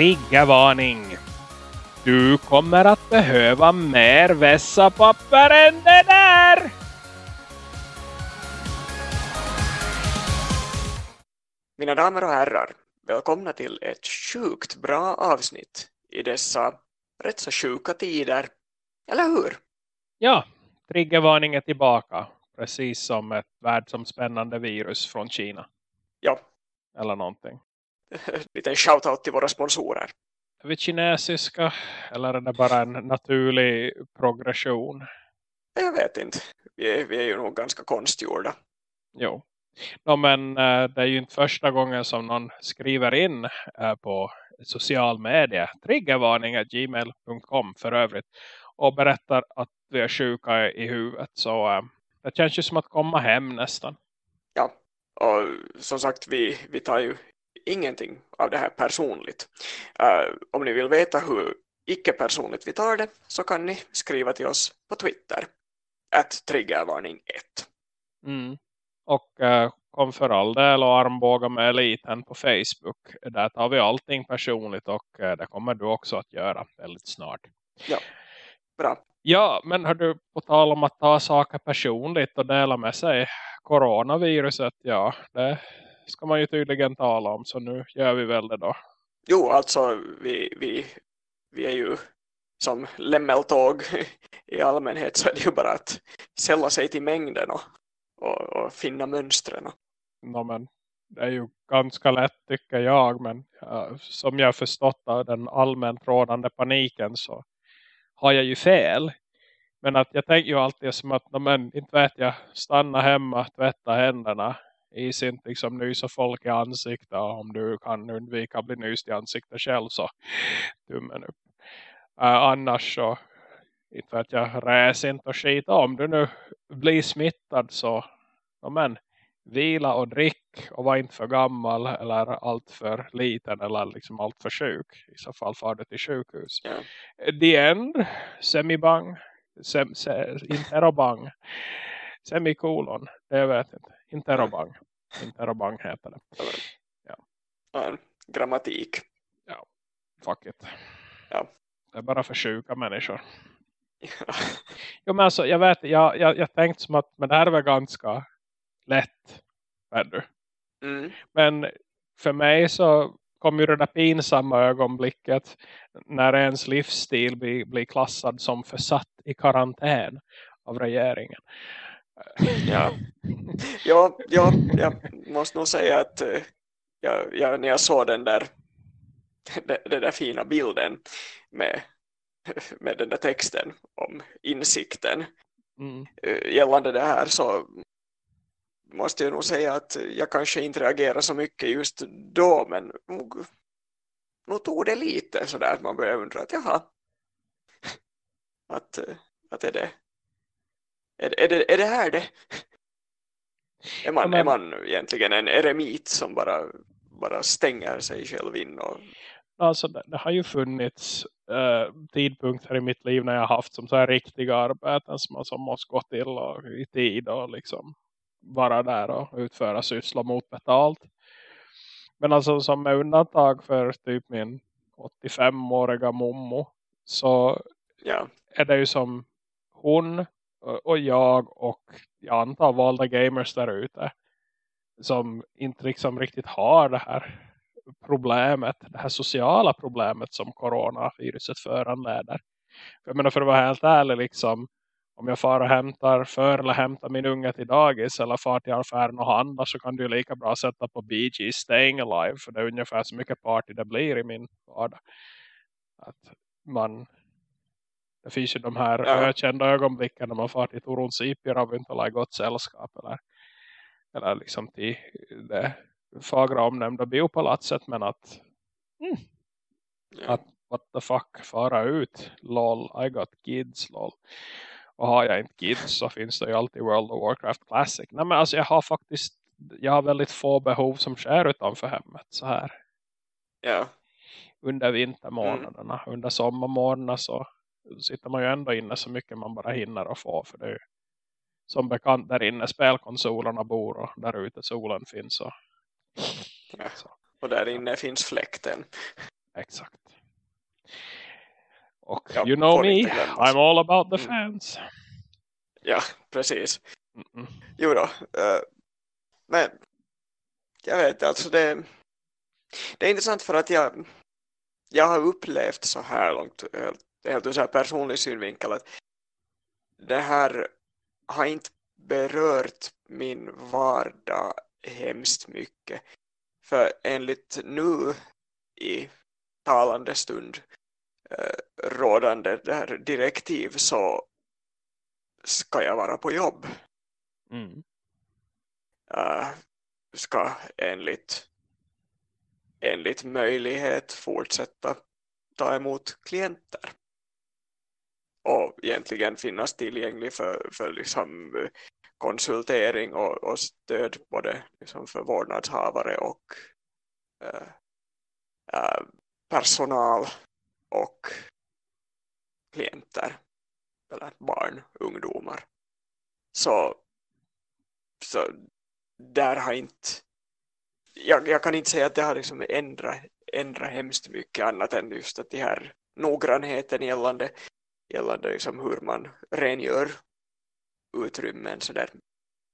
Triggervarning! Du kommer att behöva mer vässapapper än det där! Mina damer och herrar, välkomna till ett sjukt bra avsnitt i dessa rätt så sjuka tider. Eller hur? Ja, triggervarning är tillbaka. Precis som ett världsomspännande virus från Kina. Ja. Eller någonting. Lite shoutout till våra sponsorer. Är vi kinesiska eller är det bara en naturlig progression? Jag vet inte. Vi är, vi är ju nog ganska konstgjorda. Jo. No, men äh, det är ju inte första gången som någon skriver in äh, på social media triggervarning.gmail.com för övrigt och berättar att vi är sjuka i huvudet så äh, det känns ju som att komma hem nästan. Ja, och som sagt vi, vi tar ju ingenting av det här personligt. Uh, om ni vill veta hur icke-personligt vi tar det så kan ni skriva till oss på Twitter att triggervarning 1. Mm. Och uh, kom för all del och armbåga med eliten på Facebook. Där tar vi allting personligt och uh, det kommer du också att göra väldigt snart. Ja, bra. Ja, men har du på tal om att ta saker personligt och dela med sig coronaviruset, ja, det ska man ju tydligen tala om. Så nu gör vi väl det då. Jo, alltså vi, vi, vi är ju som lämmeltåg i allmänhet så är det ju bara att sälla sig till mängden och, och, och finna mönstren. No, men det är ju ganska lätt tycker jag. Men ja, som jag förstått av den allmänt rådande paniken så har jag ju fel. Men att jag tänker ju alltid som att, no, men inte vet jag, stanna hemma, tvätta händerna is inte liksom nysa folk i ansiktet om du kan undvika att bli nyst i ansiktet själv så tummen upp. Uh, annars så inte vet jag räs inte och skit om du nu blir smittad så ja, men vila och drick och var inte för gammal eller allt för liten eller liksom allt för sjuk. I så fall far du till sjukhus. Yeah. The end, semibang, sem, se, interrobang, semikolon, det vet inte. Interrobang. Interrobang heter det. Ja. ja. Grammatik. Ja, fuck it. Ja. Det är bara för sjuka människor. Ja. jo, men alltså, jag vet, jag, jag, jag tänkte som att men det här är väl ganska lätt. Mm. Men för mig så kom ju det där pinsamma ögonblicket när ens livsstil blir, blir klassad som försatt i karantän av regeringen. Ja, ja, ja jag måste nog säga att eh, jag, jag, när jag såg den där, den där fina bilden med, med den där texten om insikten mm. Eh, gällande det här så måste jag nog säga att jag kanske inte reagerar så mycket just då men nog, nog tog det lite sådär att man börjar undra att jaha att, eh, att är det är, är, det, är det här det? Är man, ja, men... är man egentligen en eremit som bara, bara stänger sig själv in? Och... Alltså det, har ju funnits uh, tidpunkter i mitt liv när jag haft som så här riktiga arbeten som, som måste gå till och, i tid och liksom vara där och utföra syssla mot betalt. Men alltså som med undantag för typ min 85-åriga mommo så ja. är det ju som hon och jag och jag antar valda gamers där ute som inte liksom riktigt har det här problemet, det här sociala problemet som coronaviruset föranleder. För jag menar för att vara helt ärlig liksom om jag far och hämtar för eller hämtar min unge till dagis eller far till affären och handlar så kan du lika bra sätta på BG Staying Alive för det är ungefär så mycket party det blir i min vardag. Att man det finns ju de här ja. ökända ögonblicken när man far till Torun Sipiravuntola i gott sällskap eller, eller liksom till det fagra omnämnda biopalatset men att mm, ja. att what the fuck fara ut lol, I got kids lol och har jag inte kids så finns det ju alltid World of Warcraft Classic nej men alltså jag har faktiskt jag har väldigt få behov som sker utanför hemmet så här ja under vintermånaderna mm. under sommarmånaderna så sitter man ju ändå inne så mycket man bara hinner att få. För det är ju som bekant där inne spelkonsolerna bor och där ute solen finns. Och, ja, och där inne finns fläkten. Exakt. Och Ja, you know me. I'm all about the Mm. fans. Ja, precis. Mm-mm. Jo då. eh, men jag vet alltså det, det är intressant för att jag, jag har upplevt så här långt, helt, helt ur så här personlig synvinkel att det här har inte berört min vardag hemskt mycket. För enligt nu i talande stund eh, rådande det här direktiv så ska jag vara på jobb. Mm. eh, ska enligt, enligt möjlighet fortsätta ta emot klienter och egentligen finnas tillgänglig för, för liksom eh, konsultering och, och stöd både liksom för vårdnadshavare och äh, personal och klienter eller barn, ungdomar. Så, så där har inte jag, jag kan inte säga att det har liksom ändrat, ändrat hemskt mycket annat än just att de här noggrannheten gällande, gällande liksom hur man rengör utrymmen så där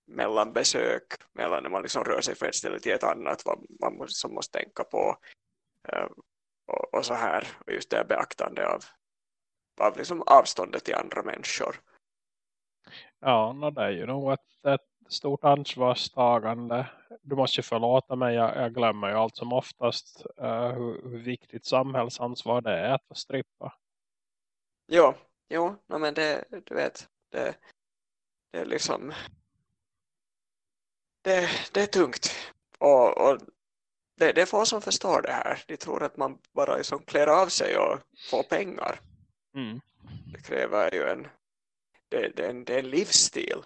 mellan besök, mellan när man liksom rör sig från ett ställe till ett annat, vad man måste, som måste tänka på eh, och, och så här, och just det här beaktande av, av liksom avståndet till andra människor. Ja, no, det är ju nog ett, ett stort ansvarstagande. Du måste ju förlåta mig, jag, jag glömmer ju allt som oftast eh, hur, hur viktigt samhällsansvar det är att strippa. Jo, jo, no, men det, du vet, det, det är liksom det, det är tungt och, och det, det är få som förstår det här. De tror att man bara liksom klär av sig och får pengar. Mm. Det kräver ju en det, det, är en, det är en livsstil.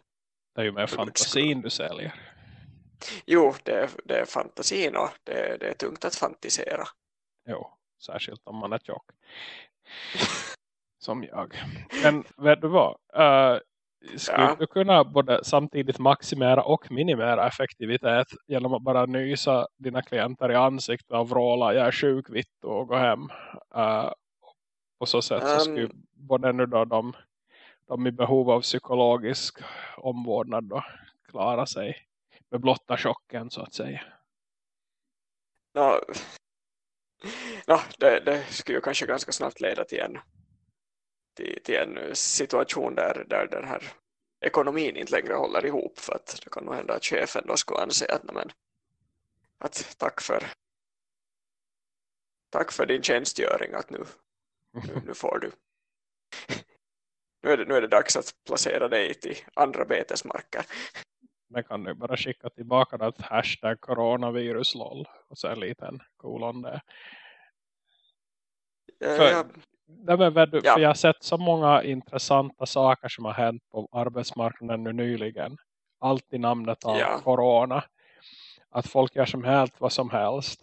Det är ju guds fantasin du säljer. Jo, det, är- det är fantasin och det, det är tungt att fantisera. Jo, särskilt om man är tjock. Som jag. Men vet du vad? Uh, skulle Ja. du kunna både samtidigt maximera och minimera effektivitet genom att bara nysa dina klienter i ansiktet och vråla jag är sjuk vitt och gå hem. Uh, på så sätt så Um, skulle både nu då de, de i behov av psykologisk omvårdnad då klara sig med blotta chocken så att säga. Nå, nå, det, det skulle ju kanske ganska snabbt leda till en, till, till en situation där, där den här ekonomin inte längre håller ihop för att det kan nog hända att chefen då skulle anse att, men, att tack för tack för din tjänstgöring att nu, nu, nu får du nu är, det, nu är det dags att placera dig till andra betesmarker. Men kan du bara skicka tillbaka det att hashtag coronavirus lol och så en liten kolon där. För- ja, Nej, men du, Ja. för jag har sett så många intressanta saker som har hänt på arbetsmarknaden nu nyligen. Allt i namnet av Ja. corona. Att folk gör som helst vad som helst.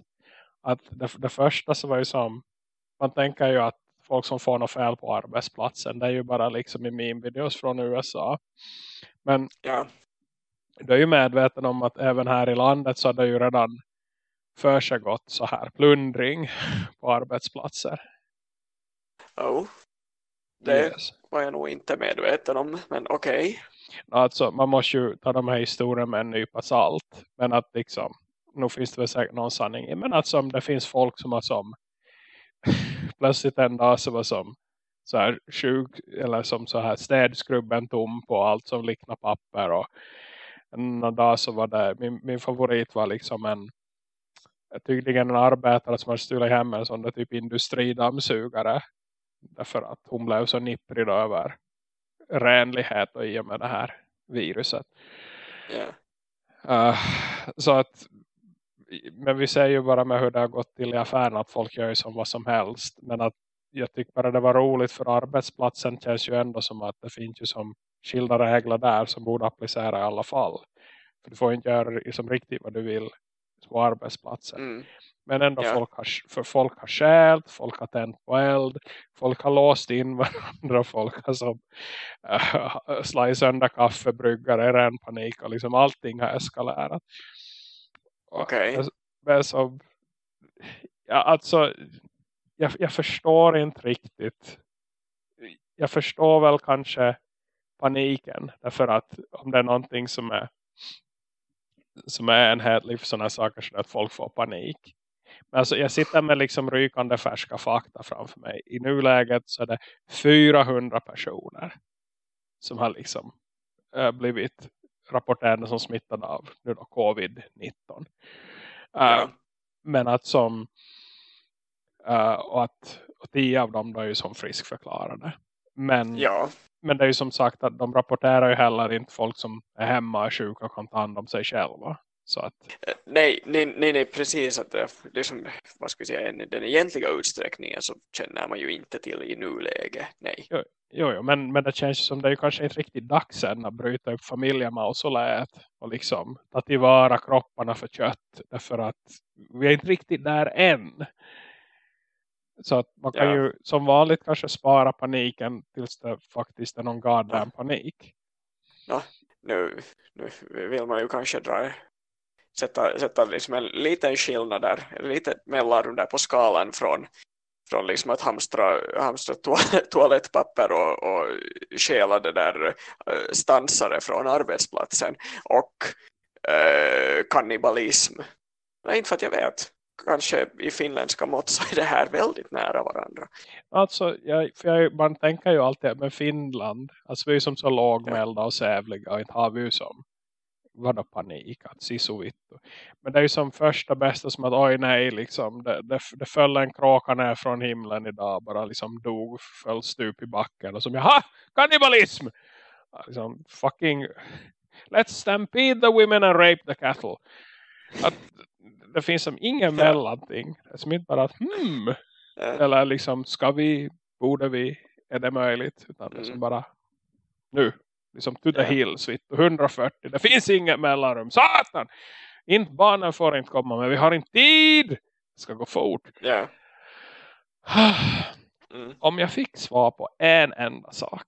Att det, det första så var ju som man tänker ju att folk som får något fel på arbetsplatsen det är ju bara liksom i meme-videos från USA. Men ja, du är ju medveten om att även här i landet så har det ju redan försiggått så här plundring på arbetsplatser. Oh, det Yes. var jag nog inte medveten om, men okej. Alltså man måste ju ta de här historierna med en nypa salt. Men att liksom, nu finns det väl säkert någon sanning. Men att som det finns folk som har som plötsligt en dag så var som så här sjuk eller som så här städskrubben tom på allt som liknar papper och en dag så var det min, min favorit var liksom en tydligen en arbetare som hade stulit hem en sån där typ industridammsugare därför att hon blev så nipprig över renlighet och i och med det här viruset. Ja. Uh, så att men vi ser ju bara med hur det har gått till i affären att folk gör ju som vad som helst. Men att jag tycker bara det var roligt för arbetsplatsen känns ju ändå som att det finns ju som skilda regler där som borde applicera i alla fall. För du får inte göra liksom riktigt vad du vill på arbetsplatsen. Mm. Men ändå Ja. folk har, för folk har skält, folk har tänt på eld, folk har låst in varandra, folk har som äh, slagit sönder kaffebryggare ren panik och liksom allting har eskalerat. Okej. är som, ja, alltså jag, jag förstår inte riktigt. Jag förstår väl kanske paniken. Därför att om det är någonting som är som är en hedlig för sådana saker så att folk får panik. Alltså jag sitter med liksom rykande färska fakta framför mig. I nuläget så är det 400 personer som har liksom äh, blivit rapporterade som smittade av nu då covid-19. Uh, ja. Men att som uh, och att och tio av dem då är ju som friskförklarade. Men, ja. men det är ju som sagt att de rapporterar ju heller inte folk som är hemma och sjuka och kan ta hand om sig själva. Så att... Nej, nej, nej, nej, precis att det, liksom, vad ska vi säga, den egentliga utsträckningen så känner man ju inte till i nuläget, nej. Jo, jo, jo men, men det känns som det är kanske inte riktigt dags än att bryta upp familjemausoläet och liksom ta tillvara kropparna för kött därför att vi är inte riktigt där än. Så att man kan ja. ju som vanligt kanske spara paniken tills det faktiskt är någon goddamn panik. Ja, nu, nu vill man ju kanske dra sätta, sätta liksom en liten skillnad där, en mellanrum där på skalan från, från liksom att hamstra, hamstra toalettpapper och, och stjäla det där eh, stansare från arbetsplatsen och eh, kannibalism. Nej, inte för att jag vet kanske i finländska mått så är det här väldigt nära varandra. Alltså, jag, för jag, man tänker ju alltid med Finland, alltså vi är som så lågmälda och sävliga och inte har vi ju som vadå panik att se så vitt. Men det är ju som första bästa som att oj nej liksom det, det, det föll en kråka ner från himlen idag bara liksom dog föll stup i backen och som jaha kannibalism! Liksom fucking let's stampede the women and rape the cattle. Att det finns som ingen mellanting. Det är som inte bara att hmm eller liksom ska vi borde vi är det möjligt? Utan det är som mm. bara nu liksom to the hills, 140. Det finns inget mellanrum. Satan! Inte barnen får inte komma, men vi har inte tid. Det ska gå fort. Yeah. Mm. Om jag fick svar på en enda sak.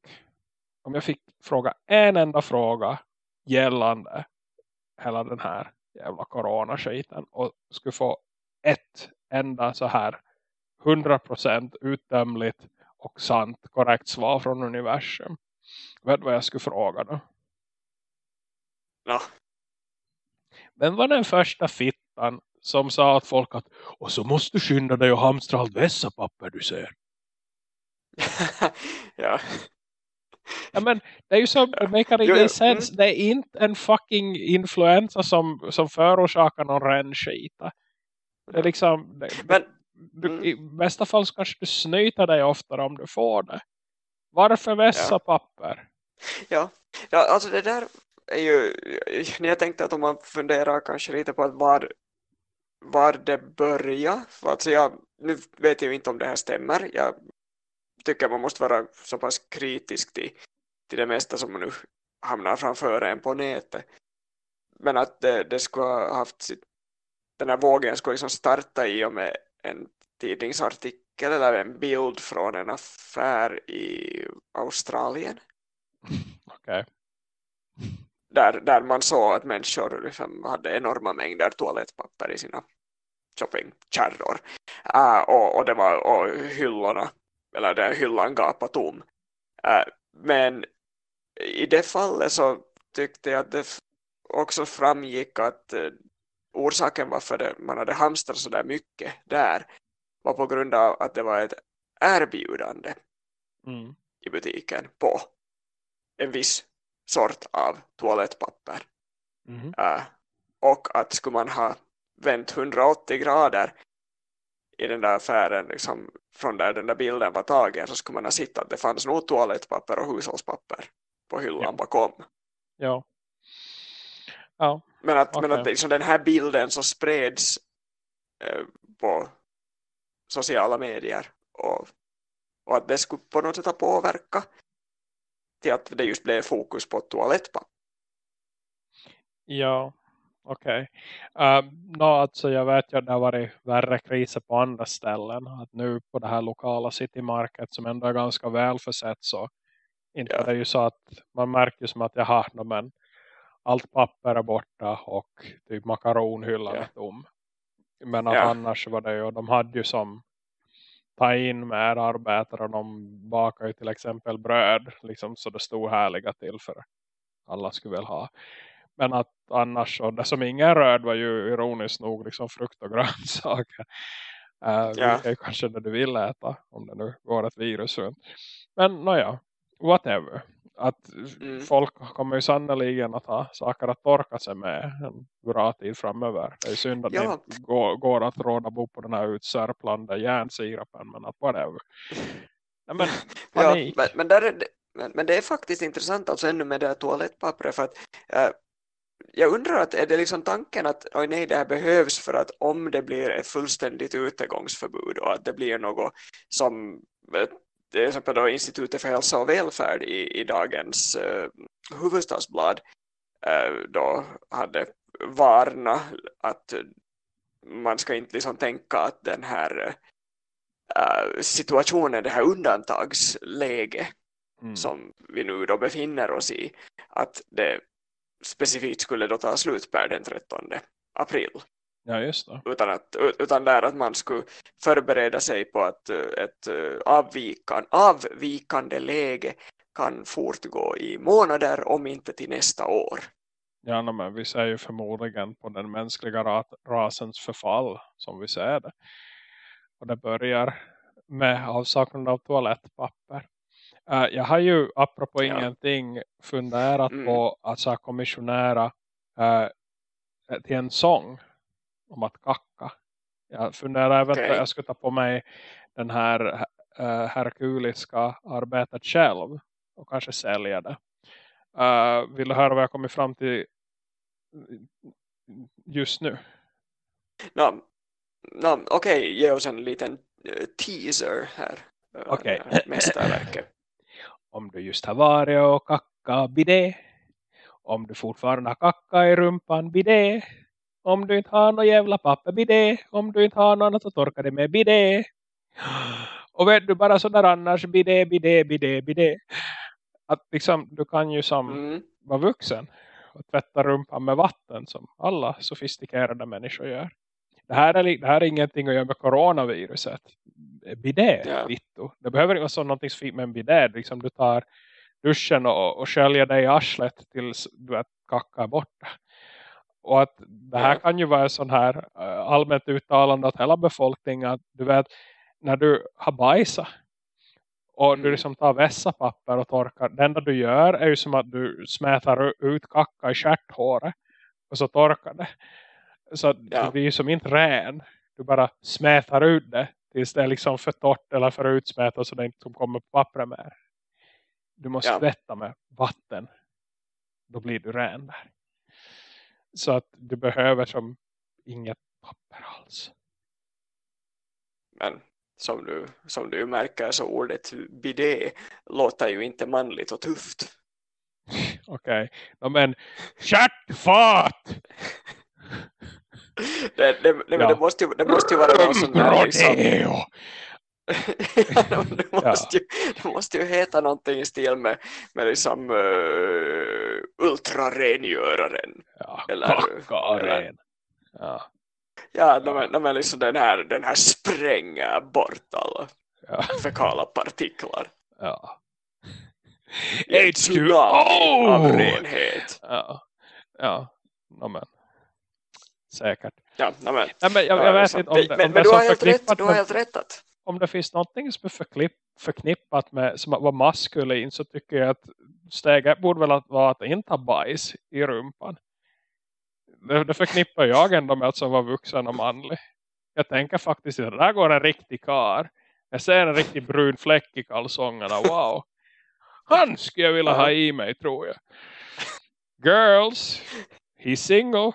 Om jag fick fråga en enda fråga gällande hela den här jävla coronaskiten och skulle få ett enda så här 100% utdömligt och sant korrekt svar från universum vad jag skulle fråga då? Ja. Men var den första fittan som sa att folk att och så måste du skynda dig och hamstra allt vässapapper du ser. ja. Ja men det är ju så, det makar ingen mm. sens. Det är inte en fucking influensa som, som förorsakar någon rännskita. Det är liksom, det, men, du, mm. i bästa fall så kanske du snyter dig oftare om du får det. Varför vässa ja. papper? Ja. ja, alltså det där är ju, jag tänkte att om man funderar kanske lite på att var, var det börjar. Alltså jag, nu vet jag ju inte om det här stämmer. Jag tycker man måste vara så pass kritisk till, till det mesta som man nu hamnar framför en på nätet. Men att det, det skulle ha haft sitt, den här vågen skulle liksom starta i och med en tidningsartikel eller en bild från en affär i Australien. Okej. Okay. Där, där man såg att människor liksom hade enorma mängder toalettpapper i sina shoppingkärror. Uh, och, och det var och hyllorna, eller den hyllan gapade tom. Uh, men i det fallet så tyckte jag att det också framgick att uh, orsaken varför det, man hade hamstrat så där mycket där var på grund av att det var ett erbjudande mm. i butiken på en viss sort av toalettpapper. Mm. Uh, och att skulle man ha vänt 180 grader i den där affären liksom, från där den där bilden var tagen så skulle man ha sett att det fanns nog toalettpapper och hushållspapper på hyllan ja. bakom. Ja. ja. Men att, okay. men att liksom, den här bilden så spreds eh, på sociala medier och, och att det skulle på något sätt ha påverkat till att det just blev fokus på toalettpapper. Ja, okej. Okay. Uh, no, alltså jag vet ju att det har varit värre kriser på andra ställen. Att nu på det här lokala City Market som ändå är ganska väl försett så inte ja. det är ju så att man märker som att jaha, no, men allt papper är borta och typ makaronhyllan ja. är tom. Men att ja. annars var det ju, de hade ju som ta in mer arbetare och de bakar ju till exempel bröd liksom så det stod härliga till för alla skulle väl ha. Men att annars så, det som ingen röd var ju ironiskt nog liksom frukt och grönsaker. Uh, ja. är kanske det du vill äta om det nu går ett virus runt. Men nåja, whatever. Att mm. folk kommer ju sannoliken att ha saker att torka sig med en bra tid framöver. Det är synd att ja. det inte går, går, att råda bo på den här utsörplande järnsirapen. Men att whatever. Nej, men, ja, men, men, där är det, men, men, det är faktiskt intressant alltså ännu med det här toalettpappret. För att äh, jag undrar att är det liksom tanken att oj nej, det här behövs för att om det blir ett fullständigt utegångsförbud och att det blir något som till exempel då Institutet för hälsa och välfärd i, i dagens uh, huvudstadsblad uh, då hade varna att man ska inte liksom tänka att den här uh, situationen, det här undantagsläge mm. som vi nu då befinner oss i, att det specifikt skulle då ta slut per den 13 april. Ja, just det. Utan, att, utan där att man skulle förbereda sig på att ett avvikan, avvikande läge kan fortgå i månader om inte till nästa år. Ja, men vi ser ju förmodligen på den mänskliga rasens förfall som vi ser det. Och det börjar med avsaknad av toalettpapper. Uh, jag har ju, apropå ja. ingenting, funderat mm. på att så kommissionära uh, till en sång om att kacka. Jag funderar även okay. att jag ska ta på mig den här uh, herkuliska arbetet själv och kanske sälja det. Uh, vill du höra vad jag kommit fram till just nu? No, no, Okej, okay. ge oss en liten uh, teaser här. Okej. Okay. Om du just har varit och kackat bidé. Om du fortfarande har kackat i rumpan bidé. Om du inte har någon jävla papper bidé. Om du inte har någon att torka det med bidé. Och vet du bara sådär annars bidé, bidé, bidé, bidé. Att liksom du kan ju som mm. vara vuxen och tvätta rumpan med vatten som alla sofistikerade människor gör. Det här är, det här är ingenting att göra med coronaviruset. Bidé, ja. Vittu. Det behöver inte vara så någonting fint med en bidé. Liksom du tar duschen och, och sköljer dig i arslet tills du är kacka borta. Och att det här kan ju vara sån här uh, allmänt uttalande att hela befolkningen, du vet, när du har bajsat och mm. du liksom tar vässapapper och torkar, det enda du gör är ju som att du smätar ut kacka i kärthåret och så torkar det. Så ja. det blir ju som inte ren. Du bara smätar ut det tills det är liksom för torrt eller för utsmätat så det inte kommer på pappret mer. Du måste ja. tvätta med vatten. Då blir du ren där. Så att du behöver som inget papper alls. Men som du, som du märker så ordet bidé låter ju inte manligt och tufft. Okej, okay. no, men kärtfat! det, det, det, ja. det, måste ju, det måste ju vara någon sån där liksom, det, måste ju, det måste ju heta någonting i stil med, med liksom uh, ultrarengöraren. Ja, eller, eller, ja. Ja, de, de är liksom den här, den här spränger bort alla ja. fekala partiklar. Ja. Ett oh! av renhet. Ja, ja. No, men säkert. Ja, men, Nej, men jag, jag vet inte om det, men, om men du, har helt rätt, du har helt rätt att... Om det finns någonting som är förklipp, förknippat med som att vara maskulin så tycker jag att steget borde väl vara att inte ha bajs i rumpan. Det, det förknippar jag ändå med att vara vuxen och manlig. Jag tänker faktiskt att där går en riktig kar. Jag ser en riktig brun fläck i kalsongerna. Wow. Han skulle jag vilja ha i mig tror jag. Girls, he's single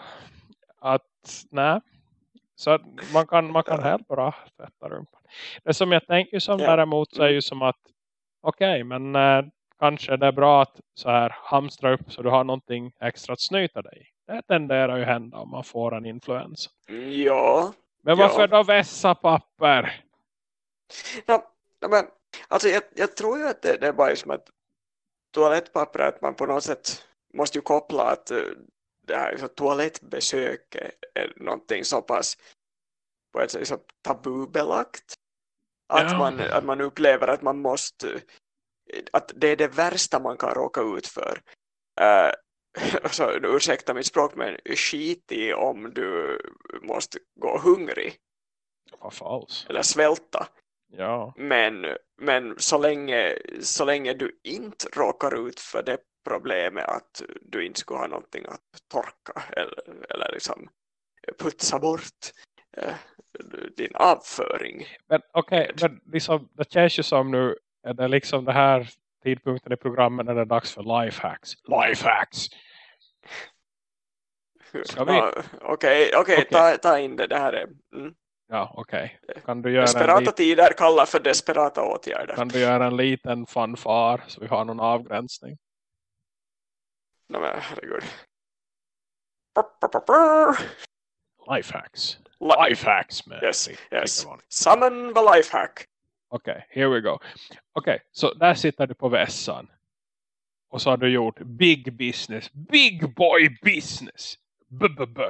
att nej. Så man kan, man kan helt bara tvätta rumpan. Det som jag tänker som ja. däremot så är ju som att okej okay, men eh, kanske det är bra att så här hamstra upp så du har någonting extra att snyta dig. Det tenderar ju hända om man får en influensa. Ja. Men varför ja. då vässa papper? Ja, men alltså jag, jag tror ju att det, det är bara som att toalettpapper att man på något sätt måste ju koppla att eh, det här så toalettbesök är någonting så pass på ett sätt så tabubelagt Att, Ja. man, att man upplever att man måste att det är det värsta man kan råka ut för. Uh, alltså, ursäkta mitt språk men skit i om du måste gå hungrig eller svälta. Ja. Men, men så, länge, så länge du inte råkar ut för det problemet att du inte skulle ha någonting att torka eller, eller liksom putsa bort eh, din avföring. Men okej, men liksom, det känns ju som nu är det liksom det här tidpunkten i programmet när det är dags för lifehacks. Lifehacks! Okej, okej, Okej. ta, ta in det. Det här är mm. Ja, okej. Kan, du göra en desperata lit- tider kallar för desperata åtgärder. kan du göra en liten fanfar så vi har någon avgränsning? Nej, men herregud. Lifehacks. Li- Lifehacks med Yes, yes. Summon the lifehack. Okej, here we go. Okej, så där sitter du på vässan. Och så har du gjort big business. Big boy business. B-b-b.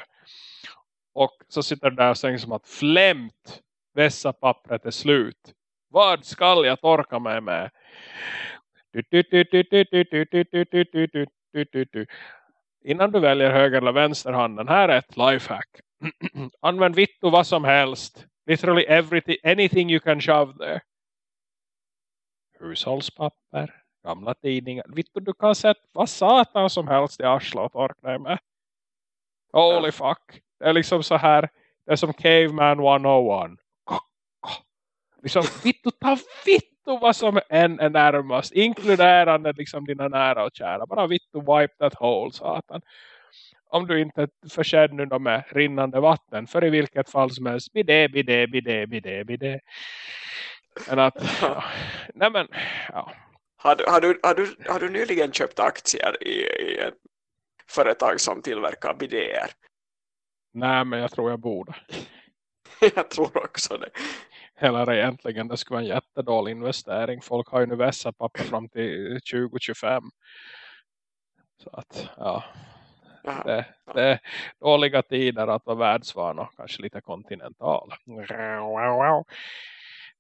Och så sitter där och säger som att flämt, vässa pappret är slut. Vad skall jag torka mig med? Innan du väljer höger eller vänsterhanden, här är ett lifehack. Använd vittu vad som helst. Literally everything, anything you can shove there. Hushållspapper, gamla tidningar. Vittu, du kan sätta vad satan som helst i arsla och torka dig med. Holy fuck. Det är liksom så här, det är som Caveman 101. Liksom, vittu, ta vittu vad som än är närmast. Inkluderande liksom dina nära och kära. Bara vittu, wipe that hole, satan. Om du inte försedd nu då med rinnande vatten. För i vilket fall som helst. Bidé, bidé, bidé, bidé, bidé. Men att, ja. nej men, ja. Har du, har, du, har, du, har du nyligen köpt aktier i, i ett företag som tillverkar bidéer? Nej men jag tror jag borde. Jag tror också det. Eller egentligen, det skulle vara en jättedålig investering. Folk har ju nu vässapapper fram till 2025. Så att, ja. Jaha. Det, det är dåliga tider att vara världsvan och kanske lite kontinental.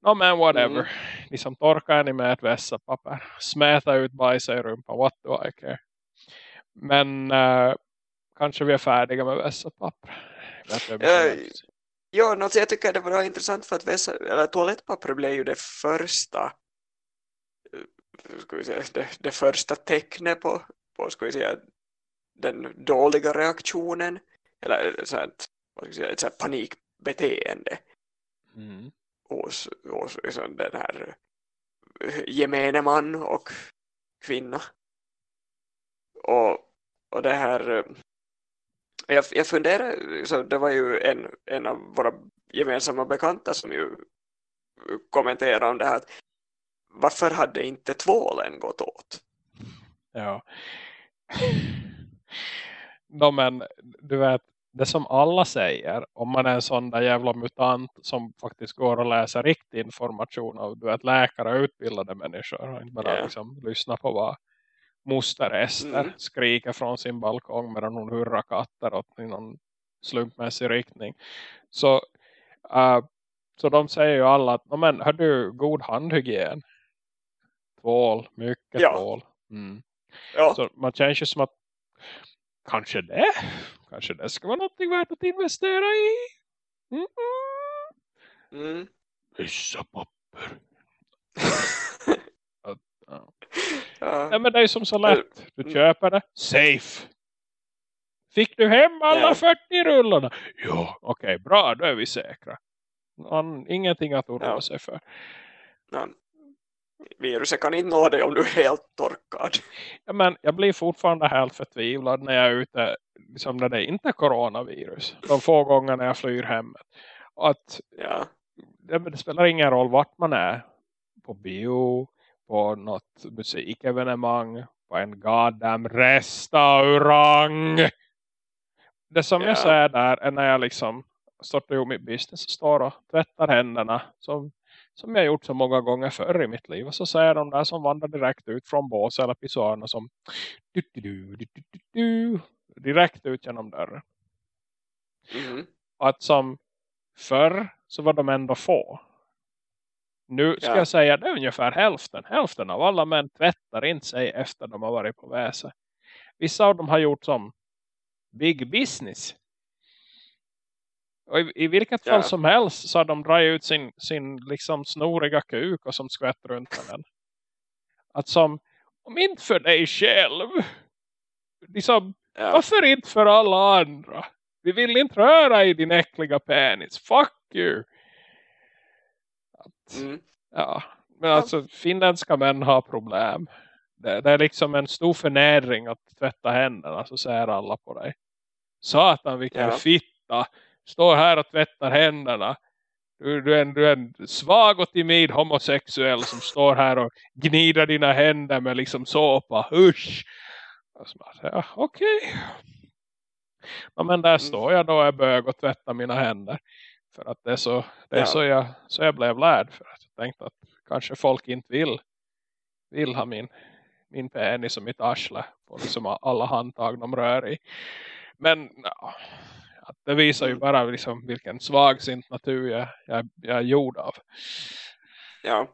No men whatever. Mm. Liksom torkar ni med ett vässapapper. Smäta ut bajs i rumpan. What do I care? Men eh, kanske vi är färdiga med vässapapper. Vet jag Eh. Ja, något, jag tycker det var intressant för att vässa, eller toalettpapper blev ju det första eh, ska vi säga, det, det första tecknet på, på ska vi säga, den dåliga reaktionen eller så här, vad ska vi säga, ett så här panikbeteende Mm. hos, hos liksom den här eh, gemene man och kvinna. Och, och det här eh, jag, jag funderar, så det var ju en, en av våra gemensamma bekanta som ju kommenterade om det här att varför hade inte tvålen gått åt? Ja. no, men du vet, det som alla säger, om man är en sån där jävla mutant som faktiskt går och läser riktig information av du vet, läkare och utbildade människor och inte bara Ja. liksom, lyssna på vad moster Ester Mm. skriker från sin balkong medan hon hurrar katter åt någon slumpmässig riktning. Så, äh, så de säger ju alla att "Nå, men, har du god handhygien? Tvål, mycket Ja. tvål. Mm. Ja, Så man känns ju som att kanske det, kanske det ska vara något värt att investera i. Mm -mm. mm. Vissa papper. Ja. Ja. Nej men det är som så lätt. Du Mm. köper det. Safe. Fick du hem alla Ja. 40 rullarna? Ja, okej, bra, då är vi säkra. Någon, ingenting att oroa Ja. sig för. Ja. Viruset kan inte nå dig om du är helt torkad. Ja, men jag blir fortfarande helt förtvivlad när jag är ute, liksom när det inte är coronavirus. De få gånger när jag flyr hemmet. Att Ja, det, det spelar ingen roll vart man är. På bio, på något musikevenemang, på en goddamn restaurang. Det som Ja. jag säger där är när jag liksom startar ihop mitt business och står och tvättar händerna som, som jag gjort så många gånger förr i mitt liv. Och så säger de där som vandrar direkt ut från bås eller pissoarna som du, du, du, du, direkt ut genom dörren. mhm. att som förr så var de ändå få. Nu ska Ja. jag säga det är ungefär hälften. Hälften av alla män tvättar inte sig efter de har varit på väse. Vissa av dem har gjort som big business. Och i, i vilket Ja. fall som helst så har de dragit ut sin, sin liksom snoriga kuk och som skvätt runt den. Att som, om inte för dig själv. Liksom, Ja. varför inte för alla andra? Vi vill inte röra i din äckliga penis. Fuck you. Mm. Ja, men alltså finländska män har problem. Det, det är liksom en stor förnedring att tvätta händerna så ser alla på dig. Satan vilken Ja. fitta. Står här och tvättar händerna. Du, du, är en, du är en svag och timid homosexuell som står här och gnider dina händer med liksom såpa. Usch! Alltså, man säger, ja, okej. Ja, men där står jag då är bög och tvättar mina händer. För att det är så, det är Ja. så, jag, så jag blev lärd. För att jag tänkte att kanske folk inte vill, vill ha min, min penis och mitt arsle på liksom alla handtag de rör i. Men ja, att det visar ju bara liksom vilken svagsint natur jag, jag, jag är gjord av. ja.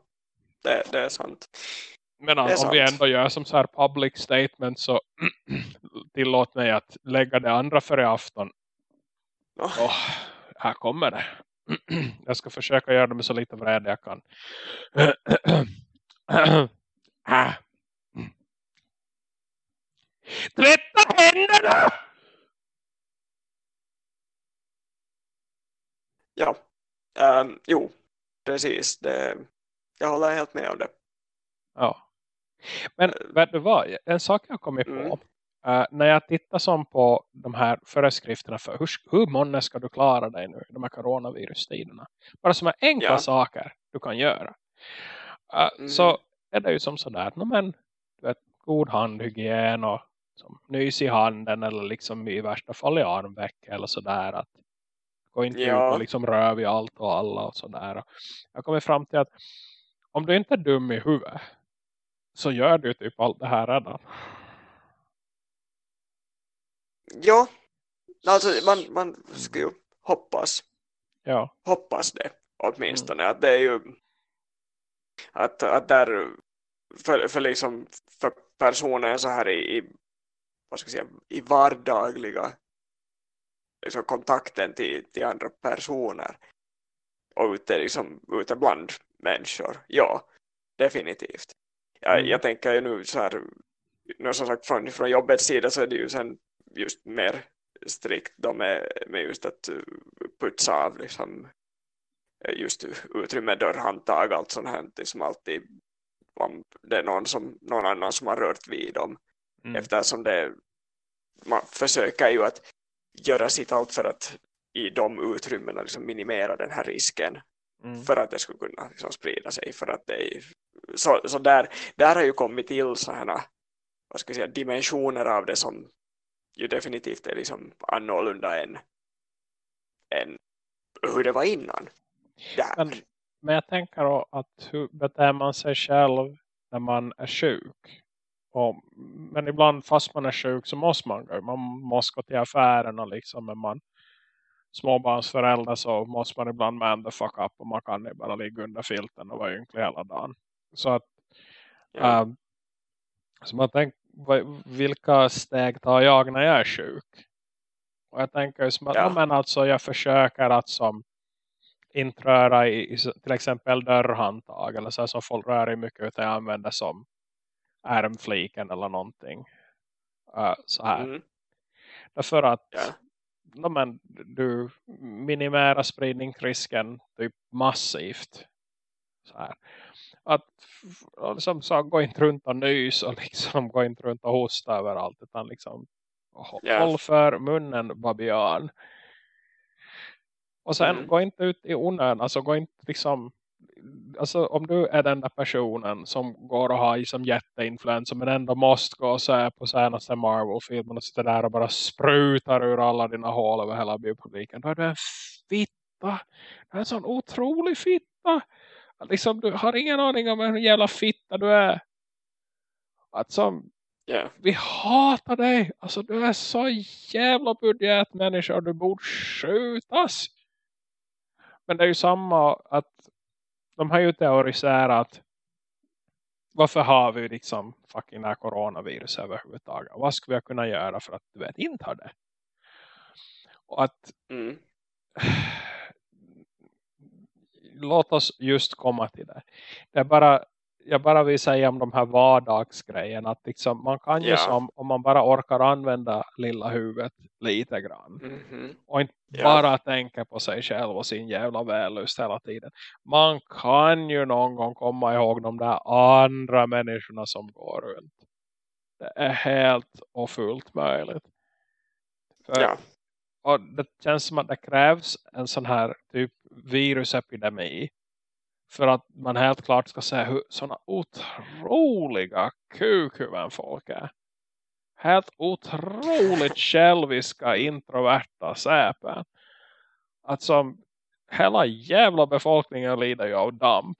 Det, det är sant. Men är om vi ändå gör som så här public statement så tillåt mig att lägga det andra för i afton. Ja. Åh, här kommer det. Jag ska försöka göra det med så lite vrede jag kan. Ah. Tvätta händerna! Ja. Ehm, jo, precis. Det, jag håller helt med om det. Ja. Men vet du vad? En sak jag kommit på. Mm. Eh, när jag tittar som på de här föreskrifterna för hur, hur många ska du klara dig nu i de här coronavirustiderna. Bara som enkla Ja. saker du kan göra. Eh, Mm. Så är det ju som sådär. No, men, du vet, god handhygien och som, nys i handen eller liksom i värsta fall i armveck eller sådär. Att gå inte Ja. ut och liksom röv i allt och alla och sådär. Och Jag kommer fram till att om du inte är dum i huvudet så gör du typ allt det här redan. Ja, alltså man, man ska ju hoppas, Ja. hoppas det åtminstone. Att det är ju att, att där för, för liksom för personer så här i, i vad ska jag säga, i vardagliga liksom kontakten till, till andra personer och ute, liksom, ute bland människor. Ja, definitivt. Jag, Mm. jag tänker ju nu så här, nu som sagt från, från jobbets sida så är det ju sen just mer strikt då med, med just att uh, putsa av liksom eh, just utrymme, dörrhandtag, allt sånt här liksom alltid om det är någon, som, någon annan som har rört vid dem Mm. eftersom det man försöker ju att göra sitt allt för att i de utrymmena liksom minimera den här risken Mm. för att det skulle kunna liksom sprida sig för att det är, så, så där, där har ju kommit till sådana vad ska jag säga, dimensioner av det som ju definitivt är liksom annorlunda än, än hur det var innan. Där. Men, men jag tänker då att hur beter man sig själv när man är sjuk? Och, men ibland fast man är sjuk så måste man gå. Man måste gå till affären och liksom är man småbarnsförälder så måste man ibland man the fuck up och man kan ju bara ligga under filten och vara ynklig hela dagen. Så att ja. Um, så man tänker, vilka steg tar jag när jag är sjuk? Och jag tänker som att, Ja. men alltså jag försöker att som inte röra i, till exempel dörrhandtag eller så som folk rör i mycket utan jag använder som ärmfliken eller någonting. Uh, så här. Mm. Därför att Ja. no, men, du minimerar spridningsrisken typ massivt. Så här. Att liksom, så, gå inte runt och nys och liksom gå inte runt och hosta överallt utan liksom Ja. håll för munnen babian. Och sen Mm. gå inte ut i onödan, alltså gå inte liksom alltså om du är den där personen som går och har liksom jätteinfluensa men ändå måste gå och se på senaste Marvel-filmen och sitta där och bara sprutar ur alla dina hål över hela biopubliken. Då är du en fitta. Du är en sån otrolig fitta. Liksom, du har ingen aning om hur jävla fitta du är. Alltså, Ja. vi hatar dig. Alltså du är så jävla budgetmänniska och du borde skjutas. Men det är ju samma att de har ju teoriserat varför har vi liksom fucking här coronavirus överhuvudtaget? Vad skulle vi kunna göra för att du vet inte ha det? Och att mm. låt oss just komma till det. Det är bara jag bara vill säga om de här vardagsgrejerna att liksom, man kan ju ja. som om man bara orkar använda lilla huvudet lite grann mm -hmm. och inte ja. bara tänka på sig själv och sin jävla vällust hela tiden. Man kan ju någon gång komma ihåg de där andra människorna som går runt. Det är helt och fullt möjligt. För, ja. Och det känns som att det krävs en sån här typ virusepidemi för att man helt klart ska se hur sådana otroliga kukhuvuden folk är. Helt otroligt själviska, introverta säpen. Att som hela jävla befolkningen lider ju av damp.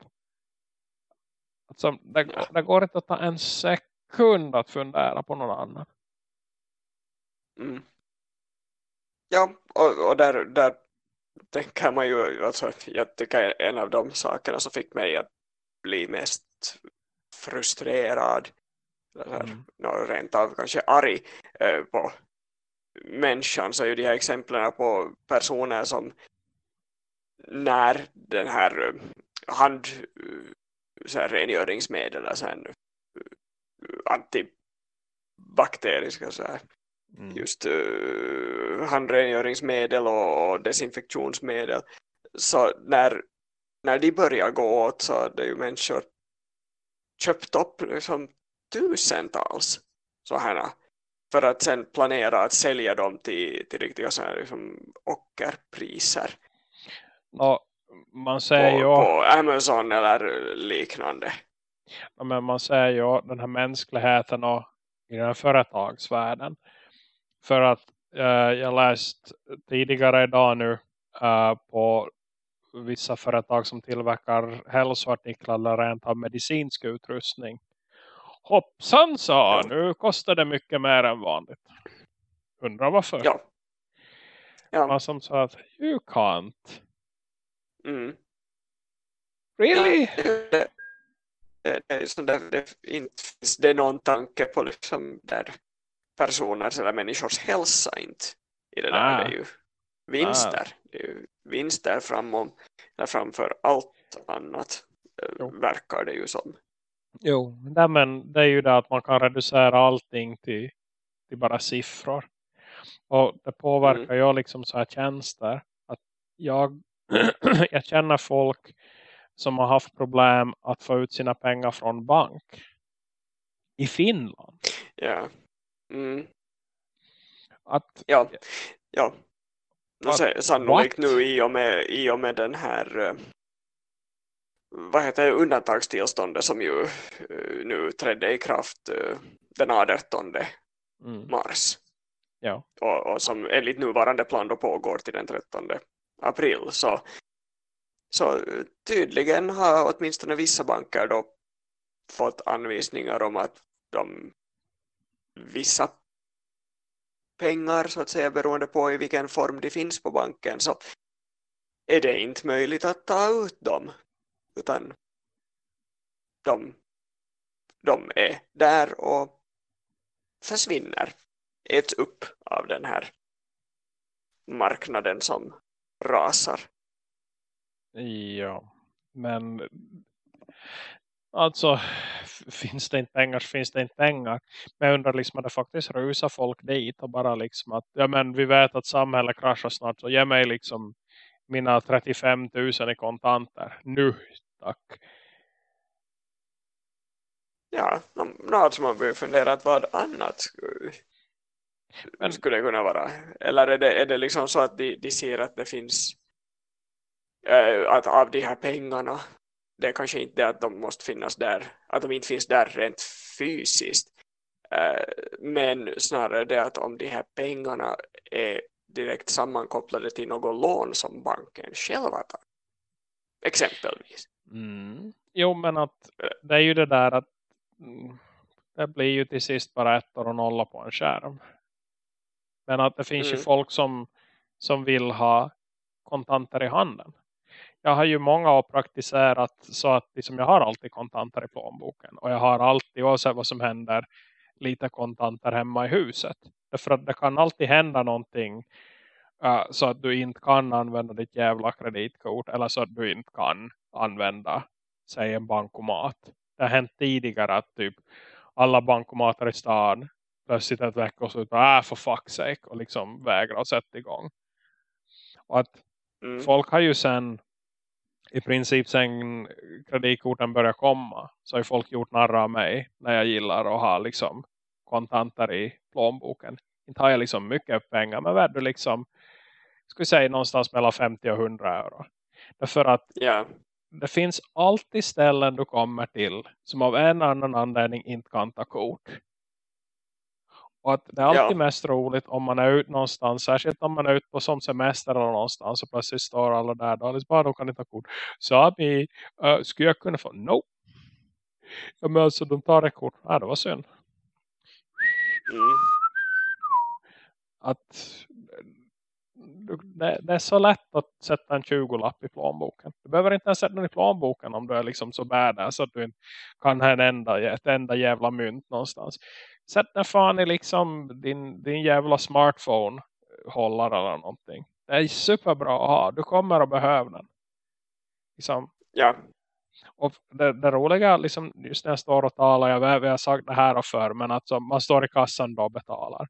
Att som, det, det går inte att ta en sekund att fundera på någon annan. Mm. Ja, och, och där, där tänker man ju, alltså, jag tycker en av de sakerna som fick mig att bli mest frustrerad mm. rent av kanske arg eh, på människan så är ju de här exemplen på personer som när den här eh, hand så här, rengöringsmedel en antibakteriska så här. Just uh, handrengöringsmedel och desinfektionsmedel. Så när, när de börjar gå åt så hade ju människor köpt upp liksom tusentals sådana för att sen planera att sälja dem till, till riktiga så här, liksom, ockerpriser. No, man säger på, ju, på Amazon eller liknande. Ja, men man säger ju den här mänskligheten och i den här företagsvärlden för att uh, jag läst tidigare idag nu uh, på vissa företag som tillverkar hälsoartiklar eller rent av medicinsk utrustning. Hoppsan sa, nu kostar det mycket mer än vanligt. Undrar varför? Ja. ja. Man som sa att you can't. Mm. Really? Ja, det, det, det, det, det, inte finns det någon tanke på liksom där personers eller människors hälsa inte i det där. Ah. Det är ju vinster. Ah. Det är ju vinster framom, eller framför allt annat eh, jo. verkar det ju som. Jo, det, men det är ju det att man kan reducera allting till, till bara siffror. Och det påverkar mm. jag liksom så här tjänster. Att jag, jag känner folk som har haft problem att få ut sina pengar från bank. I Finland. Ja. Mm. Att, ja, ja. Att, sannolikt what? nu i och, med, i och med den här eh, vad heter det, undantagstillståndet som ju uh, nu trädde i kraft uh, den 18 mm. mars. Ja. Och, och, som enligt nuvarande plan då pågår till den 13 april. Så, så tydligen har åtminstone vissa banker då fått anvisningar om att de vissa pengar så att säga beroende på i vilken form de finns på banken så är det inte möjligt att ta ut dem utan de, de är där och försvinner äts upp av den här marknaden som rasar. Ja, men Alltså, finns det inte pengar så finns det inte pengar. Men jag undrar liksom att det faktiskt rusar folk dit och bara liksom att, ja men vi vet att samhället kraschar snart så ge mig liksom mina 35 000 i kontanter. Nu, tack. Ja, något som man börjar fundera att vad annat skulle, men, skulle kunna vara. Eller är det, är det liksom så att de, de ser att det finns äh, att av de här pengarna det är kanske inte det att de måste finnas där, att de inte finns där rent fysiskt. Uh, men snarare det att om de här pengarna är direkt sammankopplade till något lån som banken själva tar. Exempelvis. Mm. Jo, men att det är ju det där att mm, det blir ju till sist bara ett och nolla på en skärm. Men att det finns mm. ju folk som, som vill ha kontanter i handen. Jag har ju många år praktiserat så att liksom, jag har alltid kontanter i plånboken. Och jag har alltid, oavsett vad som händer, lite kontanter hemma i huset. Därför att det kan alltid hända någonting uh, så att du inte kan använda ditt jävla kreditkort. Eller så att du inte kan använda, säg en bankomat. Det har hänt tidigare att typ alla bankomater i stan plötsligt ett vecka och så ut äh, för fuck's sake och liksom vägrar att sätta igång. Och att mm. folk har ju sen i princip sen kreditkorten börjar komma så har folk gjort narra av mig när jag gillar att ha liksom kontanter i plånboken. Inte har jag liksom mycket pengar men värde liksom skulle säga någonstans mellan 50 och 100 euro. Därför att yeah. det finns alltid ställen du kommer till som av en annan anledning inte kan ta kort. Och att det är alltid ja. mest roligt om man är ute någonstans. Särskilt om man är ute på som semester eller någonstans. Och plötsligt står alla där. Då är bara de kan inte ta kort. Sami, uh, skulle jag kunna få? No. Ja men alltså de tar ett kort. Ja det var synd. Mm. Att det, det, är så lätt att sätta en 20-lapp i plånboken. Du behöver inte ens sätta den i plånboken om du är liksom så badass så att du inte kan ha en enda, ett enda jävla mynt någonstans. Sätt den fan i liksom din, din jävla smartphone hållare eller någonting. Det är superbra att ha. Du kommer att behöva den. Liksom. Ja. Och det, det roliga liksom, just när jag står och talar, jag jag har sagt det här och för men att man står i kassan då och betalar.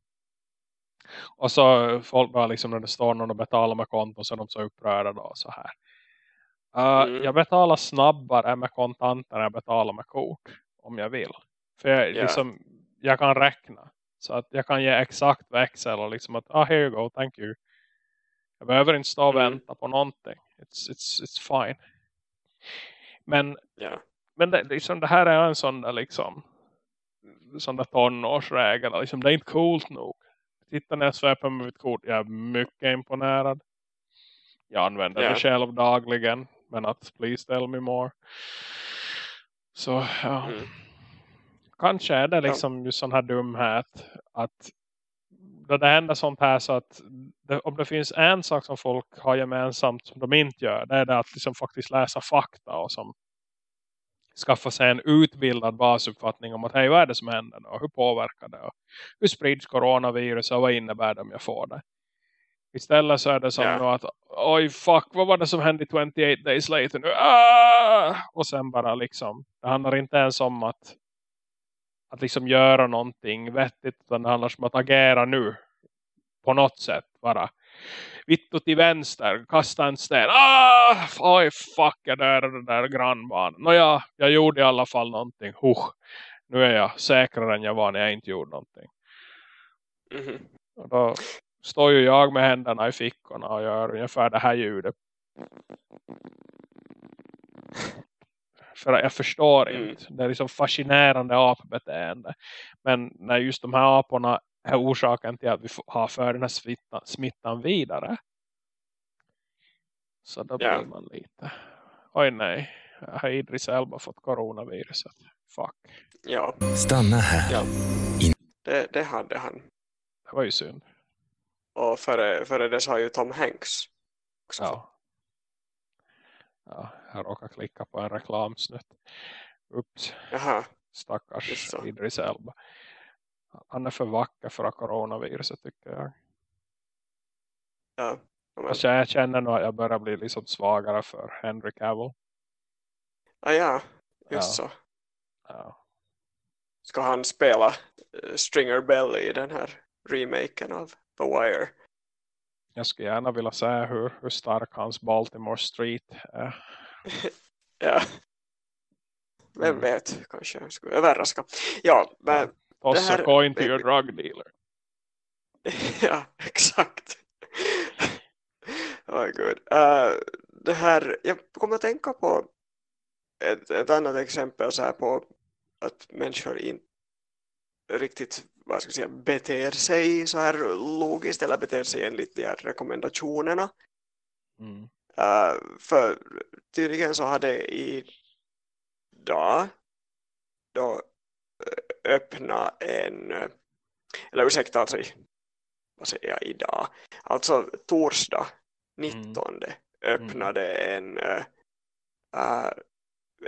Och så folk då liksom när det står någon och betalar med konto så är de så upprörda då så här. Uh, mm. Jag betalar snabbare med kontanter än jag betalar med kort om jag vill. För jag, yeah. liksom, jag kan räkna. Så att jag kan ge exakt växel och liksom att, ah here you go, thank you. Jag behöver inte stå och mm. vänta på någonting. It's, it's, it's fine. Men, yeah. men det, liksom, det här är en sån där liksom sån där tonårsregel. Liksom, det är inte coolt nog. Titta när jag sväpar med mitt kort. Jag är mycket imponerad. Jag använder yeah. det själv dagligen. Men att please tell me more. Så ja. Mm. Kanske är det liksom just sån här dumhet. Att det händer sånt här så att det, om det finns en sak som folk har gemensamt som de inte gör. Det är det att liksom faktiskt läsa fakta och som skaffa sig en utbildad basuppfattning om att hej vad är det som händer och hur påverkar det och hur sprids coronavirus och vad innebär det om jag får det. Istället så är det som yeah. att oj fuck vad var det som hände 28 days later nu ah! och sen bara liksom det handlar inte ens om att att liksom göra någonting vettigt utan det handlar om att agera nu på något sätt bara vittu till vänster, kasta en sten. Ah, oj fuck, jag dör den där grannbarn. Nåja, jag gjorde i alla fall någonting. Huh, nu är jag säkrare än jag var när jag inte gjorde någonting. Mm -hmm. Och då står ju jag med händerna i fickorna och gör ungefär det här ljudet. För jag förstår mm. inte. Det är liksom fascinerande apbeteende. Men när just de här aporna är orsaken till att vi har för den här smittan, smittan vidare. Så då blir man lite. Oj nej. Har Idris Elba fått coronaviruset? Fuck. Ja. Stanna här. Ja. Det, det hade han. Det var ju synd. Och före, före det så har ju Tom Hanks också ja. Ja. Jag råkar klicka på en reklamsnutt. Ups. Jaha. Stackars Idris Elba han är för vacker för att coronaviruset tycker jag. Ja. Men... Alltså jag känner nog att jag börjar bli liksom svagare för Henry Cavill. Ah, ja, just ja. så. Ja. Ska han spela uh, Stringer Bell i den här remaken av The Wire? Jag skulle gärna vilja se hur, hur stark hans Baltimore Street är. ja. Vem mm. vet, kanske jag skulle överraska. Ja, men Toss här, a coin to your drug dealer. ja, exakt. oh, good. Uh, det här, jag kommer att tänka på ett, ett annat exempel så här på att människor inte riktigt vad ska jag säga, beter sig så här logiskt eller beter sig enligt de här rekommendationerna. Mm. Uh, för tydligen så hade i dag då öppna en, eller ursäkta alltså, vad säger jag idag, alltså torsdag 19 mm. öppnade en uh,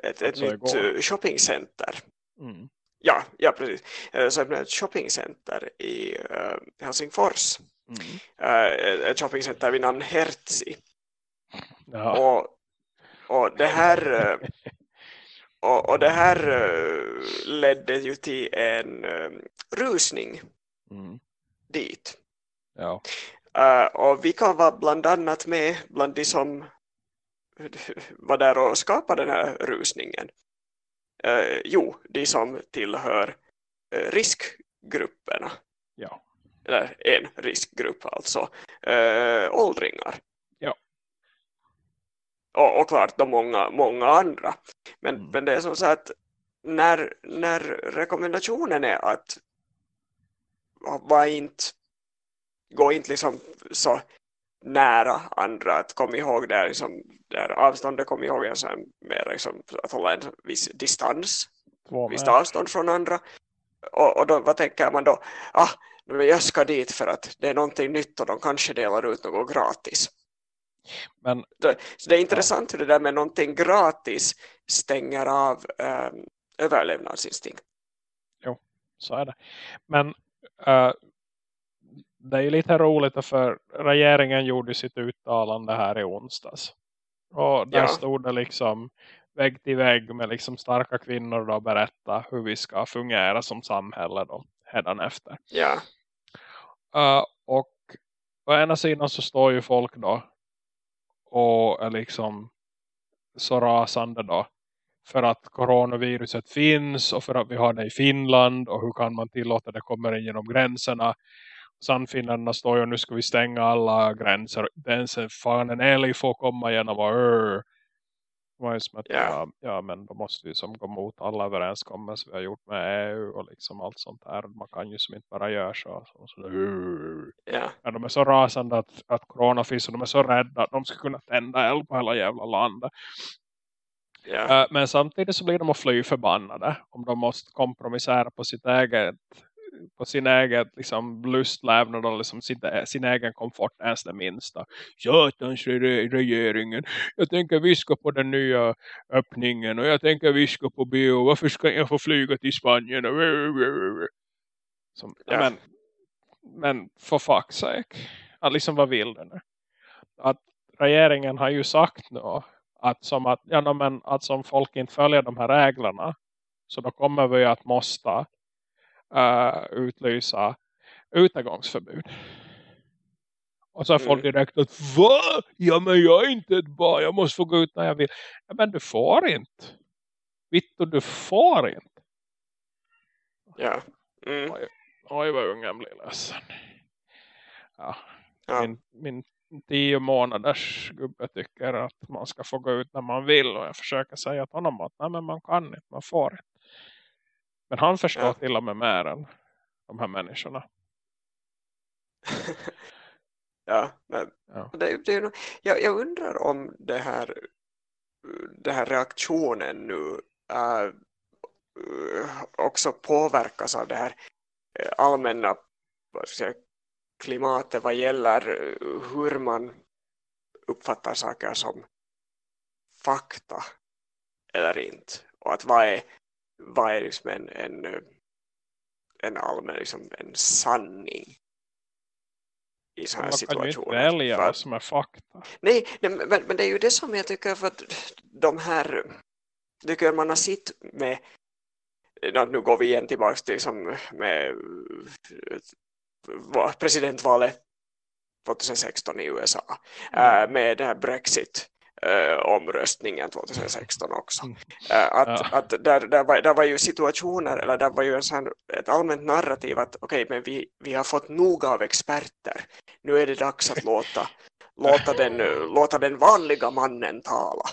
ett, ett Alltså nytt igår. shoppingcenter. Mm. Ja, ja precis. Eh, Så öppnade ett shoppingcenter i uh, Helsingfors. Mm. Uh, ett shoppingcenter vid namn Hertzi. Ja. Och, och det här eh, och, och det här eh, ledde ju till en eh, rusning Mm. dit. ja. Eh, och vi kan vara bland annat med bland de som var där och skapade den här rusningen. Eh, jo, de som tillhör eh, riskgrupperna. Ja. Eller en riskgrupp alltså. Eh, åldringar. Ja. Och, och klart de många, många andra. Men, Mm. men det är som så att när, när rekommendationen är att var inte, gå inte liksom så nära andra, att kom ihåg där, liksom, där avståndet, kom ihåg sån mer liksom, att hålla en viss distans, Två visst avstånd från andra. Och, och då, vad tänker man då? Ah, men jag ska dit för att det är någonting nytt och de kanske delar ut något gratis. Men Så det är intressant hur det där med någonting gratis stänger av um, överlevnadsinstinkt. så är det. Men eh, det är lite roligt för regeringen gjorde sitt uttalande här i onsdags. Och där Ja. stod det liksom vägg till vägg med liksom starka kvinnor då berätta hur vi ska fungera som samhälle då efter. Ja, Uh, och å ena sidan så står ju folk då och är liksom så rasande då för att coronaviruset finns och för att vi har det i Finland och hur kan man tillåta det kommer in genom gränserna. Sannfinnarna står ju och nu ska vi stänga alla gränser. Inte ens en fan en älg får komma igenom och som att, Ja. ja. Ja, men då måste vi som gå mot alla överenskommelser vi har gjort med EU och liksom allt sånt här. Man kan ju som inte bara göra så. så, så "Arr." ja, de är så rasande att, att corona finns och de är så rädda att de ska kunna tända eld på hela jävla landet. Eh, men samtidigt så blir de att fly förbannade om de måste kompromissera på sitt eget på sin egen liksom, lustlävnad och liksom sin, sin egen komfort ens det minsta. Satans re- regeringen. Jag tänker viska på den nya öppningen och jag tänker viska på bio. Varför ska jag få flyga till Spanien? Som, Ja. men, men for fuck's sake. Att liksom vad vill den? Att regeringen har ju sagt nu att som att, ja, men, att som folk inte följer de här reglerna så då kommer vi att måste uh, utlysa utegångsförbud. Och så är folk Mm. direkt att Va? Ja men jag är inte ett barn. Jag måste få gå ut när jag vill. Ja, men du får inte. Vittu du får inte. ja. Mm, Oj vad ungen blir ledsen. Ja, ja. min, min tio månaders gubbe tycker att man ska få gå ut när man vill. Och jag försöker säga till honom att nej men man kan inte. Man får inte. Men han förstår Ja. till och med mer än de här människorna. ja, men Ja. det, det jag, jag undrar om det här, det här reaktionen nu äh, äh, också påverkas av det här äh, allmänna vad säga, klimatet vad gäller äh, hur man uppfattar saker som fakta eller inte. Och att vad är, vad är liksom en, en, en allmän liksom en sanning i sådana Man här kan ju inte situationer. välja vad som är fakta. Nej, nej men, men det är ju det som jag tycker för att de här tycker man har sitt med nu går vi igen tillbaka till liksom med presidentvalet 2016 i USA Mm. med den här Brexit äh, omröstningen 2016 också. Mm. Äh, att, Ja. att där, där, var, där var ju situationer eller där var ju en sån, ett allmänt narrativ att okej men vi, vi har fått nog av experter. Nu är det dags att låta, låta, den, låta den vanliga mannen tala.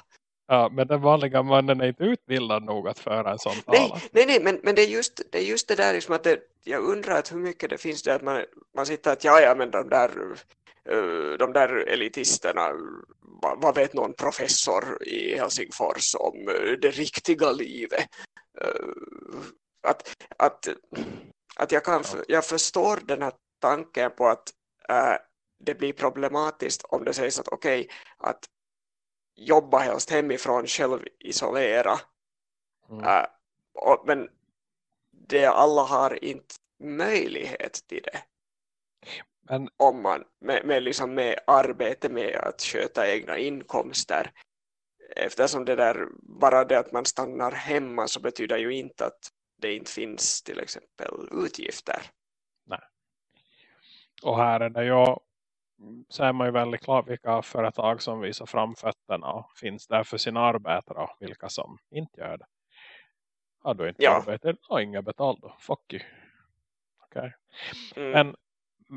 Ja, men den vanliga mannen är inte utbildad nog att föra en sån Nej, nej, nej men, men det, är just, det är just det där liksom att det, jag undrar att hur mycket det finns där att man, man sitter att ja, ja men de där, eh, de där elitisterna vad, vet någon professor i Helsingfors om eh, det riktiga livet Eh, att, att, att jag, kan, Ja. jag förstår den här tanken på att eh, det blir problematiskt om det sägs att okej, att jobba helst hemifrån själv isolera. Mm. Men det alla har inte möjlighet till det. Men, Om man med, med, liksom med arbete med att sköta egna inkomster. Eftersom det där, bara det att man stannar hemma så betyder ju inte att det inte finns till exempel utgifter. och här är det ju så är man ju väldigt klar vilka företag som visar framfötterna och finns där för sina arbetare och vilka som inte gör det. Har du inte Ja. arbete? Har inga betalt då. Fuck you. Okej. Mm. Men,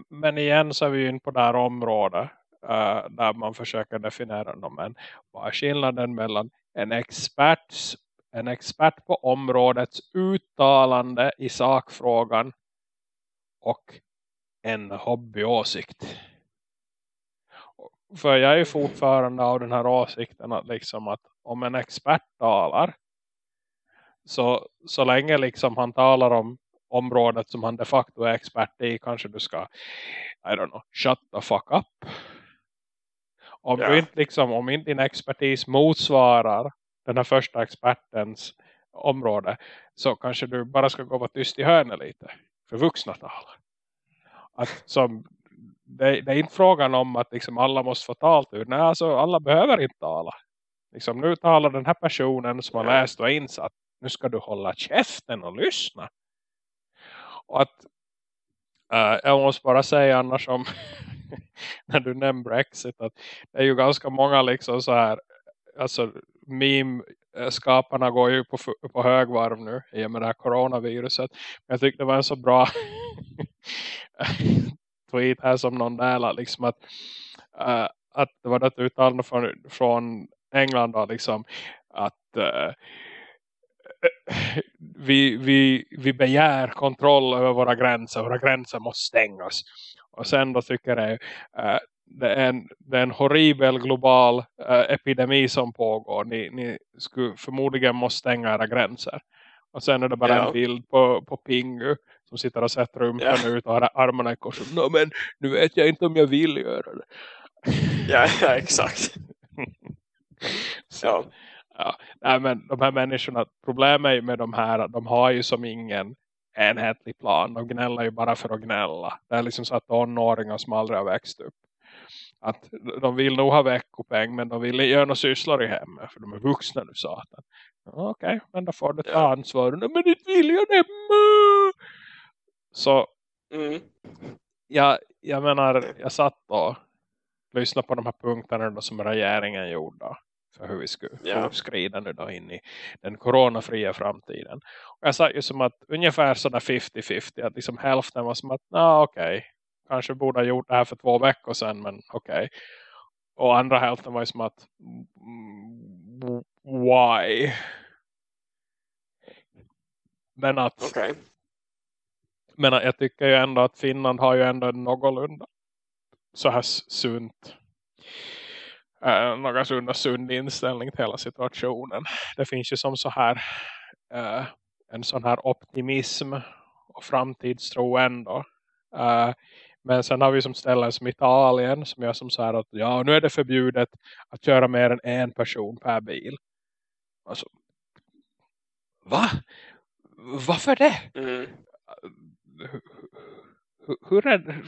men igen så är vi ju in på det här området uh, där man försöker definiera dem. Men vad är skillnaden mellan en expert, en expert på områdets uttalande i sakfrågan och en hobbyåsikt? För jag är ju fortfarande av den här åsikten att, liksom att om en expert talar så, så länge liksom han talar om området som han de facto är expert i kanske du ska I don't know, shut the fuck up. Om, Ja. du inte liksom, om inte din expertis motsvarar den här första expertens område så kanske du bara ska gå och vara tyst i hörnet lite. För vuxna talar. Att som, det, det är inte frågan om att liksom alla måste få talt ur. Nej, alltså alla behöver inte tala. Liksom, nu talar den här personen som har läst och insatt. Nu ska du hålla käften och lyssna. Och att Uh, jag måste bara säga annars om när du nämnde Brexit att det är ju ganska många liksom så här alltså meme-skaparna eh, går ju på, på högvarv nu i och med det här coronaviruset. Men jag tyckte det var en så bra tweet här som någon där liksom att, uh, att det var ett uttalande från, från England då, liksom att uh, vi, vi, vi begär kontroll över våra gränser. Våra gränser måste stängas. Och sen då tycker jag eh, det, är en, det är en horribel global eh, epidemi som pågår. Ni, ni skulle förmodligen måste stänga era gränser. Och sen är det bara Ja. en bild på, på Pingu som sitter och sätter rumpan Ja. ut och har armarna i kors. "Nå, men nu vet jag inte om jag vill göra det. Ja, ja, exakt. Så, Ja. Ja. Nej, men de här människorna, problemet med de här, de har ju som ingen enhetlig plan. De gnäller ju bara för att gnälla. Det är liksom så att tonåringar som aldrig har växt upp. Att de vill nog ha veckopeng men de vill göra några sysslor i hemmet för de är vuxna nu satan. Okej, men då får du ta ansvar. Men inte vill jag det. Så Mm. jag, jag menar, jag satt och lyssnade på de här punkterna som regeringen gjorde för hur vi skulle Ja. fortskrida nu då in i den coronafria framtiden. Och jag sa ju som att ungefär sådär 50-50, att liksom hälften var som att, nah, okej, kanske borde ha gjort det här för två veckor sedan, men okej. Och andra hälften var ju som att, why? Men att Okej. men jag tycker ju ändå att Finland har ju ändå någorlunda så här sunt äh, någorlunda sund inställning till hela situationen. Det finns ju som så här äh, en sån här optimism och framtidstro ändå. Äh, men sen har vi som ställen som Italien som gör som så här att ja nu är det förbjudet att köra mer än en person per bil. Alltså, va? Varför det? Mm. hur, hur är det?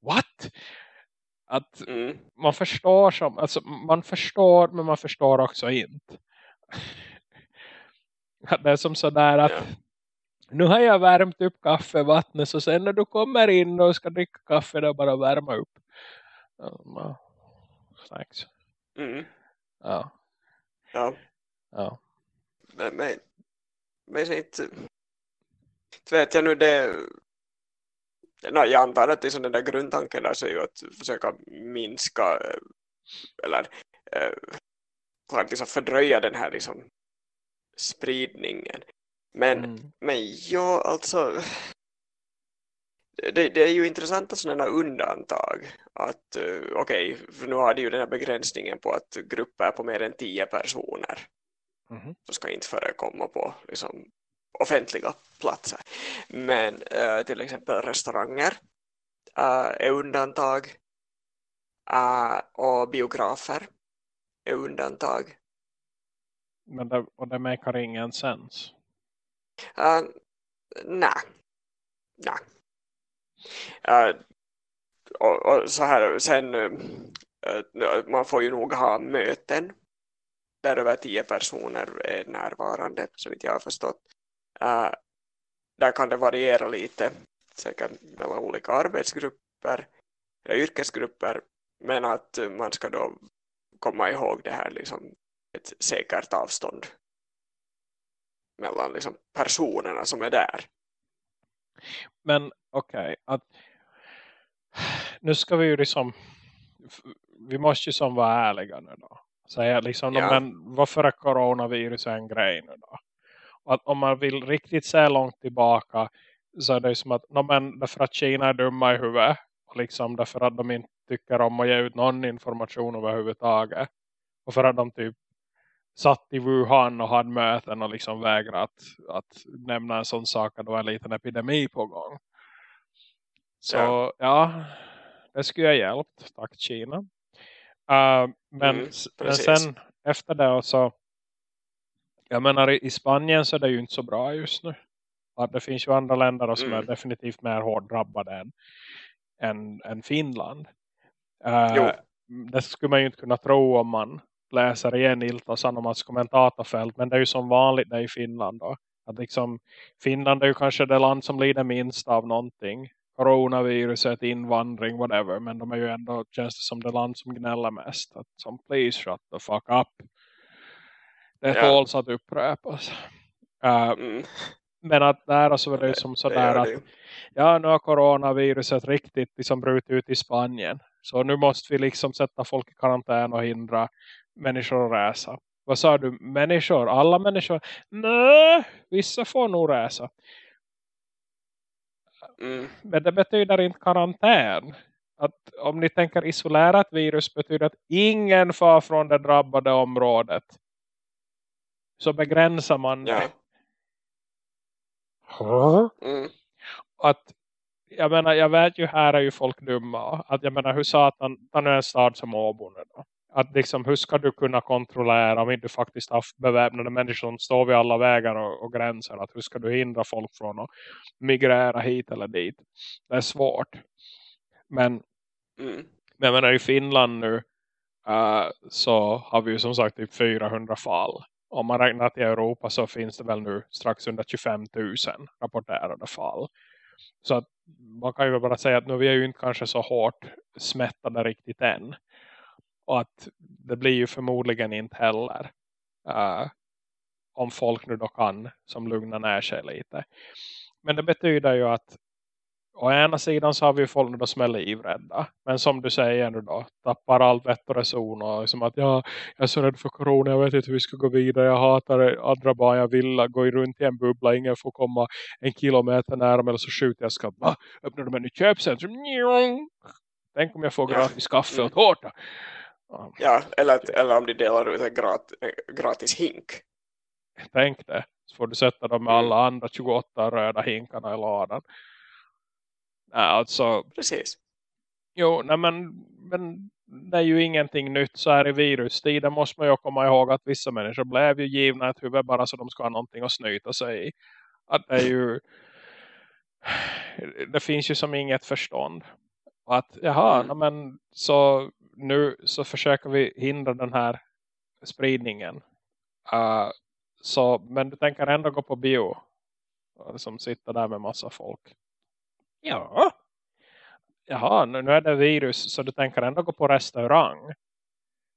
What? Att Mm. man förstår som, alltså man förstår men man förstår också inte. Att Det är som sådär att Ja. nu har jag värmt upp kaffevattnet så sen när du kommer in och ska dricka kaffe då bara värma upp. Ja, Thanks. Mm. Ja, Ja. ja. Men, men, men inte vet jag nu det no, jag antar att liksom den där grundtanken där så är ju att försöka minska eller eh, liksom fördröja den här liksom spridningen men, Mm. men ja alltså det, det är ju intressanta sådana undantag att okej, för nu har det ju den här begränsningen på att grupper på mer än tio personer Mhm. som ska inte förekomma på liksom, offentliga platser. Men eh, till exempel restauranger eh, är undantag eh, och biografer är undantag. Men det, och det makar ingen sens. Uh, nej. Nej. Och, och, så här, sen man får ju nog ha möten där över tio personer är närvarande, så vitt jag har förstått. Uh, där kan det variera lite, säkert mellan olika arbetsgrupper, yrkesgrupper, men att man ska då komma ihåg det här liksom ett säkert avstånd mellan liksom personerna som är där. Men okej, okay, nu ska vi ju liksom vi måste ju som vara ärliga nu då. Säga liksom, ja. men varför är coronavirus en grej nu då? Att om man vill riktigt se långt tillbaka så är det som att, no, men därför att Kina är dumma i huvudet och liksom därför att de inte tycker om att ge ut någon information överhuvudtaget. Och för att de typ satt i Wuhan och hade möten och liksom vägrat att, att nämna en sån sak att det var en liten epidemi på gång. Så ja, ja det skulle ha hjälpt. Tack Kina. Uh, men, mm, men sen efter det så jag menar i Spanien så är det ju inte så bra just nu. Att det finns ju andra länder som mm. är definitivt mer hårt drabbade än, än, än Finland. Uh, det skulle man ju inte kunna tro om man läser igen Ilta Sanomats kommentatorfält. Men det är ju som vanligt där i Finland då. Att liksom, Finland är ju kanske det land som lider minst av någonting. Coronaviruset, invandring, whatever. Men de är ju ändå, känns det som det land som gnäller mest. Att som, please shut the fuck up. Det ja. att upprepas. Uh, mm. Men att där så är det ju som sådär att ja nu har coronaviruset riktigt liksom brutit ut i Spanien. Så nu måste vi liksom sätta folk i karantän och hindra människor att resa. Vad sa du? Människor? Alla människor? Nej, vissa får nog resa. Mm. Men det betyder inte karantän. Att om ni tänker isolera ett virus betyder att ingen far från det drabbade området. Så begränsar man det. Ja. Mm. Att jag menar, jag vet ju här är ju folk dumma. Att jag menar, hur satan, ta nu en stad som Åbo då att liksom, hur ska du kunna kontrollera om inte du faktiskt haft beväpnade människor som står vid alla vägar och, och gränser. Att hur ska du hindra folk från att migrera hit eller dit. Det är svårt. Men, mm. men jag menar i Finland nu uh, så har vi ju som sagt typ 400 fall. Om man räknar till Europa så finns det väl nu strax under 25 000 rapporterade fall. Så att man kan ju bara säga att nu vi är ju inte kanske så hårt smättade riktigt än. Och att det blir ju förmodligen inte heller uh, om folk nu då kan som lugnar ner sig lite. Men det betyder ju att å ena sidan så har vi folk då som är livrädda. Men som du säger nu då, tappar allt vett och reson. Och liksom att ja, jag är så rädd för corona, jag vet inte hur vi ska gå vidare. Jag hatar andra barn, jag vill gå runt i en bubbla. Ingen får komma en kilometer närmare eller så skjuter jag. Ska va? Öppnar de en ny köpcentrum? Tänk om jag får gratis kaffe och tårta. Ja, eller, eller om de delar ut en grat, gratis hink. Tänk det. Så får du sätta dem med alla andra 28 röda hinkarna i ladan. Nej, alltså. Precis. Jo, nej men, men det är ju ingenting nytt så här i virustiden måste man ju komma ihåg att vissa människor blev ju givna ett huvud bara så de ska ha någonting att snyta sig i. Att det är ju det finns ju som inget förstånd. Och att, jaha, mm. men så nu så försöker vi hindra den här spridningen. Uh, så, men du tänker ändå gå på bio. Som sitter där med massa folk. Ja. Jaha, nu, är det virus. Så du tänker ändå gå på restaurang.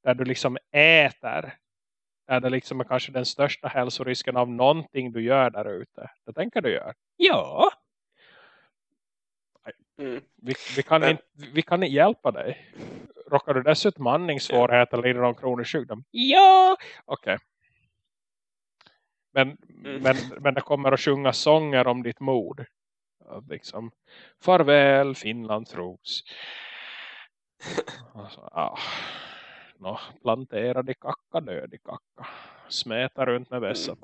Där du liksom äter. Är det liksom kanske den största hälsorisken av någonting du gör där ute. Det tänker du gör. Ja. Mm. Vi, vi, kan Men... inte, vi kan inte hjälpa dig. Råkar du dessutom andningssvårigheter eller lider av kronisk sjukdom? Ja! Okej. Okay. Men, mm. men, men det kommer att sjunga sånger om ditt mod. Liksom, farväl Finlands ros. Alltså, ah. no, planterad i kacka, död i kacka. Smeta runt med. Mm.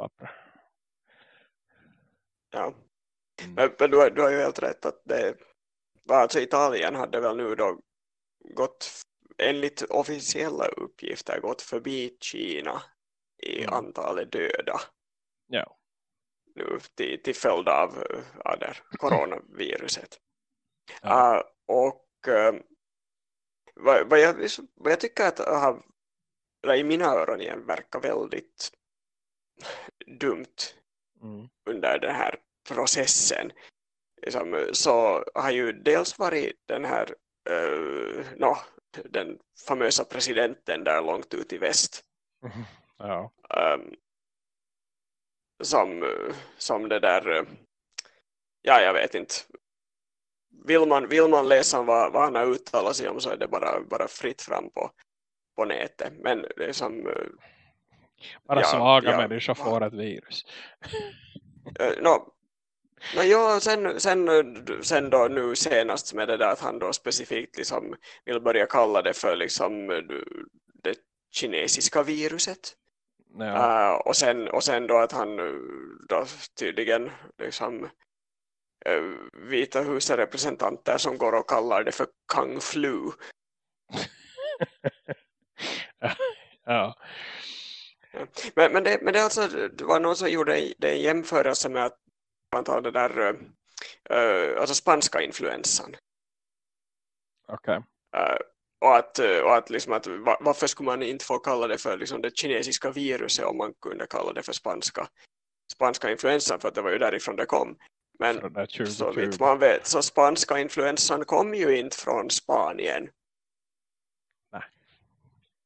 Ja. Men, men du, har, du har ju helt rätt att det alltså Italien hade väl nu då gått enligt officiella uppgifter gått förbi Kina i mm. antalet döda. Ja. Nu till, till följd av, av det coronaviruset. Ja. Uh, och uh, vad, vad, jag, vad jag tycker att har, i mina öron igen verkar väldigt dumt mm. under den här processen liksom, så har ju dels varit den här uh, no, den famösa presidenten där långt ut i väst mm. ja. um, som, som det där ja jag vet inte. Vill man, vill man läsa vad, vad han har uttalat sig om så är det bara, bara fritt fram på, på nätet. Men det är som bara ja, svaga ja, människor får ett virus. No, No, ja, sen, sen, sen då nu senast med det där att han då specifikt liksom vill börja kalla det för liksom det kinesiska viruset. Ja. Uh, och, sen, och sen då att han då tydligen liksom uh, Vita husets representanter som går och kallar det för Kung Flu. ja. Men, men, det, men det, alltså, det var någon som gjorde en jämförelse med att man tar det där uh, alltså spanska influensan. Okej. Okay. Uh, och att, och att, liksom att varför skulle man inte få kalla det för liksom det kinesiska viruset om man kunde kalla det för spanska, spanska influensan för att det var ju därifrån det kom. Men så vitt man vet så spanska influensan kom ju inte från Spanien. Nej,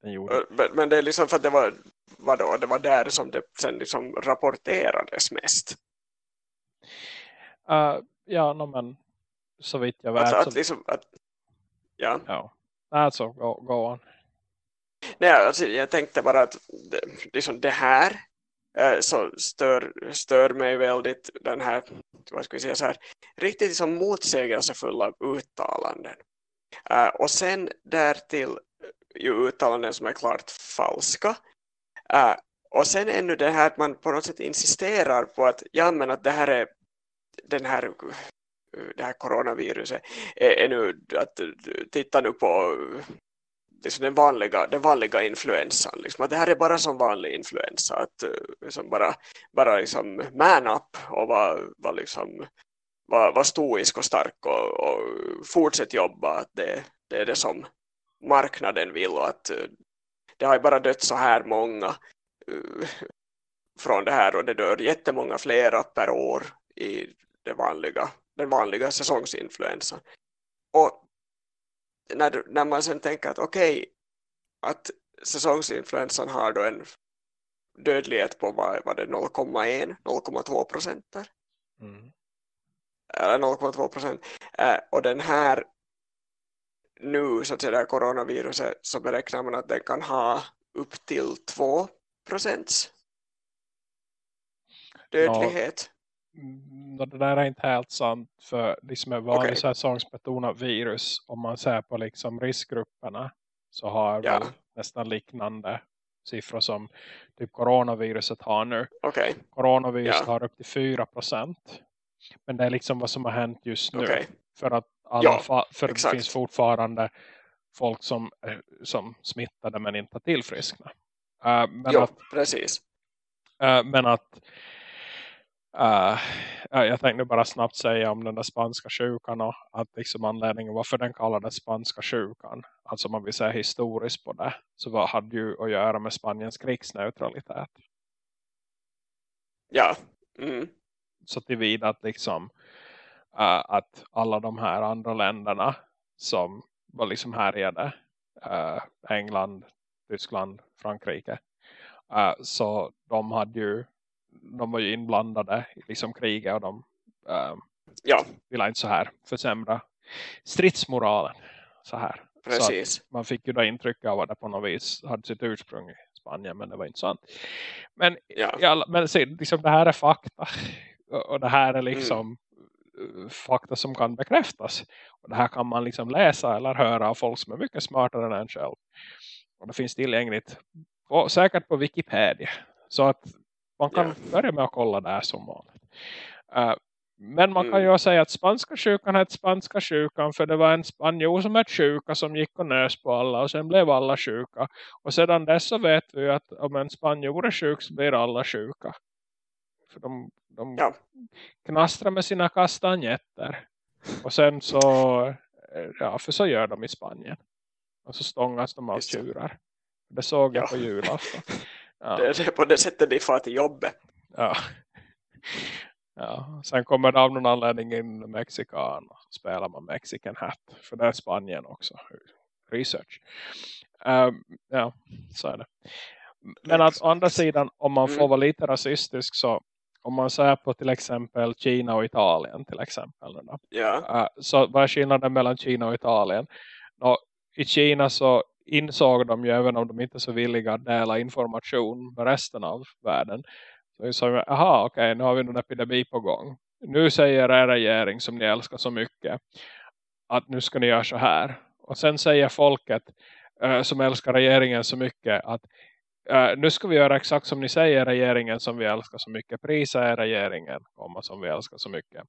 den gjorde. Men, men det är liksom för att det var, vadå, det var där som det sen liksom rapporterades mest. Uh, ja, no, men så vitt jag vet. Alltså, att, så... liksom, att, ja. ja. Alltså, go, go on. Nej, alltså, jag tänkte bara att det, liksom det här eh, så stör, stör mig väldigt den här, vad ska vi säga så här, riktigt liksom motsägelsefulla uttalanden. Uh, och sen därtill eh, ju uttalanden som är klart falska. Uh, och sen ännu det här att man på något sätt insisterar på att, ja, men att det här är den här det här coronaviruset är, nu att eh, titta nu på liksom den, vanliga, den vanliga influensan. Liksom, att det här är bara som vanlig influensa. Att liksom bara, bara liksom man up och vara var liksom, var, var stoisk och stark och, och fortsätt jobba. Att det, det är det som marknaden vill och att eh, det har ju bara dött så här många från det här och det dör jättemånga flera per år i det vanliga, den vanliga säsongsinfluensan. Och när, när man sen tänker att okej, okay, att säsongsinfluensan har då en dödlighet på vad, vad det 0,1, 0,2 procenter. Mm. Eller 0,2 procent. Eh, och den här nu så att säga det här coronaviruset så beräknar man att den kan ha upp till 2 procents dödlighet. Mm, det där är inte helt sant för liksom ett vanligt okay. säsongsbetonat virus om man ser på liksom riskgrupperna så har ja. nästan liknande siffror som typ coronaviruset har nu. Okay. Coronavirus ja. har upp till 4%. Men det är liksom vad som har hänt just nu. Okay. För att alla ja, för det finns fortfarande folk som, eh, som smittade men inte tillfriskna. Uh, men jo, att, precis. Uh, men att Uh, jag tänkte bara snabbt säga om den där spanska sjukan och att liksom anledningen varför den kallades spanska sjukan. Alltså man vill säga historiskt på det. Så vad hade ju att göra med Spaniens krigsneutralitet? Ja. Mm. Så tillvida att liksom uh, att alla de här andra länderna som var liksom härjade uh, England, Tyskland, Frankrike. Uh, så de hade ju de var ju inblandade i liksom kriget och de äh, ja. ville inte så här försämra stridsmoralen så här. Precis. Så man fick ju då intryck av att det på något vis hade sitt ursprung i Spanien men det var inte sant. Men, ja. Ja, men se, liksom, det här är fakta och det här är mm. liksom mm. fakta som kan bekräftas. Och det här kan man liksom läsa eller höra av folk som är mycket smartare än en själv. Och det finns tillgängligt och säkert på Wikipedia. Så att man kan yeah. börja med att kolla där som vanligt. Uh, Men man kan mm. ju säga att spanska sjukan hette spanska sjukan för det var en spanjor som hette sjuka som gick och nös på alla och sen blev alla sjuka. Och sedan dess så vet vi att om en spanjor är sjuk så blir alla sjuka. För de, de ja. knastrar med sina kastanjetter. Och sen så, ja för så gör de i Spanien. Och så stångas de av tjurar. Det såg jag ja. på julafton. Ja. Det är på det sättet de får till jobbet. Ja. Ja, sen kommer det av någon anledning in mexikan och spelar man Mexican Hat. För det är Spanien också. Research. Um, ja, så är det. Men att å andra sidan, om man får mm. vara lite rasistisk så om man ser på till exempel Kina och Italien till exempel. Ja. Uh, så vad är skillnaden mellan Kina och Italien? Och I Kina så insåg de ju även om de inte är så villiga att dela information med resten av världen så jag sa, aha okej, okay, nu har vi en epidemi på gång. Nu säger er regering som ni älskar så mycket att nu ska ni göra så här. Och sen säger folket uh, som älskar regeringen så mycket att uh, nu ska vi göra exakt som ni säger regeringen som vi älskar så mycket. Prisa är regeringen komma som vi älskar så mycket.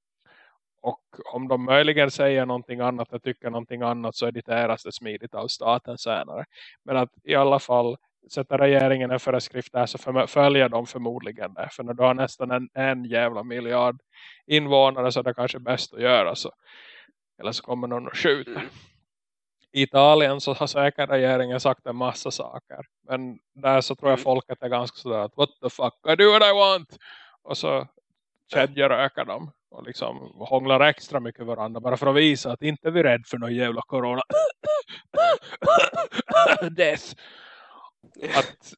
Och om de möjligen säger någonting annat och tycker någonting annat så editeras det smidigt av staten senare. Men att i alla fall sätter regeringen en föreskrift där så följer de förmodligen det. För när du har nästan en, en jävla miljard invånare så är det kanske bäst att göra så. Eller så kommer någon att skjuta. Mm. I Italien så har säkert regeringen sagt en massa saker. Men där så tror jag mm. folket är ganska sådär att what the fuck, I do what I want. Och så kedjerökar de och liksom hånglar extra mycket varandra bara för att visa att inte vi är rädd för någon jävla corona death att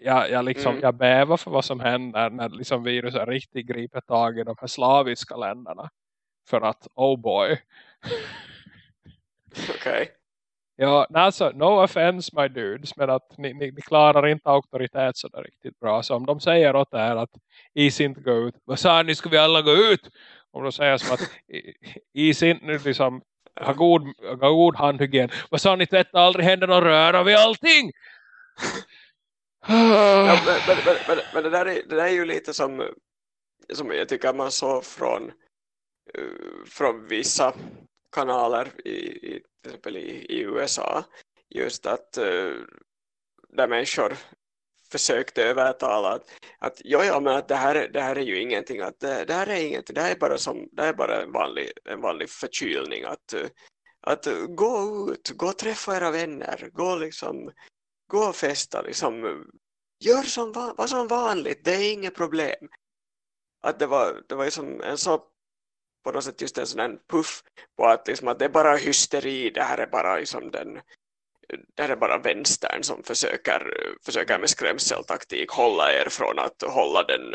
jag, jag, liksom, mm. jag bävar för vad som händer när liksom viruset riktigt griper tag i de här slaviska länderna. För att, oh boy. Okej. Okay. Ja, alltså, no offense my dudes, men att ni, ni, ni, klarar inte auktoritet så där riktigt bra. Så om de säger åt er att is inte gå ut, vad sa ni, ska vi alla gå ut? Om de säger som att is inte liksom, ha god, ha god handhygien, vad sa ni, tvätta aldrig händerna och röra vid allting? ja, men, men, men, men, det, där är, det där är ju lite som, som jag tycker man såg från, eh, från vissa kanaler i, i, till exempel i, i USA just att eh, där människor försökte övertala att, att ja, ja, men att det, här, det här är ju ingenting att det, det här är ingenting, det här är bara, som, det är bara en, vanlig, en vanlig förkylning att, att gå ut, gå och träffa era vänner gå liksom gå och festa liksom. Gör som, vad som vanligt, det är inget problem. Att det var, det var liksom en så på något sätt just en sån puff på att, liksom, att det är bara hysteri, det här är bara liksom den det här är bara vänstern som försöker, försöker med skrämseltaktik hålla er från att hålla, den,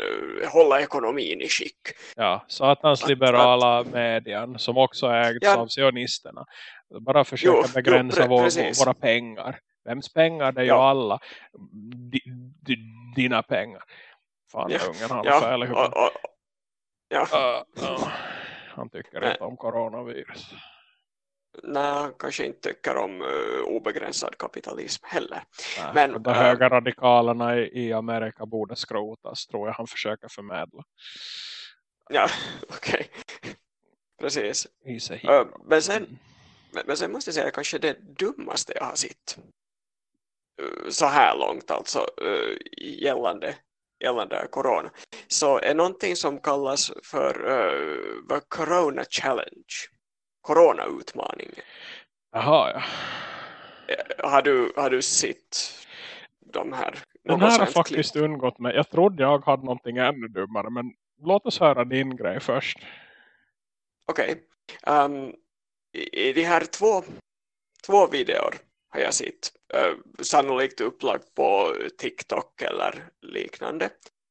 hålla ekonomin i skick. Ja, satans liberala att, medien som också ägs ja, av sionisterna. Bara försöka jo, begränsa jo, vår, våra pengar. Vems pengar? Det är ja. ju alla. D dina pengar. Fan, ja. ungen har ja. fel i huvudet. Ja. Uh, uh. Han tycker inte om coronavirus. Nej, kanske inte tycker om uh, obegränsad kapitalism heller. Nej, Men de höga radikalerna i, i Amerika borde skrotas, tror jag han försöker förmedla. Ja, okej. Okay. Precis. Uh, men, sen, men, men sen måste jag säga kanske det dummaste jag har sett så här långt alltså uh, gällande, gällande corona så är någonting som kallas för uh, the corona challenge corona-utmaningen Jaha, ja. Eh, har du, har du sett de här? Den här har faktiskt klipp? undgått mig. Jag trodde jag hade någonting ännu dummare. Men låt oss höra din grej först. Okej. Okay. Um, ehm, i, I de här två, två videor har jag sett. Uh, sannolikt upplagt på TikTok eller liknande.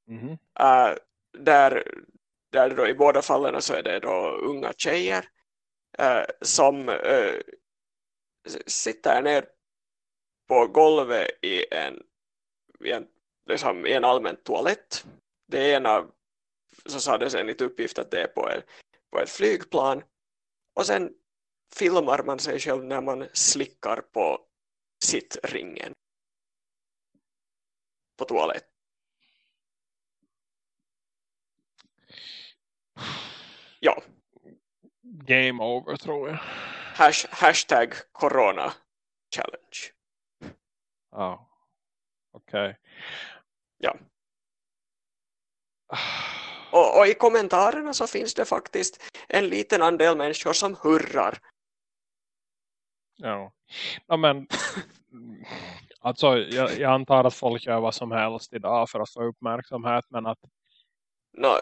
Mm. Uh, där, där då i båda fallen så är det då unga tjejer uh, som uh, sitter ner på golvet i en, i en, liksom, i en allmän toalett. Det ena så sades enligt uppgift att det är på, en, på ett flygplan. Och sen filmar man sig själv när man slickar på sittringen på toalett. ja. Game over tror jag. Hash, hashtag corona challenge. Ja. Okej. Okay. Ja. Och, och, i kommentarerna så finns det faktiskt en liten andel människor som hurrar. Ja, ja men alltså jag, jag, antar att folk gör vad som helst idag för att få uppmärksamhet men att no,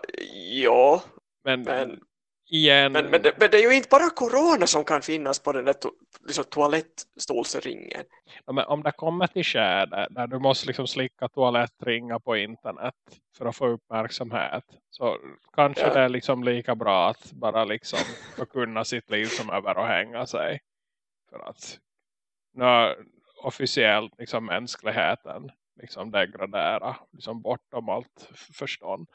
ja, men, men igen. Men, men, det, men, det, är ju inte bara corona som kan finnas på den där to, liksom, toalettstolsringen. Ja, men om det kommer till skäde där du måste liksom slicka toalettringar på internet för att få uppmärksamhet så kanske ja. det är liksom lika bra att bara liksom förkunna sitt liv som över och hänga sig. För att nu officiellt liksom mänskligheten liksom degradera liksom bortom allt förstånd.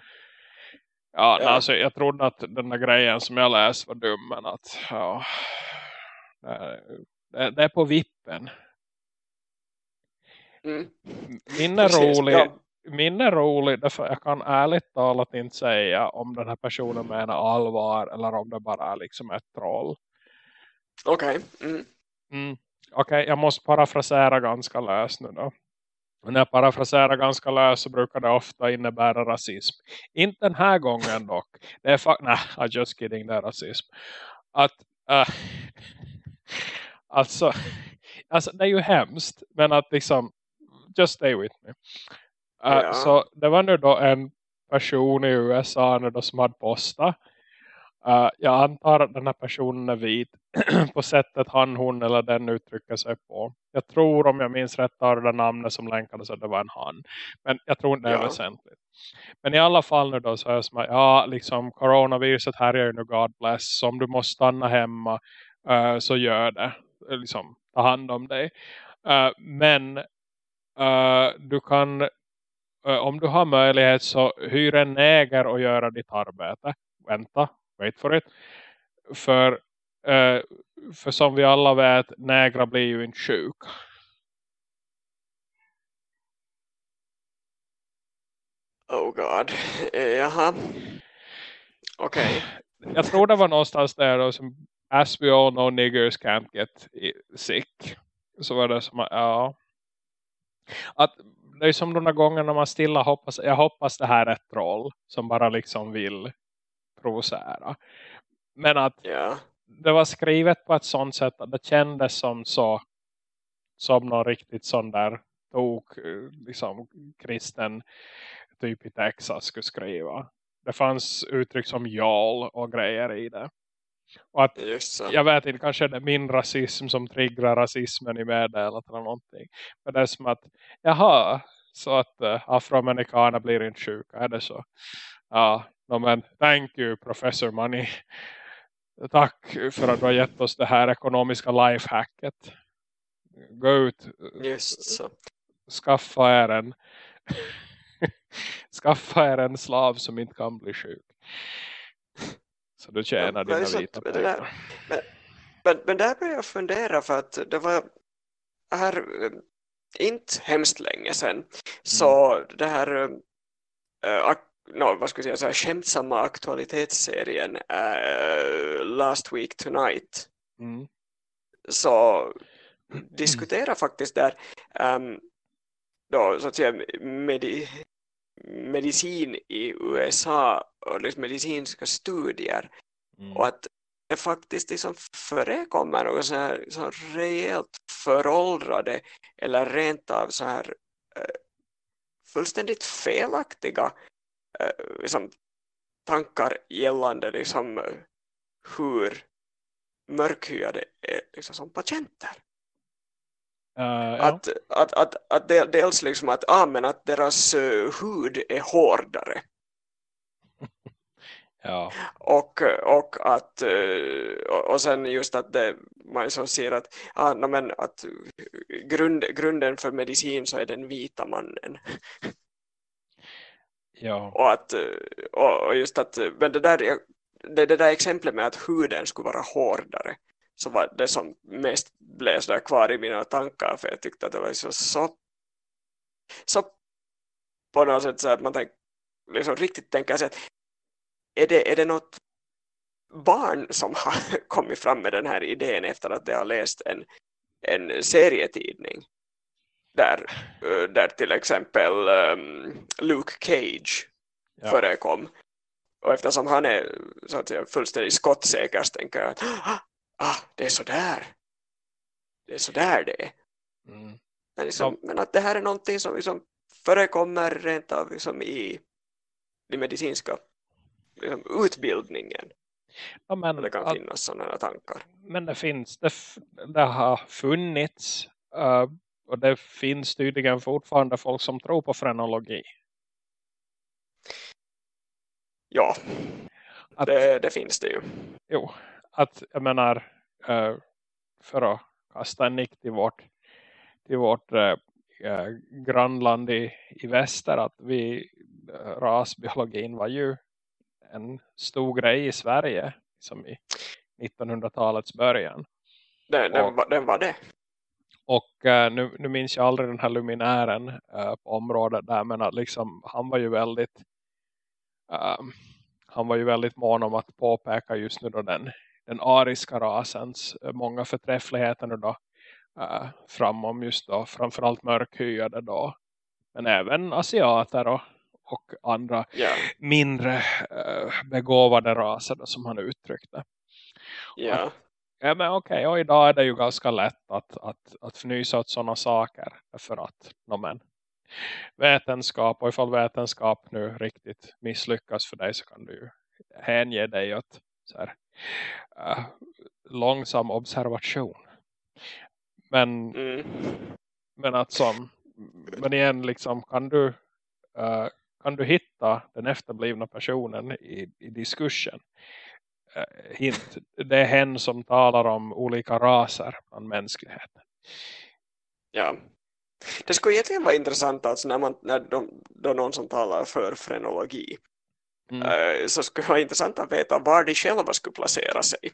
Ja, ja. Alltså, jag trodde att den där grejen som jag läste var dum. Men att ja, det, är på vippen. Mm. Min är Precis, rolig. Ja. Min är rolig därför jag kan ärligt talat inte säga om den här personen menar allvar eller om det bara är liksom ett troll. Okej. Okay. Mm. Mm. Okej, okay, jag måste parafrasera ganska löst nu då. När jag parafraserar ganska löst så brukar det ofta innebära rasism. Inte den här gången dock. Det är faktiskt, nej, just kidding, det är rasism. Att, uh, alltså, alltså, det är ju hemskt. Men att liksom, just stay with me. Uh, ja. Så det var nu då en person i USA nu då som hade postat Uh, jag antar att den här personen är vit på sättet han, hon eller den uttrycker sig på. Jag tror om jag minns rätt av det namnet som länkades att det var en han. Men jag tror inte det är ja. väsentligt. Men i alla fall nu då så är det som att ja, liksom coronaviruset här är ju nu God bless. Så om du måste stanna hemma uh, så gör det. Liksom ta hand om dig. Uh, men du kan om du har möjlighet så hyr en neger och göra ditt arbete. Vänta, wait for it. För, uh, för som vi alla vet, nägra blir ju inte sjuka. Oh god. Jaha. Okej. Okay. Jag tror det var någonstans där då som as we all know niggers can't get sick. Så var det som ja. Att det är som de där gångerna man stilla hoppas, jag hoppas det här är ett troll som bara liksom vill provocera. Men att yeah. det var skrivet på ett sånt sätt att det kändes som så som någon riktigt sån där tok liksom kristen typ i Texas skulle skriva. Det fanns uttryck som jal och grejer i det. Och att, jag vet inte, kanske det är min rasism som triggar rasismen i meddelat eller någonting. Men det är som att, jaha, så att uh, afroamerikaner blir inte sjuka, är det så? Ja, no, men thank you professor Money. Tack för att du har gett oss det här ekonomiska lifehacket. Gå ut. Just så. Skaffa er en skaffa er en slav som inte kan bli sjuk. Så du tjänar ja, dina vita pengar. Men, men, men där började jag fundera för att det var här eh, inte hemskt länge sedan mm. så det här äh, no, vad ska jag säga, så här, skämtsamma aktualitetsserien uh, Last Week Tonight mm. så diskuterar faktiskt där um, då, så att säga, medi medicin i USA och liksom medicinska studier mm. och att det faktiskt liksom förekommer något så här, så här rejält föråldrade eller rent av så här uh, fullständigt felaktiga Eh, liksom, tankar gällande liksom, hur mörkhyade är liksom, som patienter. Uh, ja. att, att, att, att dels liksom att, ah, men att deras uh, hud är hårdare. ja. Och, och att uh, och sen just att det, man så ser att, ah, no, men att grund, grunden för medicin så är den vita mannen. Ja. Och, att, och just att, men det där, det, det där exemplet med att huden skulle vara hårdare så var det som mest blev så kvar i mina tankar för jag tyckte att det var så, så, så på något sätt så att man tänk, liksom riktigt tänker sig att är det, är det något barn som har kommit fram med den här idén efter att de har läst en, en serietidning där, eh, där till exempel um, Luke Cage ja. förekom. Och eftersom han är så att säga, fullständigt skottsäker så tänker jag att ah, ah, det är så där. Det är så där det är. Mm. Men, liksom, ja. men, att det här är någonting som liksom förekommer rent av liksom i, i medicinska liksom, utbildningen. Ja, men, det kan att, finnas sådana tankar. Men det finns, det, det har funnits uh, och det finns tydligen fortfarande folk som tror på frenologi. Ja, att, det, det, finns det ju. Jo, att jag menar uh, för att kasta en nick till vårt, till vårt uh, grannland i, i väster att vi rasbiologin var ju en stor grej i Sverige som i 1900-talets början. Den, den, var, den var det. Och uh, nu, nu minns jag aldrig den här luminären uh, på området där men att liksom, han var ju väldigt uh, han var ju väldigt mån om att påpeka just nu då den, den ariska rasens många förträffligheter nu då framom just då framförallt mörkhyade då men även asiater och och andra yeah. mindre begåvade raser då, som han uttryckte. Yeah. Att, ja men okej, okay, idag är det ju ganska lätt att, att, att fnysa åt sådana saker. För att, no, men, vetenskap, och ifall vetenskap nu riktigt misslyckas för dig så kan du ju hänge dig åt så här, uh, långsam observation. Men, mm. men att som, men igen liksom kan du uh, kan du hitta den efterblivna personen i, i diskursen. Uh, hint, det är hen som talar om olika raser bland mänskligheten. Ja. Det skulle egentligen vara intressant alltså när, man, när de, då någon som talar för frenologi. Mm. Uh, så skulle det vara intressant att veta var de själva skulle placera sig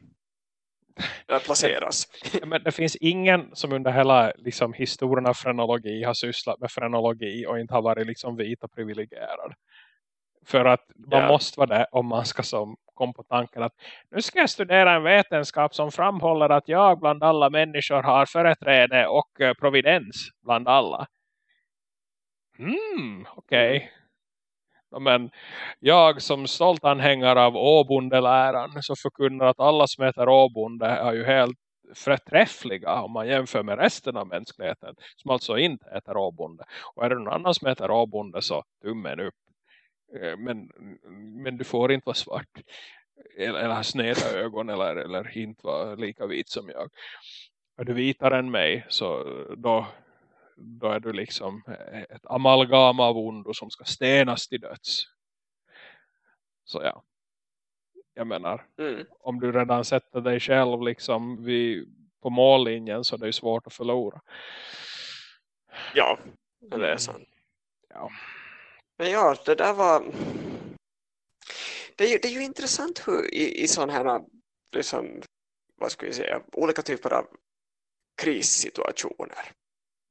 placeras. Men det finns ingen som under hela liksom, historien av frenologi har sysslat med frenologi och inte har varit liksom, vit och privilegierad. För att man yeah. måste vara det om man ska som kom på tanken att nu ska jag studera en vetenskap som framhåller att jag bland alla människor har företräde och eh, providens bland alla. Hmm, okej. Okay men jag som stolt anhängare av åbondeläran så förkunnar att alla som heter åbonde är ju helt förträffliga om man jämför med resten av mänskligheten som alltså inte heter åbonde. Och är det någon annan som heter åbonde så tummen upp. Eh, men, men du får inte vara svart eller, eller ha sneda ögon eller, eller inte vara lika vit som jag. Är du vitare än mig så då då är du liksom ett amalgam av ondo som ska stenas till döds. Så ja. Jag menar, mm. om du redan sätter dig själv liksom vid, på mållinjen så är det svårt att förlora. Ja, det är mm. sant. Ja. Men ja, det där var... Det är ju, det är ju intressant hur i, i sådana här liksom, vad ska vi säga, olika typer av krissituationer.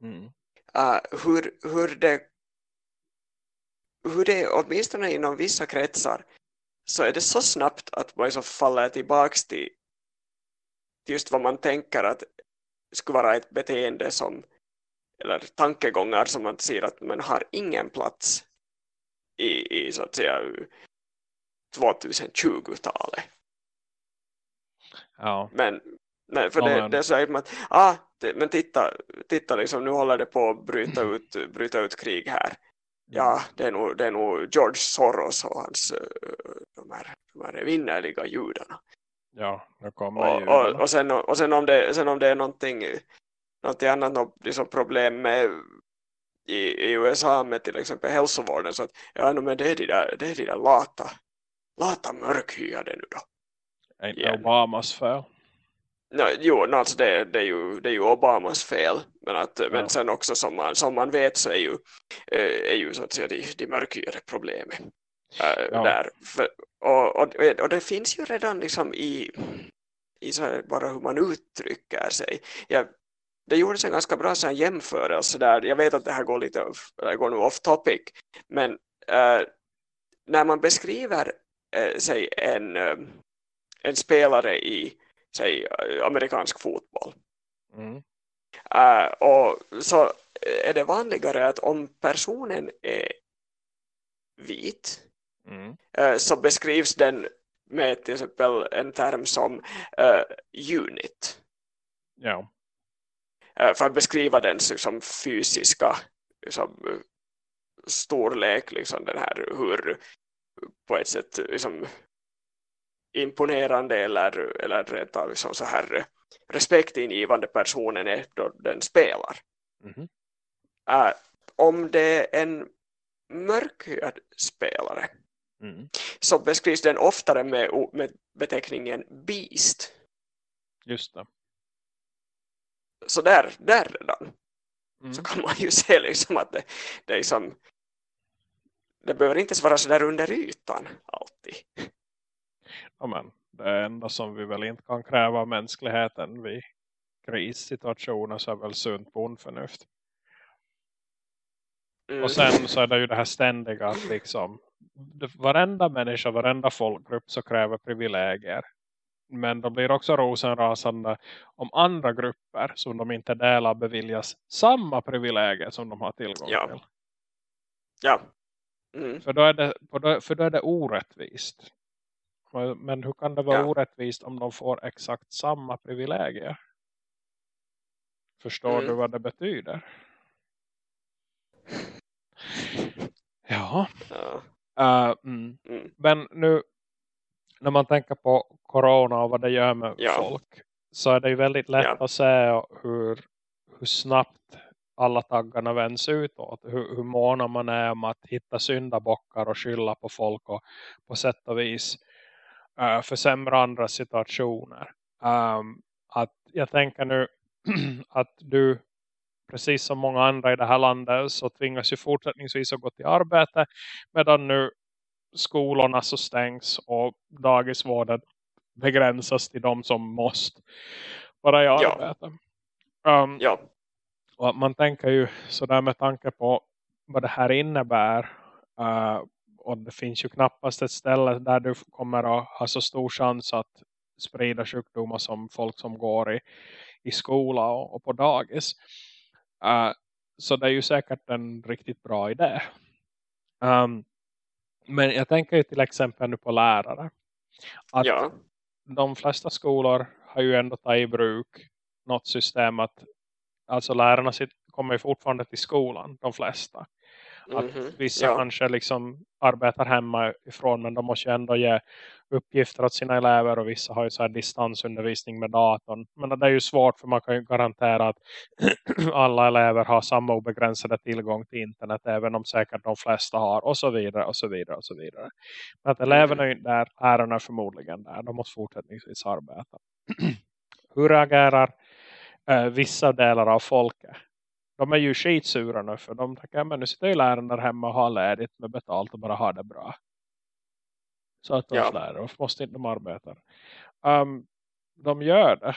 Mm uh, hur, hur, det, hur det åtminstone inom vissa kretsar så är det så snabbt att man så faller tillbaka till, till just vad man tänker att skulle vara ett beteende som eller tankegångar som man ser att man har ingen plats i, i så att säga 2020-talet. Ja. Men, men för ja, det, men... det är så att ah, men titta, titta liksom, nu håller det på att bryta ut, bryta ut krig här. Ja, mm. det är nog, det är nog George Soros och hans eh, de här, de här vinnerliga judarna. Ja, nu kommer och, och, och, sen, och sen om det, sen om det är någonting, någonting annat något liksom problem med i, i USA med till exempel hälsovården så att ja, men det är de där, det är de där lata, lata mörkhyade nu då. Inte Obamas fel. No, jo, no, alltså det, det, är ju, det är ju Obamas fel. Men, att, ja. men sen också som man, som man vet så är ju, eh, är ju så att säga de, de mörkhyade problemet. Äh, ja. där. För, och, och, och det finns ju redan liksom i, i så här, bara hur man uttrycker sig. Jag, det gjordes en ganska bra sån jämförelse där. Jag vet att det här går lite går nu off topic. Men äh, när man beskriver äh, sig en en spelare i säg, amerikansk fotboll. Mm. Uh, och så är det vanligare att om personen är vit Mm. uh, så beskrivs den med till exempel en term som unit. Ja. För att beskriva den liksom, fysiska liksom, storlek, liksom, den här hur på ett sätt liksom, imponerande eller, eller rent av liksom, så här respektingivande personen är då den spelar. Mm. Uh, om det är en mörkhyad spelare Mm. så beskrivs den oftare med, med beteckningen beast. Just det. Så där, där redan Mm. så kan man ju se liksom att det, det är liksom det behöver inte vara så där under ytan alltid. Ja, men det enda som vi väl inte kan kräva av mänskligheten vid krissituationer så är väl sunt bondförnuft. Mm. Och sen så är det ju det här ständiga att liksom varenda människa, varenda folkgrupp så kräver privilegier. Men de blir också rosenrasande om andra grupper som de inte delar beviljas samma privilegier som de har tillgång Ja. till. Ja. Mm. För då, är det, för då- är det orättvist. Men hur kan det vara Ja. orättvist om de får exakt samma privilegier? Förstår Mm. du vad det betyder? Ja. Ja. Uh, mm. Mm. Men nu när man tänker på corona och vad det gör med Ja. folk så är det ju väldigt lätt Ja. att se hur, hur snabbt alla taggarna vänds utåt. Hur, hur måna man är om att hitta syndabockar och skylla på folk och på sätt och vis uh, försämra andra situationer. Um, att jag tänker nu att du precis som många andra i det här landet så tvingas ju fortsättningsvis att gå till arbete medan nu skolorna så stängs och dagisvården begränsas till de som måste vara i Ja. arbete. Um, Ja. man tänker ju sådär med tanke på vad det här innebär uh, och det finns ju knappast ett ställe där du kommer att ha så stor chans att sprida sjukdomar som folk som går i, i skola och, och på dagis. Uh, så det är ju säkert en riktigt bra idé. Um, men jag tänker ju till exempel nu på lärare. Att Ja. de flesta skolor har ju ändå tagit i bruk något system att alltså lärarna sit, kommer ju fortfarande till skolan, de flesta. Att Mhm. vissa ja. kanske liksom arbetar hemma ifrån men de måste ändå ge uppgifter åt sina elever och vissa har ju så här distansundervisning med datorn. Men det är ju svårt för man kan ju garantera att alla elever har samma obegränsade tillgång till internet även om säkert de flesta har och så vidare och så vidare och så vidare. Men att eleverna är ju där, lärarna är förmodligen där. De måste fortsättningsvis arbeta. Hur reagerar eh, vissa delar av folket? De är ju skitsura nu för de tänker men nu sitter ju läraren där hemma och har ledigt med betalt och bara har det bra. Så att de Ja. lärare, varför måste inte de arbeta? Um, de gör det.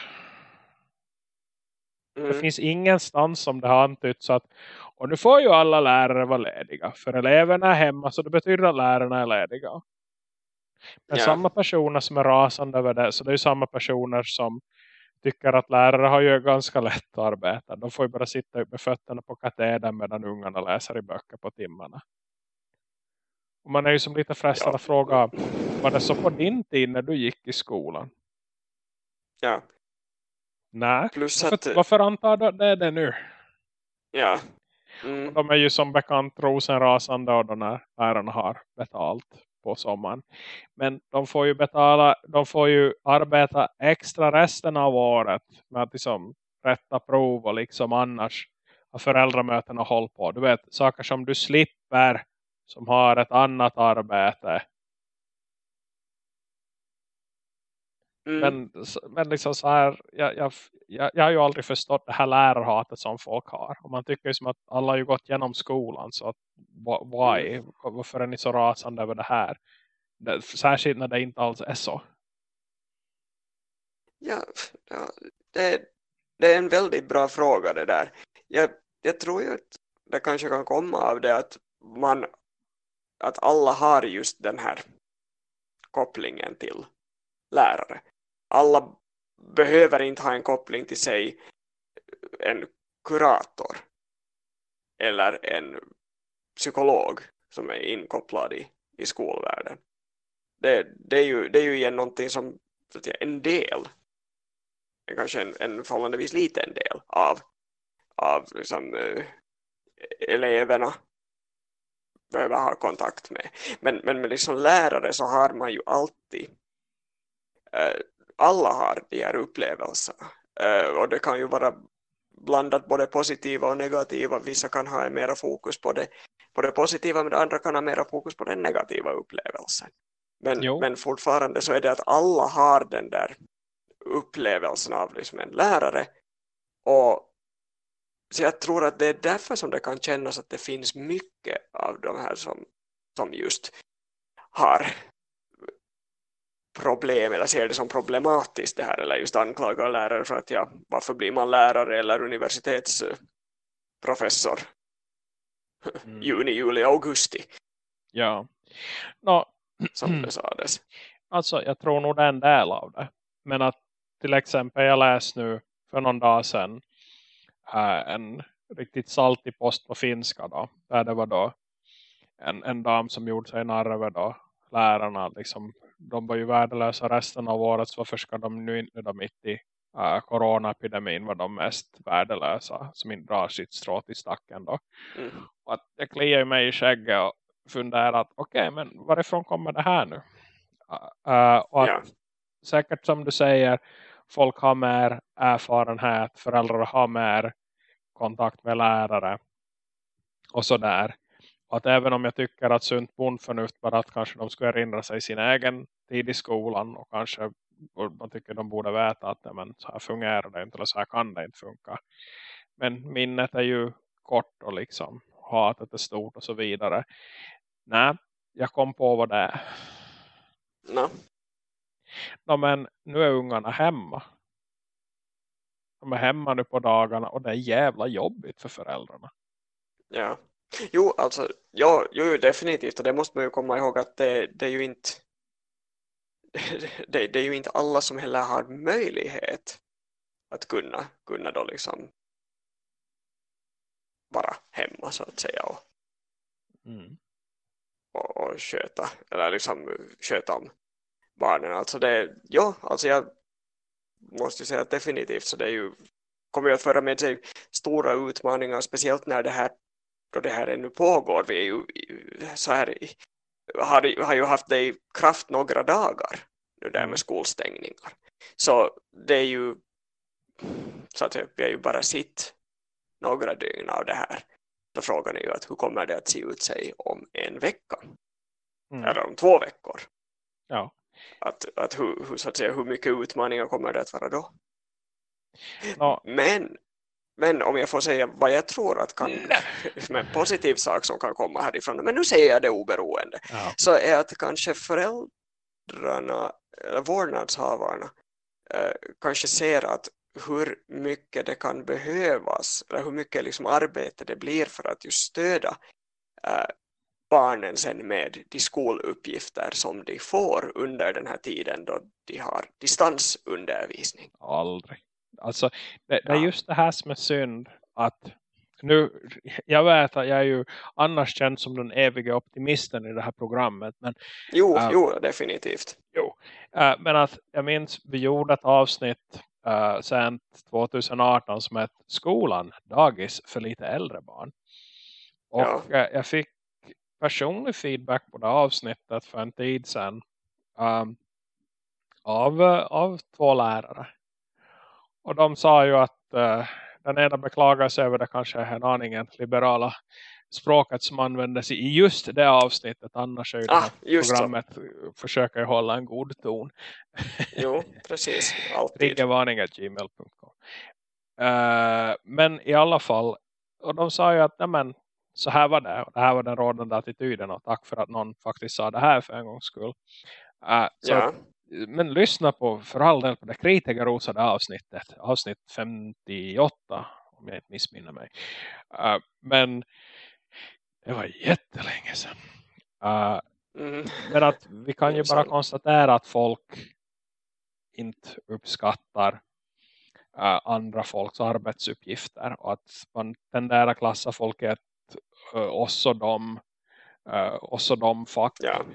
Det Mm. finns ingenstans som det har antytts att och nu får ju alla lärare vara lediga. För eleverna är hemma så det betyder att lärarna är lediga. Men Ja. samma personer som är rasande över det så det är ju samma personer som tycker att lärare har ju ganska lätt att arbeta. De får ju bara sitta upp med fötterna på katedern medan ungarna läser i böcker på timmarna. Och man är ju som lite frestad Ja. att fråga var det så på din tid när du gick i skolan? Ja. Nej. Plus Varför, att varför antar du det det nu? ja. Mm. De är ju som bekant rosenrasande och de här lärarna har betalt på sommaren. Men de får ju betala, de får ju arbeta extra resten av året med att liksom rätta prov och liksom annars har föräldramötena håll på. Du vet, saker som du slipper som har ett annat arbete. Mm. Men, men liksom så här, jag, jag, jag, jag har ju aldrig förstått det här lärarhatet som folk har. Och man tycker ju som att alla har ju gått genom skolan. Så att, wh- why? Varför är ni så rasande över det här? Särskilt när det inte alls är så. Ja, ja det, det är en väldigt bra fråga det där. Jag, jag tror ju att det kanske kan komma av det att man att alla har just den här kopplingen till lärare. Alla behöver inte ha en koppling till sig en kurator eller en psykolog som är inkopplad i, i skolvärlden. Det, det, är ju, det är ju igen någonting som en del, kanske en, en förhållandevis liten del av, av liksom, eh, eleverna behöver ha kontakt med. Men, men med liksom lärare så har man ju alltid eh, alla har de här upplevelserna eh, och det kan ju vara blandat både positiva och negativa. Vissa kan ha mera fokus på det, på det positiva men andra kan ha mera fokus på den negativa upplevelsen. Men, men fortfarande så är det att alla har den där upplevelsen av liksom en lärare och så jag tror att det är därför som det kan kännas att det finns mycket av de här som, som just har problem eller ser det som problematiskt det här eller just anklagar lärare för att ja, varför blir man lärare eller universitetsprofessor? Mm. juni, juli, augusti. Ja. No. som det sades. Alltså jag tror nog det är en del av det. Men att till exempel jag läste nu för någon dag sedan äh, en riktigt saltig post på finska då, där det var då en, en dam som gjorde sig narr över då lärarna liksom de var ju värdelösa resten av året så varför ska de nu inte då mitt i uh, coronaepidemin var de mest värdelösa som inte drar sitt strå till stacken då. Mm. Och att jag kliar mig i skägget och funderar att okej okay, men varifrån kommer det här nu? Uh, och att ja. säkert som du säger folk har mer erfarenhet, föräldrar har mer kontakt med lärare och sådär. Att även om jag tycker att sunt bondförnuft bara att kanske de ska erinra sig sin egen tid i skolan och kanske och man tycker de borde veta att men, så här fungerar det inte eller så här kan det inte funka. Men minnet är ju kort och liksom hatet är stort och så vidare. Nej, jag kom på vad det är. No. No, men nu är ungarna hemma. De är hemma nu på dagarna och det är jävla jobbigt för föräldrarna. Ja. Jo, alltså, ja, jo, definitivt. Och det måste man ju komma ihåg att det, det är ju inte det, det, är ju inte alla som heller har möjlighet att kunna, kunna då liksom vara hemma så att säga och, mm. och, och sköta eller liksom sköta om barnen. Alltså det, ja, alltså jag måste säga att definitivt så det är ju kommer ju att föra med sig stora utmaningar speciellt när det här då det här ännu pågår. Vi är ju så här har, har ju haft det i kraft några dagar nu där med mm. skolstängningar. Så det är ju så att vi har ju bara sitt några dygn av det här. Så frågan är ju att hur kommer det att se ut sig om en vecka? Mm. Eller om två veckor? Ja. Att, att hur, hur, så att säga, hur mycket utmaningar kommer det att vara då? Ja. Men men om jag får säga vad jag tror att kan som en positiv sak som kan komma härifrån, men nu säger jag det oberoende, ja. så är att kanske föräldrarna eller vårdnadshavarna eh, kanske ser att hur mycket det kan behövas eller hur mycket liksom arbete det blir för att just stödja eh, barnen sen med de skoluppgifter som de får under den här tiden då de har distansundervisning. Aldrig. Alltså, det, det är just det här som är synd att nu, jag vet att jag är ju annars känd som den eviga optimisten i det här programmet. Men, jo, äh, jo, definitivt. Jo, äh, men att jag minns vi gjorde ett avsnitt äh, sen 2018 som heter Skolan, dagis för lite äldre barn. Och ja. äh, jag fick personlig feedback på det avsnittet för en tid sedan um, av, av två lärare. Och de sa ju att uh, den ena beklagar sig över det kanske är en aningen liberala språket som användes i just det avsnittet. Annars är ju ah, det programmet så. försöker hålla en god ton. Jo, precis. Triggervarning.gmail.com uh, eh, Men i alla fall, och de sa ju att nej så här var det. Och det här var den rådande attityden. Och tack för att någon faktiskt sa det här för en gångs skull. Uh, så ja men lyssna på för all del på det kritikerrosade avsnittet. Avsnitt 58 om jag inte missminner mig. Uh, men det var jättelänge sedan. Uh, mm. Men att vi kan ju bara konstatera att folk inte uppskattar uh, andra folks arbetsuppgifter och att man tenderar klassa folk i ett uh, oss och dem uh, oss och dem fack ja.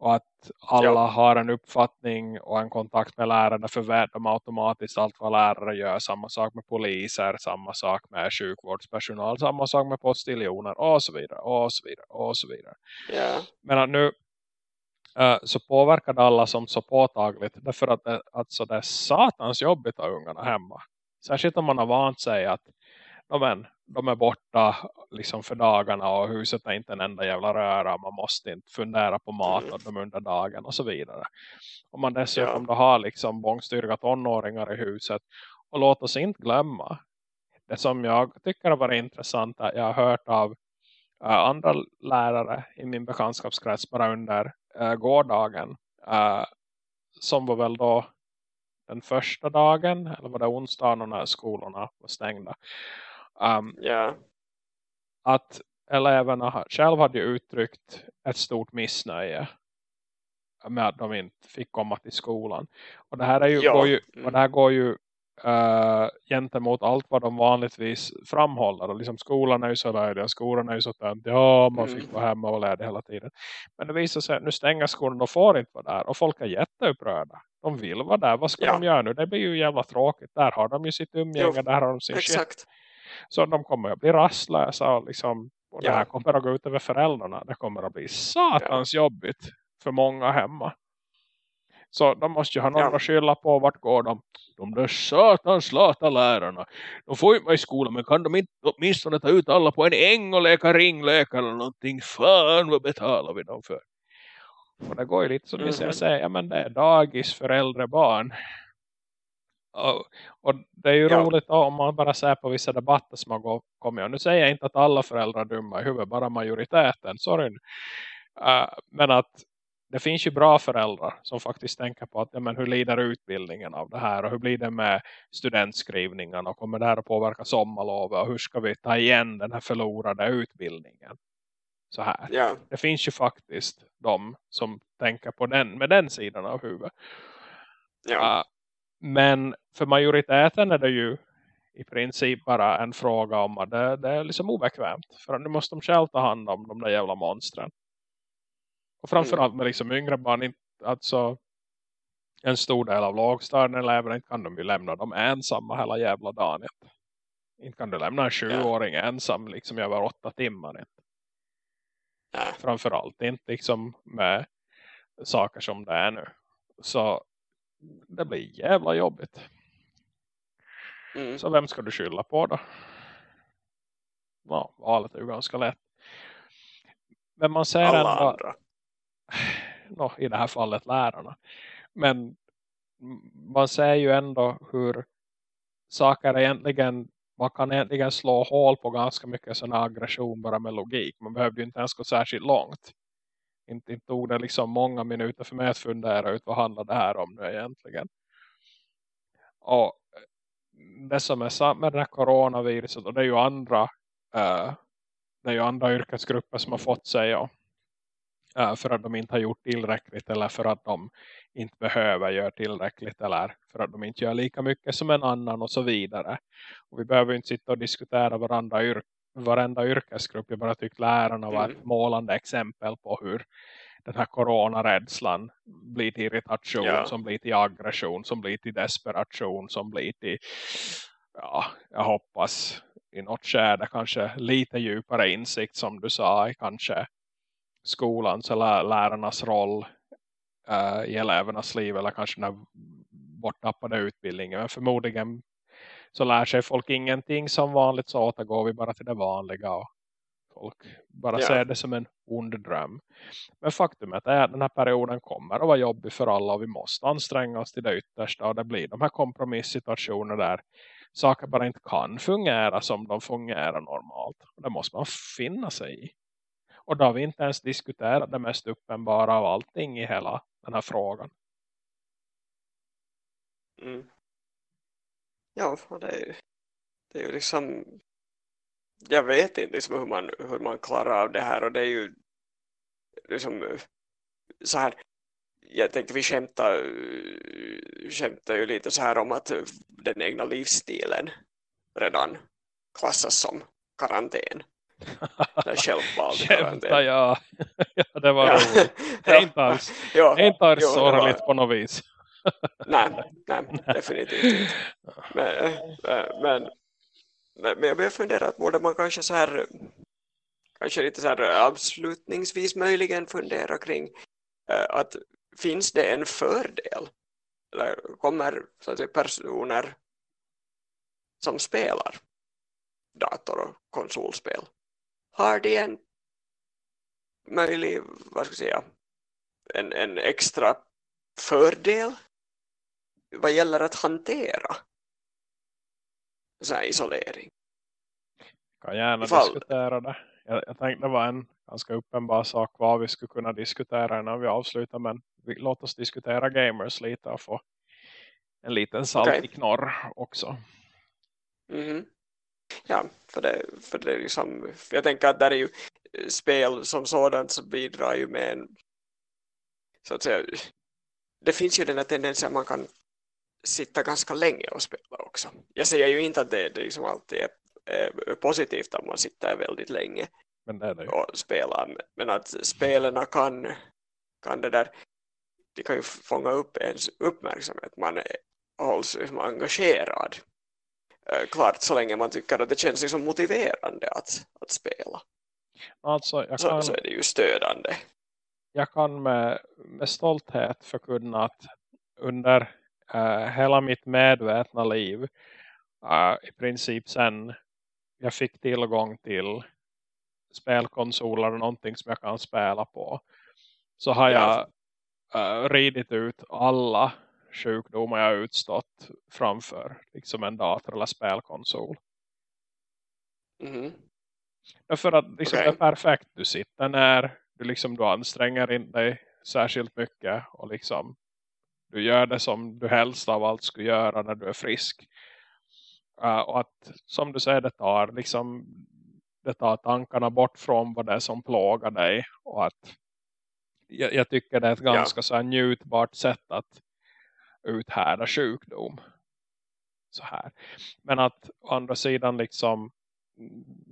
Och att alla ja. har en uppfattning och en kontakt med lärarna för de automatiskt allt vad lärare gör. Samma sak med poliser, samma sak med sjukvårdspersonal, samma sak med postiljoner och så vidare och så vidare och så vidare. Ja. Men att nu uh, så påverkar det alla som så påtagligt därför att det, alltså det är satans jobbigt att ungarna hemma. Särskilt om man har vant sig att men, de är borta liksom för dagarna och huset är inte en enda jävla röra. Man måste inte fundera på mat mm. dem under dagen och så vidare. Om man dessutom ja. då har liksom bångstyrka tonåringar i huset. Och låt oss inte glömma. Det som jag tycker har varit intressant att jag har hört av uh, andra lärare i min bekantskapskrets bara under uh, gårdagen. Uh, som var väl då den första dagen eller var det onsdagen när skolorna var stängda. Um, yeah. Att eleverna själv hade uttryckt ett stort missnöje med att de inte fick komma till skolan. Och det här, är ju, ja. går, ju, och det här går ju uh, gentemot allt vad de vanligtvis framhåller. Och liksom skolan är ju så där, skolan är ju så tönt. Ja, man fick mm. vara hemma och lära hela tiden. Men det visar sig att nu stänger skolan, de får inte vara där. Och folk är jätteupprörda. De vill vara där. Vad ska ja. de göra nu? Det blir ju jävla tråkigt. Där har de ju sitt umgänge, jo, där har de sin exakt. shit. Så de kommer att bli rastlösa och, liksom, och ja. det här kommer att gå ut över föräldrarna. Det kommer att bli satans ja. jobbigt för många hemma. Så de måste ju ha någon ja. att skylla på. Vart går de? De där satans lata lärarna. De får ju mig i skolan. Men kan de inte åtminstone ta ut alla på en äng och leka ringleka eller någonting? Fan vad betalar vi dem för? Och det går ju lite som mm -hmm. jag säger. Ja men det är dagis för äldre barn. Och, det är ju ja. roligt om man bara ser på vissa debatter som har kommit. Och nu säger jag inte att alla föräldrar är dumma i huvudet, bara majoriteten. Sorry. Uh, men att det finns ju bra föräldrar som faktiskt tänker på att ja, men hur lider utbildningen av det här och hur blir det med studentskrivningarna och kommer det här att påverka sommarlovet och hur ska vi ta igen den här förlorade utbildningen så här. Ja. Det finns ju faktiskt de som tänker på den med den sidan av huvudet. Ja. Uh, men för majoriteten är det ju i princip bara en fråga om att det, det är liksom obekvämt. För nu måste de själv ta hand om de där jävla monstren. Och framförallt med liksom yngre barn. Alltså en stor del av lågstadieeleverna kan de ju lämna dem ensamma hela jävla dagen. Inte kan du lämna en 20-åring ja. ensam liksom över åtta timmar. Inte. Ja. Framförallt inte liksom med saker som det är nu. Så det blir jävla jobbigt. Mm. Så vem ska du skylla på då? Ja, valet är ju ganska lätt. Men man ser Alla ändå, andra. No, i det här fallet lärarna. Men man ser ju ändå hur saker egentligen man kan egentligen slå hål på ganska mycket sån aggression bara med logik. Man behövde ju inte ens gå särskilt långt inte, inte tog det liksom många minuter för mig att fundera ut vad handlar det här om nu egentligen. Och det som är sant med det här coronaviruset och det är ju andra uh, det är ju andra yrkesgrupper som har fått sig ja, uh, för att de inte har gjort tillräckligt eller för att de inte behöver göra tillräckligt eller för att de inte gör lika mycket som en annan och så vidare. Och vi behöver inte sitta och diskutera varandra yrk varenda yrkesgrupp. Jag bara tyckte lärarna var mm. ett målande exempel på hur den här coronarädslan blir till irritation, ja. som blir till aggression, som blir till desperation, som blir till, ja, jag hoppas i något skärde kanske lite djupare insikt som du sa i kanske skolans eller lärarnas roll uh, i elevernas liv eller kanske den borttappade utbildningen. Men förmodligen så lär sig folk ingenting som vanligt så återgår vi bara till det vanliga och folk bara ja. ser det som en ond dröm. Men faktumet är att den här perioden kommer att vara jobbig för alla och vi måste anstränga oss till det yttersta och det blir de här kompromissituationer där saker bara inte kan fungera som de fungerar normalt. Och det måste man finna sig i. Och då har vi inte ens diskuterat det mest uppenbara av allting i hela den här frågan. Mm. Ja, det är ju, det är ju liksom jag vet inte liksom hur, man, hur man klarar av det här och det är ju liksom så här jag tänkte vi skämtar, skämtar ju lite så här om att den egna livsstilen redan klassas som karantän. Självvald Skämta, ja. ja. Det var ja. roligt. Är inte alls, ja. inte alls sorgligt på något vis nej, nej, definitivt inte. Men, eh, men, men, men jag börjar fundera att borde man kanske så här kanske lite så här avslutningsvis möjligen fundera kring eh, att finns det en fördel eller kommer så att säga, personer som spelar dator- och konsolspel har de en möjlig, vad ska jag säga en, en extra fördel vad gäller att hantera så här isolering. Kan gärna Ifall... diskutera det. Jag, jag tänkte det var en ganska uppenbar sak vad vi skulle kunna diskutera innan vi avslutar. Men vi, låt oss diskutera gamers lite och få en liten salt okay. knorr också. Mm -hmm. Ja, för det, för det är liksom, för jag tänker att där är ju spel som sådant så bidrar ju med en så att säga, det finns ju den här tendensen att man kan sitta ganska länge och spela också. Jag säger ju inte att det, det liksom alltid är, är positivt att man sitter väldigt länge men det det och spelar. Men att spelarna kan, kan det där de kan ju fånga upp ens uppmärksamhet. Man hålls liksom engagerad. Eh, klart så länge man tycker att det känns liksom motiverande att, att spela. Alltså, kan, så, så är det ju stödande. Jag kan med, med stolthet förkunna att under uh, hela mitt medvetna liv uh, i princip sen jag fick tillgång till spelkonsoler och någonting som jag kan spela på så har jag uh, ridit ut alla sjukdomar jag utstått framför liksom en dator eller spelkonsol. Mm. Därför att liksom, okay. det är perfekt. Du sitter när du, liksom, du anstränger in dig särskilt mycket och liksom du gör det som du helst av allt skulle göra när du är frisk. Uh, och att som du säger det tar liksom det tar tankarna bort från vad det är som plågar dig och att jag, jag tycker det är ett ganska ja. så här njutbart sätt att uthärda sjukdom så här. Men att å andra sidan liksom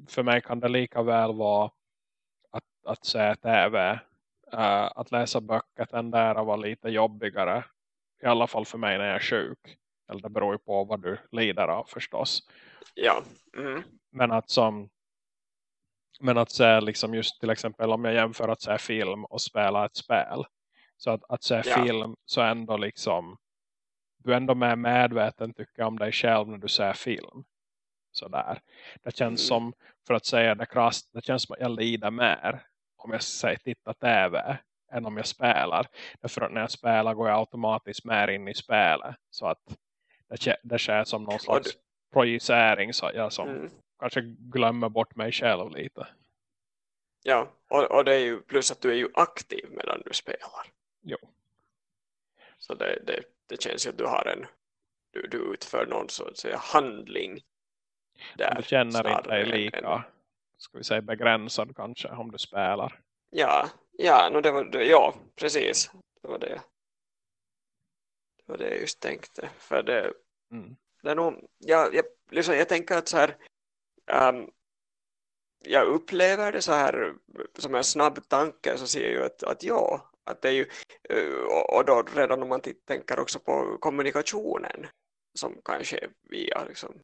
för mig kan det lika väl vara att, att se tv uh, att läsa böcker tenderar vara lite jobbigare i alla fall för mig när jag är sjuk eller det beror ju på vad du lider av förstås ja mm. men att som men att se liksom just till exempel om jag jämför att se film och spela ett spel. Så att, att se ja. film så ändå liksom du är ändå med medveten tycker om dig själv när du ser film. Sådär. Det känns mm. som, för att säga det krasst, det känns som att jag lider mer om jag säger titta tv än om jag spelar. Därför att när jag spelar går jag automatiskt mer in i spelet. Så att det, det sker som någon slags projicering så jag som mm kanske glömmer bort mig själv lite. Ja, och, och det är ju plus att du är ju aktiv medan du spelar. Jo. Så det, det, det känns ju att du har en du, du utför någon säga handling där. Du känner inte dig lika en, ska vi säga begränsad kanske om du spelar. Ja, ja, no det var, det, ja precis. Det var det. Det var det jag just tänkte. För det, mm. det är nog, jag, jag, liksom, jag tänker att så här um, jag upplever det så här som en snabb tanke så ser jag ju att, att ja, att det är ju, eh, och då redan om man tänker också på kommunikationen som kanske via, liksom,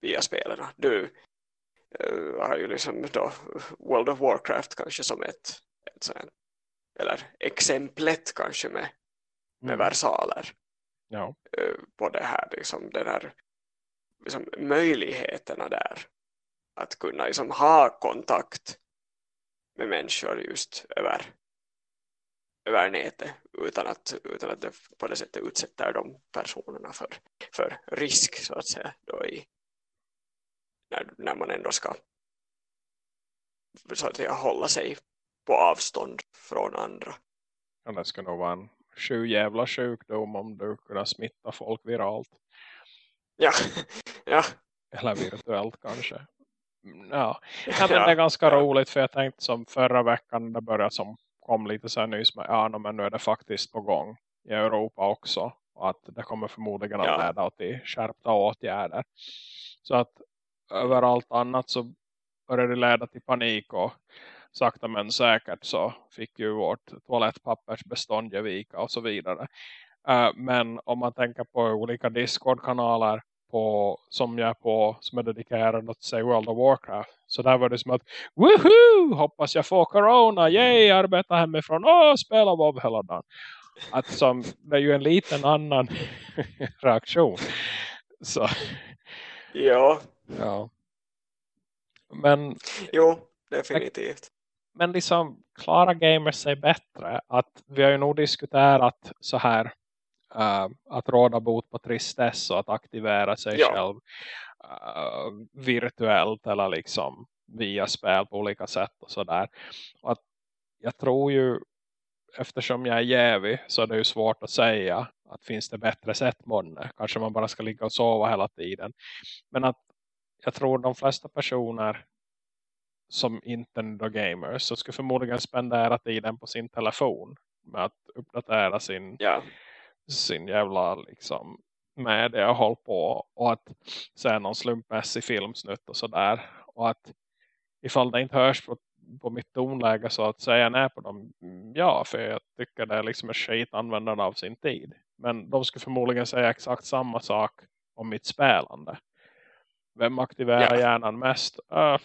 via spelarna. Du uh, har ju liksom då World of Warcraft kanske som ett, sånt, eller exemplet kanske med, med mm. versaler ja. uh, på det här, liksom den här liksom, möjligheterna där att kunna liksom, ha kontakt med människor just över, över nätet utan att, utan att det på det sättet utsätter de personerna för, för risk så att säga då i, när, när man ändå ska så att säga, hålla sig på avstånd från andra. Ja, det ska nog vara en sju jävla sjukdom om du kunna smitta folk viralt. Ja, ja. Eller virtuellt kanske. Ja, ja men det är ganska ja. roligt för jag tänkte som förra veckan det började som kom lite så här nys med ja men nu är det faktiskt på gång i Europa också. Och att det kommer förmodligen att ja. leda till skärpta åtgärder. Så att överallt annat så började det leda till panik och sakta men säkert så fick ju vårt toalettpappersbestånd vika och så vidare. Uh, men om man tänker på olika Discord-kanaler på, som jag är på som är dedikerad att säga World of Warcraft. Så där var det som att Woohoo! Hoppas jag får corona! Yay! Arbeta hemifrån! Åh! Spela WoW hela dagen! Att som, det är ju en liten annan reaktion. Så. Ja. Ja. Men. Jo, definitivt. Men liksom, klara gamers sig bättre. Att vi har ju nog diskuterat så här. Uh, att råda bot på tristess och att aktivera sig ja. själv uh, virtuellt eller liksom via spel på olika sätt och sådär. att jag tror ju eftersom jag är jävig så är det ju svårt att säga att finns det bättre sätt månne. Kanske man bara ska ligga och sova hela tiden. Men att jag tror de flesta personer som inte är gamers så skulle förmodligen spendera tiden på sin telefon med att uppdatera sin, ja. sin jävla liksom media och håll på och att se någon slumpmässig filmsnutt och sådär och att ifall det inte hörs på på mitt tonläge så att säga nej på dem. Ja, för jag tycker det är liksom ett skit användande av sin tid. Men de skulle förmodligen säga exakt samma sak om mitt spelande. Vem aktiverar ja. hjärnan mest? Uh,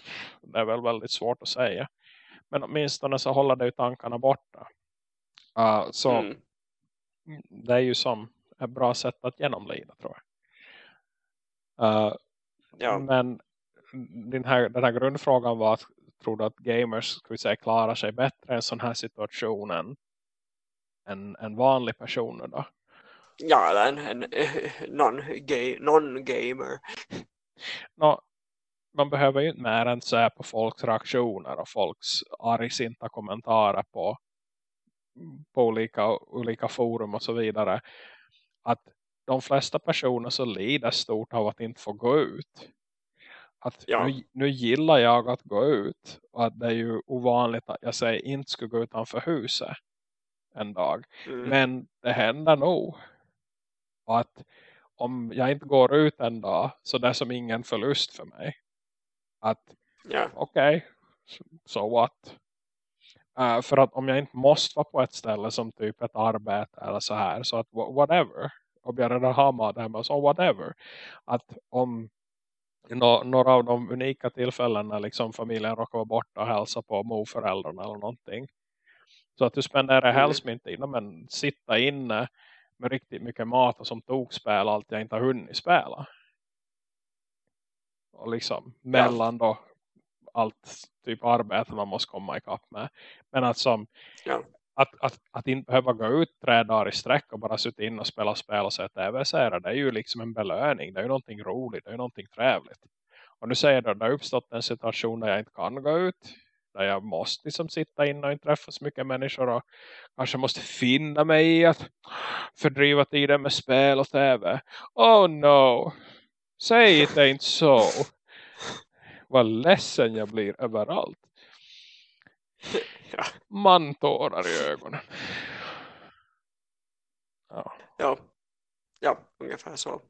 det är väl väldigt svårt att säga. Men åtminstone så håller det ju tankarna borta. Uh, så mm. det är ju som ett bra sätt att genomlida tror jag. Uh, ja. Men den här, den här grundfrågan var att tror du att gamers vi säga, klarar sig bättre i en sån här situation än en, en vanlig person då? Ja, en, en non-gamer. No, man behöver ju inte mer än se på folks reaktioner och folks argsinta kommentarer på, på olika, olika forum och så vidare. Att de flesta personer så lider stort av att inte få gå ut att ja. nu, nu gillar jag att gå ut och att det är ju ovanligt att jag säger inte ska gå utanför huset en dag. Mm. Men det händer nog. Och att om jag inte går ut en dag så det är som ingen förlust för mig. Att ja. okej, okay, so, what? Uh, för att om jag inte måste vara på ett ställe som typ ett arbete eller så här. Så att whatever. Om jag redan har mat hemma så whatever. Att om några av de unika tillfällen när liksom familjen råkar vara borta och hälsa på morföräldrarna eller någonting. Så att du spenderar mm. helst inte innan men sitta inne med riktigt mycket mat och som tog spel allt jag inte har hunnit spela. Och liksom mellan då allt typ arbete man måste komma ikapp med. Men att som ja. att, att, att inte behöva gå ut tre dagar i sträck och bara sitta in och spela spel och se tv-serier. Det är ju liksom en belöning. Det är ju någonting roligt. Det är ju någonting trevligt. Och nu säger du att det har uppstått en situation där jag inte kan gå ut. Där jag måste liksom sitta in och inte träffa så mycket människor. Och kanske måste finna mig i att fördriva tiden med spel och tv. Oh no! Säg det inte så. Vad ledsen jag blir överallt. Ja. Mantårar i ögonen. Ja. Ja, ja ungefär så.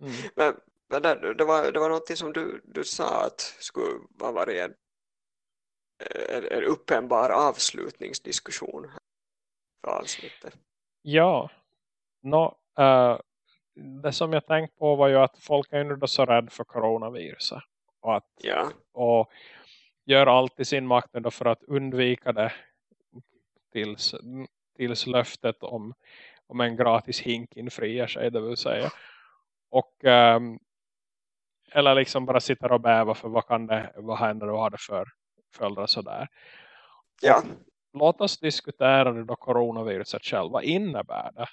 Mm. Men men det, det, var, det var något som du, du sa att skulle ha varit en, en, en uppenbar avslutningsdiskussion för avsnittet. Ja, no, uh, det som jag tänkte på var ju att folk är ju så rädda för coronaviruset. Och, att, ja. och gör allt i sin makt för att undvika det tills, tills löftet om, om en gratis hink infriar sig, det vill säga. Och um, eller liksom bara sitter och bävar för vad kan det, vad händer och har det för följder sådär. Ja. låt oss diskutera det då coronaviruset själv. Vad innebär det?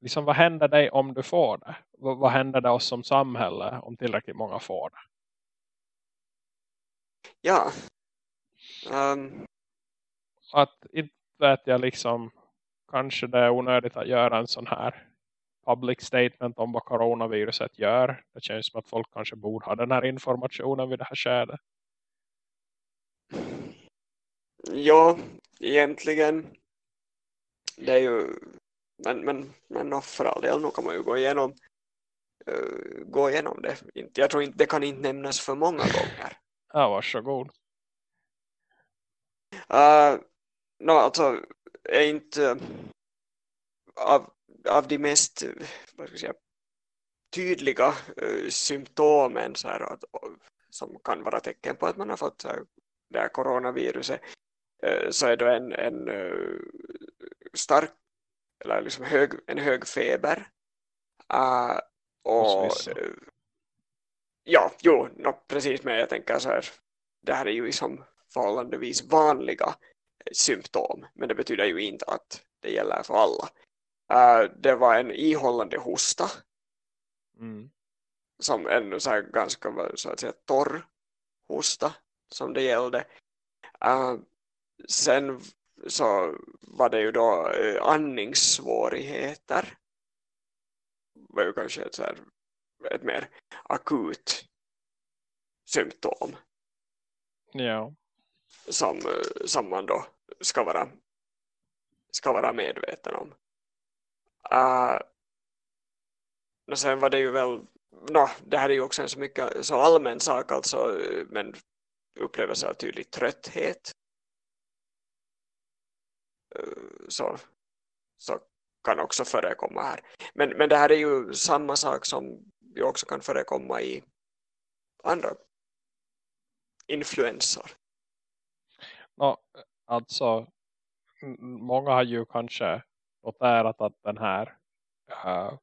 Liksom, vad händer dig om du får det? Vad, vad händer det oss som samhälle om tillräckligt många får det? Ja. Um... Att inte vet jag liksom kanske det är onödigt att göra en sån här public statement om vad coronaviruset gör. Det känns som att folk kanske borde ha den här informationen vid det här skedet. Ja, egentligen det är ju men, men, men för all del, nu kan man ju gå igenom uh, gå igenom det. Jag tror inte det kan inte nämnas för många gånger. Ja, varsågod. Uh, no, alltså, är inte av, av de mest säga, tydliga uh, symptomen så här, att, som kan vara tecken på att man har fått här, det här coronaviruset så är det en, en stark eller liksom hög, en hög feber. Och, ja, jo, no, precis men jag tänker så här det här är ju liksom förhållandevis vanliga symptom men det betyder ju inte att det gäller för alla. Uh, det var en ihållande hosta. Mm. som en så här ganska så att säga torr hosta som det gällde. Uh, sen så var det ju då uh, andningssvårigheter. Det var ju kanske ett, här, ett mer akut symptom. Ja. Som, som man då ska vara, ska vara medveten om. Uh, och sen var det ju väl no, det här är ju också en så mycket så allmän sak alltså, men upplevelse av tydlig trötthet eh, så, så kan också förekomma här. Men, men det här är ju samma sak som ju också kan förekomma i andra influensor. Ja, alltså många har ju kanske noterat att den här uh,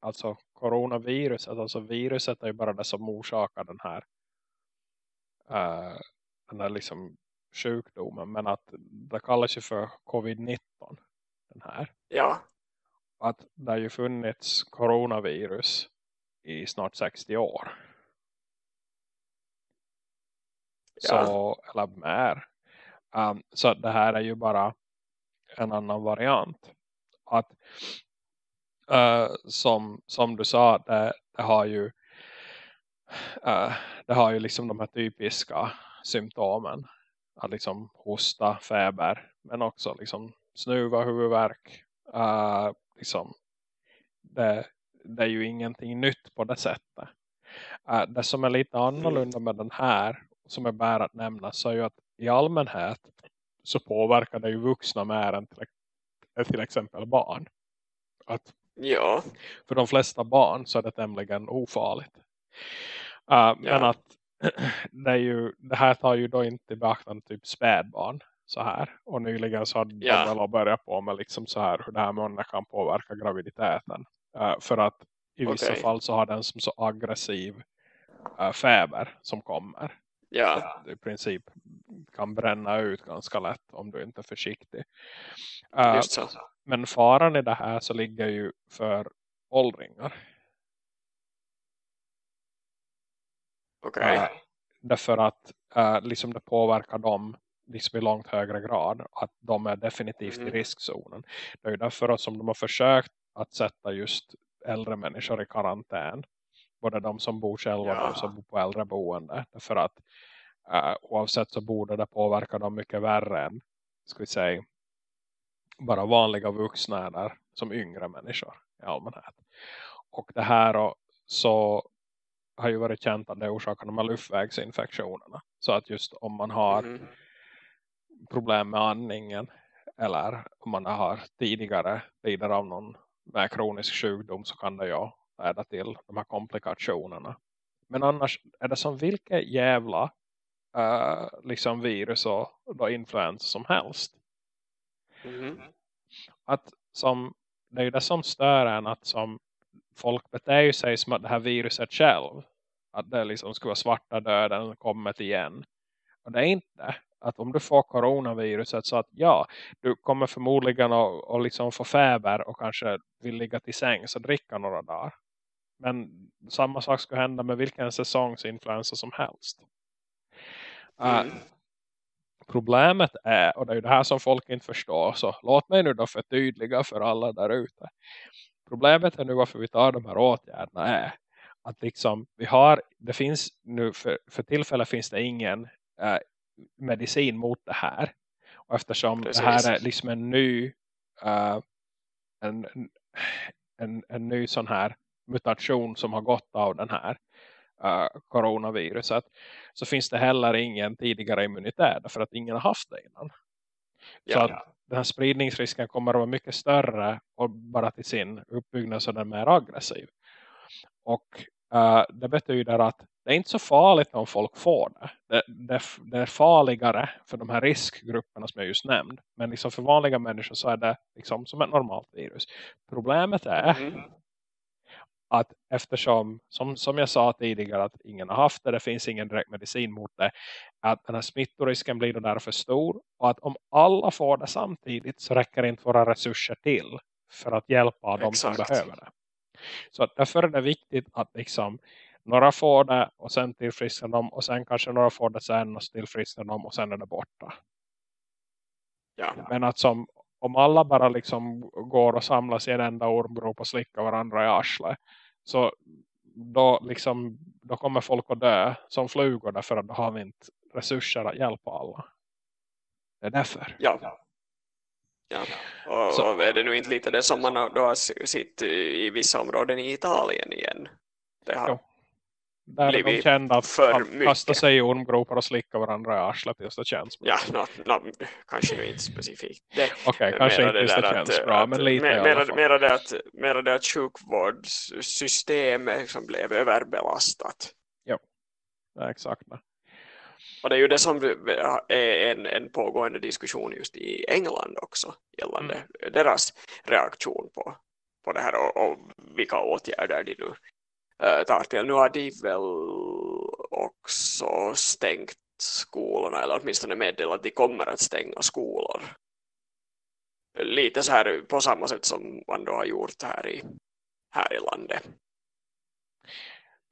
alltså coronaviruset, alltså viruset är ju bara det som orsakar den här uh, den här liksom sjukdomen, men att det kallas ju för covid-19 den här. Ja. Att det har ju funnits coronavirus i snart 60 år. Ja. Så, eller mer. Um, så det här är ju bara en annan variant. Att uh, som, som du sa, det, det har ju uh, det har ju liksom de här typiska symptomen. Att liksom hosta, feber, men också liksom snuva, huvudvärk. Uh, liksom det, det är ju ingenting nytt på det sättet. Uh, det som är lite annorlunda med den här, som är bara att nämna, så är ju att i allmänhet så påverkar det ju vuxna mer än till, till exempel barn. Att ja. För de flesta barn så är det tämligen ofarligt. Uh, ja. Men att det, ju, det här tar ju då inte i beaktande typ spädbarn så här. Och nyligen så har ja. de väl börjat på med liksom så här hur det här med kan påverka graviditeten. Uh, för att i vissa okay. fall så har den som så aggressiv uh, feber som kommer. Ja. I princip kan bränna ut ganska lätt om du inte är försiktig. Uh, men faran i det här så ligger ju för åldringar. Okay. Uh, därför att uh, liksom det påverkar dem liksom i långt högre grad. Att de är definitivt mm. i riskzonen. Det är ju därför som de har försökt att sätta just äldre människor i karantän både de som bor själva ja. och de som bor på äldreboende. För att uh, oavsett så borde det påverka dem mycket värre än ska vi säga, bara vanliga vuxna där som yngre människor i allmänhet. Och det här så har ju varit känt att det orsakar de här luftvägsinfektionerna. Så att just om man har mm. problem med andningen eller om man har tidigare lider av någon med kronisk sjukdom så kan det ju leda till de här komplikationerna. Men annars är det som vilket jävla uh, liksom virus och då influensa som helst. Mm. Att som, det är ju det som stör en att som folk beter sig som att det här viruset själv att det liksom skulle vara svarta döden kommit igen. Och det är inte att om du får coronaviruset så att ja, du kommer förmodligen att, att liksom få feber och kanske vill ligga till sängs och dricka några dagar. Men samma sak ska hända med vilken säsongsinfluensa som helst. Uh, problemet är, och det är ju det här som folk inte förstår, så låt mig nu då förtydliga för alla där ute. Problemet är nu varför vi tar de här åtgärderna är att liksom vi har, det finns nu för, för tillfället finns det ingen uh, medicin mot det här. Och eftersom Precis. det här är liksom en ny uh, en, en, en ny sån här mutation som har gått av den här uh, coronaviruset så finns det heller ingen tidigare immunitet för att ingen har haft det innan. Ja. Så att den här spridningsrisken kommer att vara mycket större och bara till sin uppbyggnad så den är mer aggressiv. Och uh, det betyder att det är inte så farligt om folk får det. Det, det. det, är farligare för de här riskgrupperna som jag just nämnde. Men liksom för vanliga människor så är det liksom som ett normalt virus. Problemet är mm att eftersom, som, som jag sa tidigare, att ingen har haft det, det finns ingen direkt medicin mot det. Att den här smittorisken blir då därför stor. Och att om alla får det samtidigt så räcker inte våra resurser till för att hjälpa dem Exakt. som behöver det. Så därför är det viktigt att liksom några får det och sen tillfrisknar de och sen kanske några får det sen och tillfrisknar de och sen är det borta. Ja. Men att som, om alla bara liksom går och samlas i en enda ormgrop och slickar varandra i arslet så då, liksom, då kommer folk att dö som flugor därför att då har vi inte resurser att hjälpa alla. Det är därför. Ja. Ja, och, så. och är det nu inte lite det som man då har sett i vissa områden i Italien igen? Det har jo. Där blivit de kända att för mycket. kasta sig i ormgropar och slicka varandra i arslet tills det känns bra. Ja, no, no, kanske nu inte specifikt. Okej, okay, kanske inte tills det, det känns att, bra, att, men lite mer, fall. Mera det att, mera det att sjukvårdssystemet som blev överbelastat. Ja, ja exakt. Och det är ju det som är en, en pågående diskussion just i England också gällande mm. deras reaktion på, på det här och, och vilka åtgärder de nu äh, tar till. Nu har de väl också stängt skolorna eller åtminstone meddelat att de kommer att stänga skolor. Lite så här på samma sätt som man då har gjort här i, här i landet.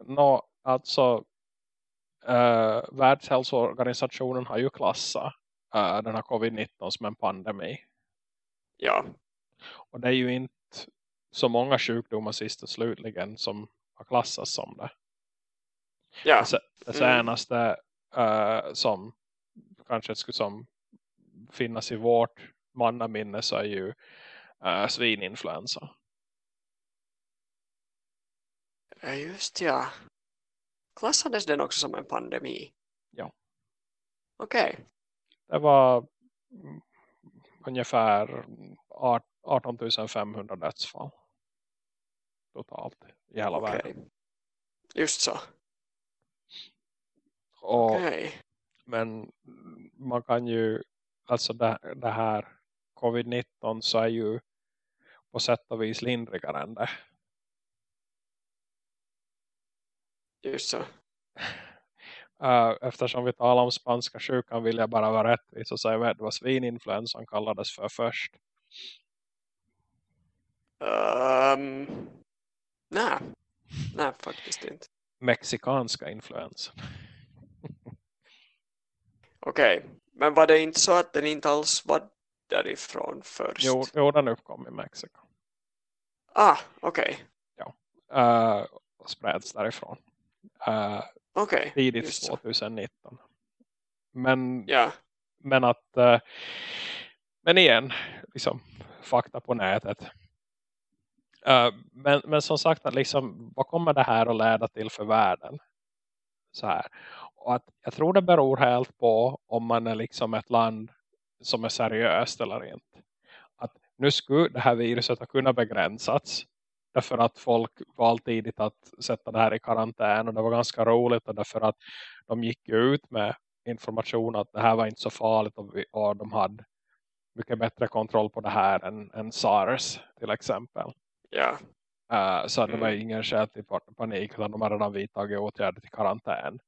Nå, alltså uh, Världshälsoorganisationen har ju klassat uh, den här covid-19 som en pandemi. Ja. Och det är ju inte så många sjukdomar sist och slutligen som har klassats som det. Ja. Det, det mm. senaste mm. uh, som kanske skulle som finnas i vårt mannaminne så är ju uh, svininfluensa. Ja just ja. Klassades den också som en pandemi? Ja. Okej. Okay. Det var ungefär 18 500 dödsfall totalt i hela okay. världen. Just så. Och, okay. Men man kan ju, alltså det, det här covid-19 så är ju på sätt och vis lindrigare än det. Just så. Eftersom vi talar om spanska sjukan vill jag bara vara rättvis och säga vad svininfluensan kallades för först. Um, nej, nej faktiskt inte. Mexikanska influensan. Okej, okay. men var det inte så att den inte alls var därifrån först? Jo, jo den uppkom i Mexiko. Ah, okej. Okay. Ja, uh, spreds därifrån. Uh, okay, tidigt 2019. Men, ja. men att uh, men igen, liksom fakta på nätet. Eh, men, men som sagt, att liksom, vad kommer det här att leda till för världen? Så här. Och att jag tror det beror helt på om man är liksom ett land som är seriöst eller inte. Att nu skulle det här viruset ha kunnat begränsats Därför att folk valde tidigt att sätta det här i karantän. Och det var ganska roligt. Och därför att de gick ut med information att det här var inte så farligt. Och, vi, och de hade mycket bättre kontroll på det här än, än SARS till exempel. Ja. Uh, så mm. det var mm. ingen skäl till panik. Utan de hade redan vidtagit åtgärder till karantän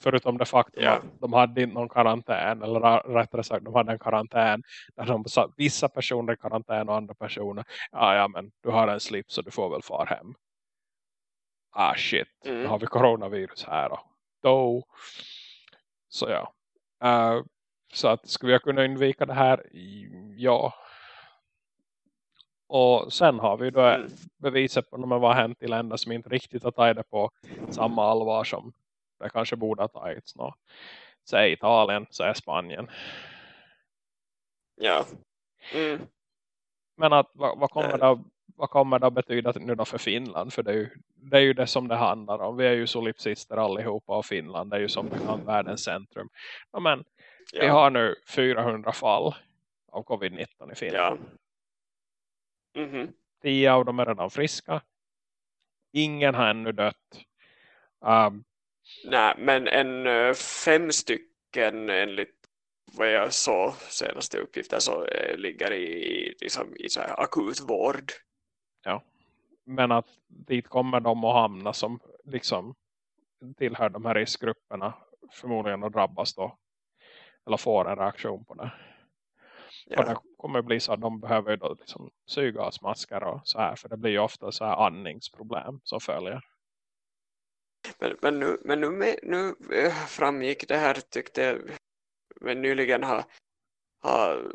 förutom det faktum yeah. att de hade inte någon karantän eller rättare sagt de hade en karantän där de sa vissa personer i karantän och andra personer ja ja men du har en slip så du får väl far hem ah shit mm. nu har vi coronavirus här då, då. så ja uh, så att skulle vi kunna undvika det här ja och sen har vi då mm. beviset på vad har hänt i länder som inte riktigt har tagit det på samma allvar som det kanske borde ha tagits nå. Säg Italien, säg Spanien. Ja. Mm. Men att, vad, vad, kommer det, vad kommer det att betyda nu då för Finland? För det är, ju, det är ju det som det handlar om. Vi är ju solipsister allihopa och Finland är ju som bekant världens centrum. Ja, men ja. vi har nu 400 fall av covid-19 i Finland. Ja. Mm -hmm. Tio av dem är redan friska. Ingen har ännu dött. Um, Nej, men en uh, fem stycken enligt vad jag såg senaste uppgifter så uh, ligger i, liksom, i så här akut vård. Ja, men att dit kommer de att hamna som liksom tillhör de här riskgrupperna förmodligen att drabbas då. Eller får en reaktion på det. Ja. Och det kommer bli så att de behöver då liksom syrgasmasker och så här. För det blir ju ofta så här andningsproblem som följer. Men, men, nu, men nu, nu eh, framgick det här tyckte jag men nyligen har, har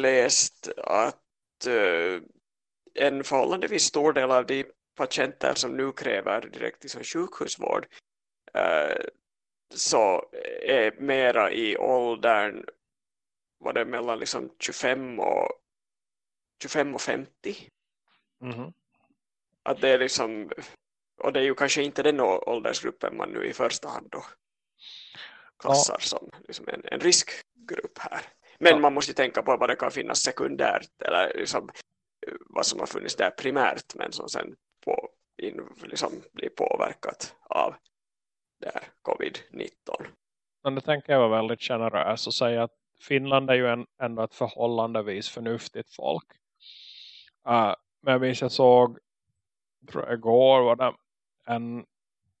läst att uh, en förhållandevis stor del av de patienter som nu kräver direkt liksom sjukhusvård uh, så är mera i åldern var det mellan liksom 25 och 25 och 50 mm -hmm. att det är liksom och det är ju kanske inte den åldersgruppen man nu i första hand då klassar ja. som liksom en, en riskgrupp här. Men ja. man måste tänka på vad det kan finnas sekundärt eller liksom, vad som har funnits där primärt men som sen på, in, liksom blir påverkat av covid-19. Men det tänker jag var väldigt generös och säga att Finland är ju en, ändå ett förhållandevis förnuftigt folk. Uh, men jag minns jag såg tror jag igår var det en,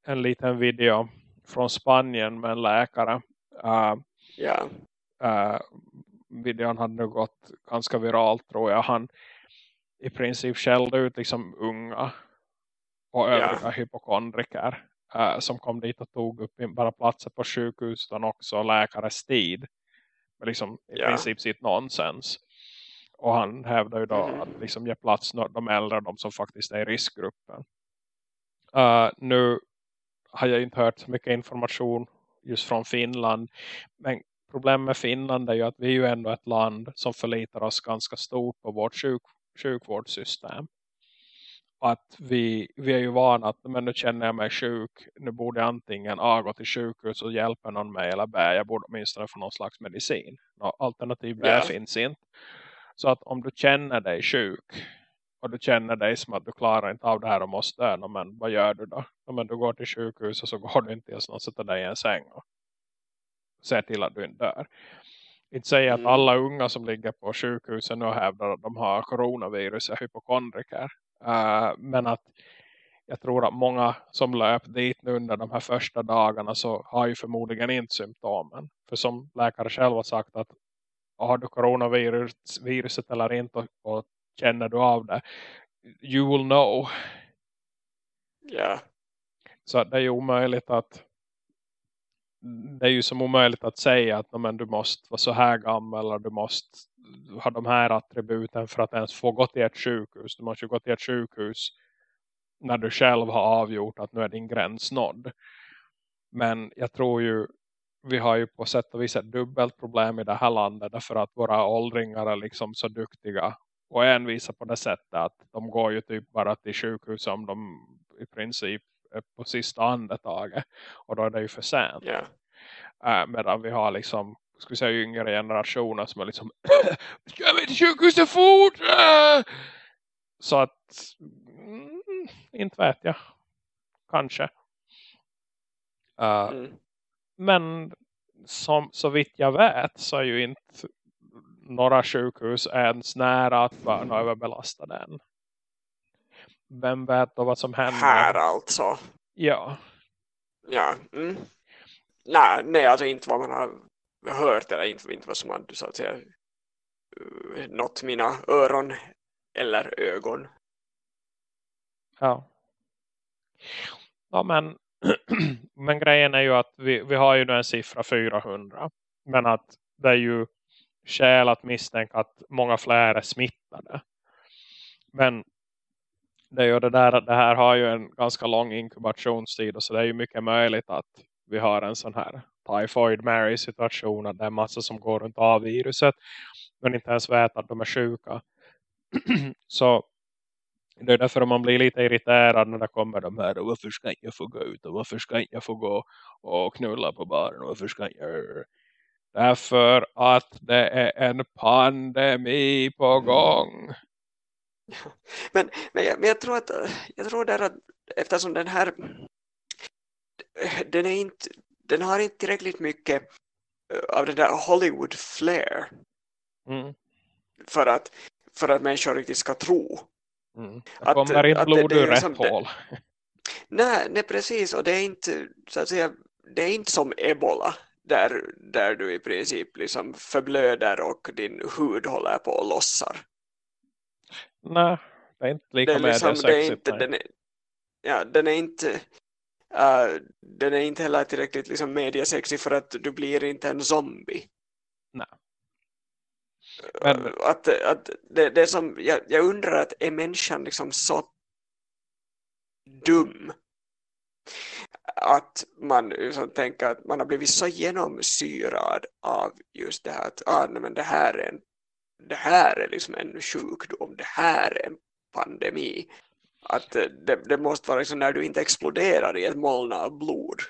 en liten video från Spanien med en läkare. Uh, yeah. uh, videon hade nu gått ganska viralt tror jag. Han i princip skällde ut liksom unga och övriga yeah. hypokondriker uh, som kom dit och tog upp bara platser på sjukhus utan också läkares tid. Liksom i yeah. princip sitt nonsens. Och han hävdar ju då mm. att liksom ge plats de äldre, de som faktiskt är i riskgruppen. Uh, nu har jag inte hört så mycket information just från Finland. Men problemet med Finland är ju att vi är ju ändå ett land som förlitar oss ganska stort på vårt sjuk sjukvårdssystem. Och att vi, vi är ju vana att men nu känner jag mig sjuk. Nu borde jag antingen A gå till sjukhus och hjälpa någon mig eller B. Jag borde åtminstone få någon slags medicin. Alternativ B yeah. finns inte. Så att om du känner dig sjuk och du känner dig som att du klarar inte av det här och måste dö, men vad gör du då? Men du går till sjukhus och så går du inte ens någon sätter dig i en säng och ser till att du inte dör. Inte säga mm. att alla unga som ligger på sjukhusen och hävdar att de har coronavirus är hypokondriker. Uh, men att jag tror att många som löp dit nu under de här första dagarna så har ju förmodligen inte symptomen. För som läkare själv har sagt att har du coronaviruset eller inte och, och känner du av det you will know ja yeah. så det är ju omöjligt att Mm. det är ju som omöjligt att säga att men, du måste vara så här gammal eller du måste ha de här attributen för att ens få gå till ett sjukhus. Du måste ju gå till ett sjukhus när du själv har avgjort att nu är din gräns nådd. Men jag tror ju vi har ju på sätt och vis ett dubbelt problem i det här landet därför att våra åldringar är liksom så duktiga och envisa på det sättet att de går ju typ bara till sjukhus om de i princip på sista andetaget och då är det ju för sent. Yeah. Äh, medan vi har liksom ska vi säga yngre generationer som är liksom ska vi till sjukhuset fort äh! så att mm, inte vet jag kanske uh, mm. men som, så vitt jag vet så är ju inte några sjukhus ens nära att vara överbelastade än. Vem vet då vad som händer? Här alltså. Ja. Ja. Mm. Nej, nej, alltså inte vad man har hört eller inte, inte vad som har så att säga nått mina öron eller ögon. Ja. Ja, men men grejen är ju att vi, vi har ju nu en siffra 400. Men att det är ju skäl att misstänka att många fler är smittade. Men det är ju det där att det här har ju en ganska lång inkubationstid och så det är ju mycket möjligt att vi har en sån här typhoid Mary situation att det är massa som går runt av viruset men inte ens vet att de är sjuka. så det är därför man blir lite irriterad när det kommer de här och varför ska jag få gå ut? Och varför ska jag få gå och knulla på baren och varför ska jag därför att det är en pandemi på gång. men, men, jag, men jag tror att jag tror där att eftersom den här den är inte den har inte tillräckligt mycket eh, av den där Hollywood flair mm. för att för att människor riktigt ska tro Mm. Jag kommer inte blod ur rätt hål. Nej, nej, precis. Och det är inte så att säga, det är inte som ebola där, där du i princip liksom förblöder och din hud håller på och lossar. Nej, det är inte lika är liksom, det är inte, den är, ja, den är inte uh, den är inte heller tillräckligt liksom mediasexig för att du blir inte en zombie. Nej. Men... Att, att det, det som, jag, jag undrar att är människan liksom så dum att man liksom tänker att man har blivit så genomsyrad av just det här att ah, nej, men det, här är en, det här är liksom en sjukdom, det här är en pandemi. Att det, det måste vara liksom när du inte exploderar i ett moln av blod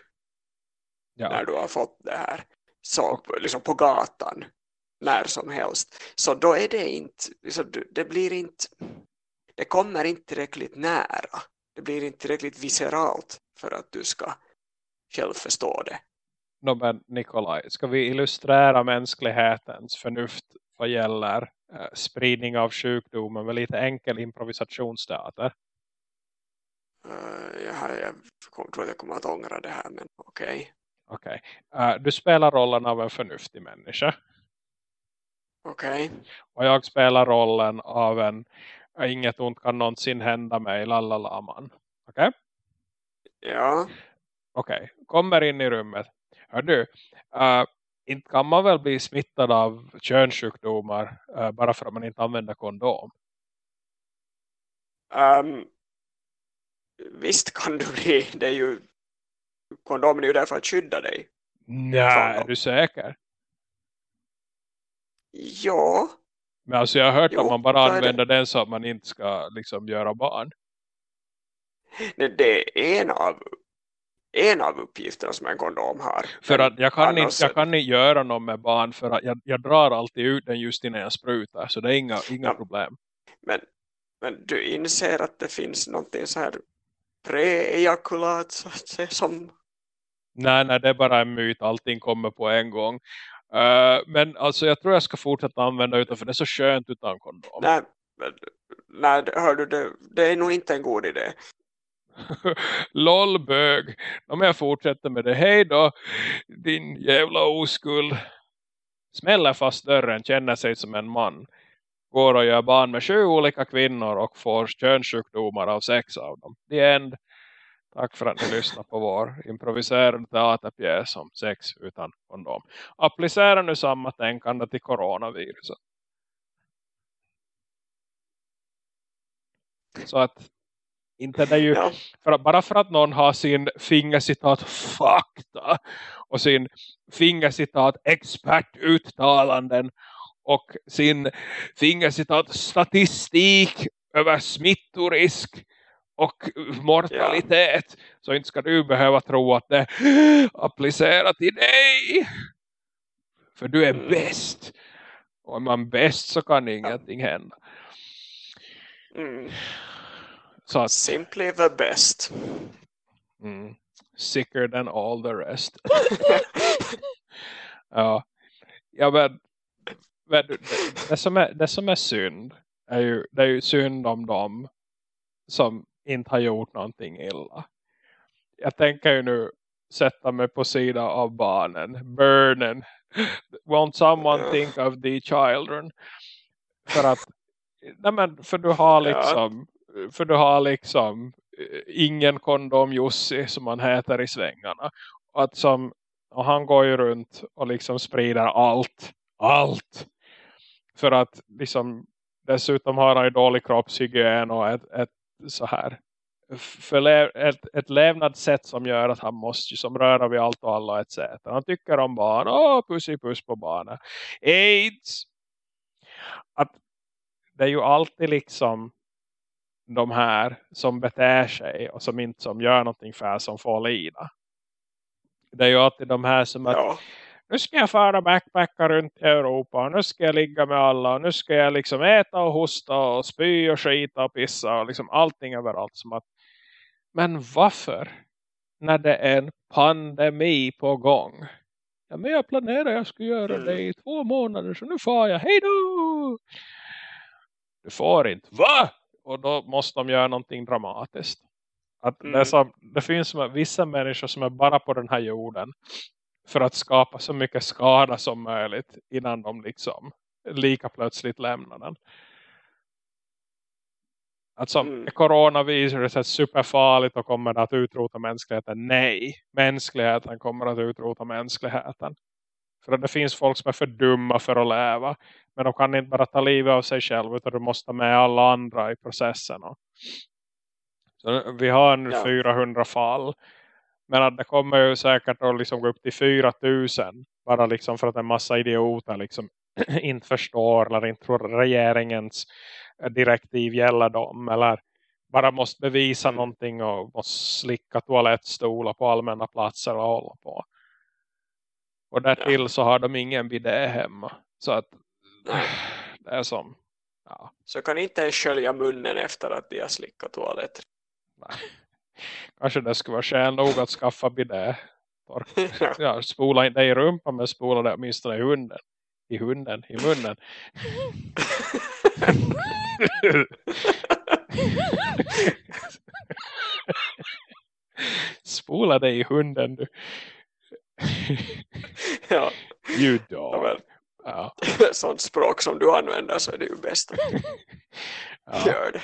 ja. när du har fått det här så, liksom på gatan när som helst. Så då är det inte, liksom, det blir inte, det kommer inte tillräckligt nära. Det blir inte tillräckligt visceralt för att du ska själv förstå det. No, men Nikolaj, ska vi illustrera mänsklighetens förnuft vad gäller eh, spridning av sjukdomen med lite enkel improvisationsteater? Uh, jag, jag tror att jag kommer att ångra det här, men okej. Okay. Okej. Okay. Uh, du spelar rollen av en förnuftig människa. Okej. Okay. Och jag spelar rollen av en inget ont kan någonsin hända mig, lallalaman. Okej? Okay? Ja. Okej, okay. kommer in i rummet. Hör du, uh, inte kan man väl bli smittad av könssjukdomar uh, bara för att man inte använder kondom? Um, visst kan du bli. Det är ju kondomen är ju där för att skydda dig. Nej, är du säker? Ja. Men alltså jag har hört jo, att man bara använder den så att man inte ska liksom göra barn. Nej, det är en av en av uppgifterna som en kondom har. För att jag kan, inte, jag kan inte göra något med barn för att jag, jag drar alltid ut den just innan jag sprutar. Så det är inga, inga ja, problem. Men, men du inser att det finns någonting så här pre-ejakulat som... Nej, nej, det är bara en myt. Allting kommer på en gång. Uh, men alltså jag tror jag ska fortsätta använda utan för det är så skönt utan kondom. Nej, nej hör du, det, det är nog inte en god idé. Lollbög. Om jag fortsätter med det. Hej då, din jävla oskuld. Smäller fast dörren, känner sig som en man. Går och gör barn med sju olika kvinnor och får könssjukdomar av sex av dem. The end. Tack för att ni lyssnar på vår improviserade teaterpjäs om sex utan kondom. Applicera nu samma tänkande till coronaviruset. Så att inte det ju, ja. för att, bara för att någon har sin fingercitat fakta och sin fingercitat expertuttalanden och sin fingercitat statistik över smittorisk och mortalitet. Ja. Så inte ska du behöva tro att det applicerar till dig. För du är mm. bäst. Och är man bäst så kan ingenting hända. Mm. Så Simply the best. Mm, sicker than all the rest. ja. Ja men, men det, det, som är, det som är synd är ju, det är ju synd om dem som inte har gjort någonting illa. Jag tänker ju nu sätta mig på sidan av barnen. Burnen. Won't someone think of the children? För att nej men, för du har liksom för du har liksom eh, ingen kondom Jussi som han heter i svängarna. Att som, och han går ju runt och liksom sprider allt. Allt. För att liksom dessutom har han ju dålig kroppshygien och ett, ett så här för ett, ett levnadssätt som gör att han måste som röra vid allt och alla etc. Han tycker om barn. Åh, puss i puss på barnen. AIDS. Att det är ju alltid liksom de här som beter sig och som inte som gör någonting för som får lida. Det är ju alltid de här som att Ja. nu ska jag fara backpacka runt i Europa och nu ska jag ligga med alla och nu ska jag liksom äta och hosta och spy och skita och pissa och liksom allting överallt som att men varför när det är en pandemi på gång ja men jag planerar jag ska göra det i två månader så nu får jag, hej då du får inte, va? Och då måste de göra någonting dramatiskt att det, Mm. som, det finns vissa människor som är bara på den här jorden för att skapa så mycket skada som möjligt innan de liksom lika plötsligt lämnar den. Alltså Mm. är coronaviruset superfarligt och kommer det att utrota mänskligheten? Nej, mänskligheten kommer att utrota mänskligheten. För det finns folk som är för dumma för att leva. Men de kan inte bara ta livet av sig själv utan de måste ha med alla andra i processen. och- Så vi har nu Ja. 400 fall. Men att det kommer ju säkert att liksom gå upp till 4000. Bara liksom för att en massa idioter liksom inte förstår eller inte tror regeringens eh, direktiv gäller dem. Eller bara måste bevisa Mm. någonting och måste slicka toalettstolar på allmänna platser och hålla på. Och därtill så har de ingen bidé hemma. Så att Nej. det är som ja, Så kan inte ens skölja munnen efter att de har slickat toalett. nej. Kanske det skulle vara skäl nog att skaffa bidé. Ja. ja, spola inte i rumpan men spola det åtminstone i hunden. I hunden, i munnen. spola dig i hunden du. Ja, you ja, dog. men, Ja, sånt språk som du använder så är det ju bäst ja, göra det.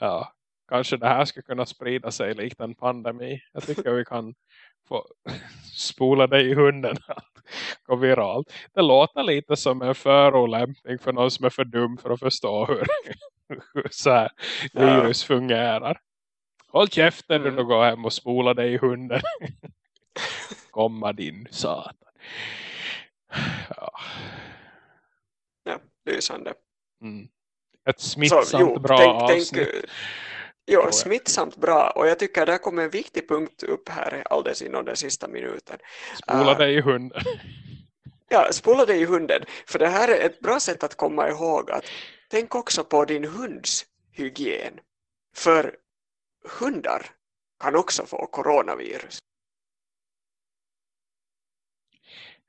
ja. Kanske det här skulle kunna sprida sig likt en pandemi. Jag tycker vi kan få spola dig i hunden gå viralt. Det låter lite som en förolämpning för någon som är för dum för att förstå hur, hur så här Ja. virus fungerar. Håll käften Mm. och gå hem och spola dig i hunden. Komma din satan. Ja. Ja, lysande. Mm. Ett Så, smittsamt jo, bra tänk, tänk, avsnitt. tror jo, smittsamt bra. Och jag tycker där kommer en viktig punkt upp här alldeles inom den sista minuten. Spola Ah. dig i hunden. Ja, spola dig i hunden. För det här är ett bra sätt att komma ihåg att tänk också på din hunds hygien. För hundar kan också få coronavirus.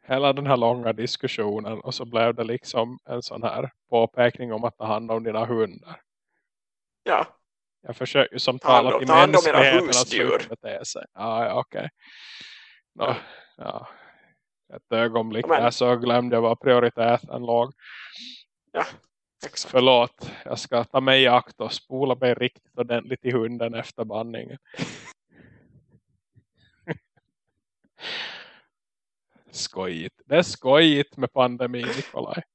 Hela den här långa diskussionen och så blev det liksom en sån här påpekning om att ta hand om dina hundar. Ja, Jag försöker ju som Ta tala till mänskligheten att sluta sig. Ja, ja okej. Nå, ja. Ett ögonblick Men- där så glömde jag vad prioriteten låg. ja, exakt. Förlåt, jag ska ta mig i akt och spola mig riktigt ordentligt i hunden efter bandningen. skojigt. Det är skojigt med pandemi, Nikolaj.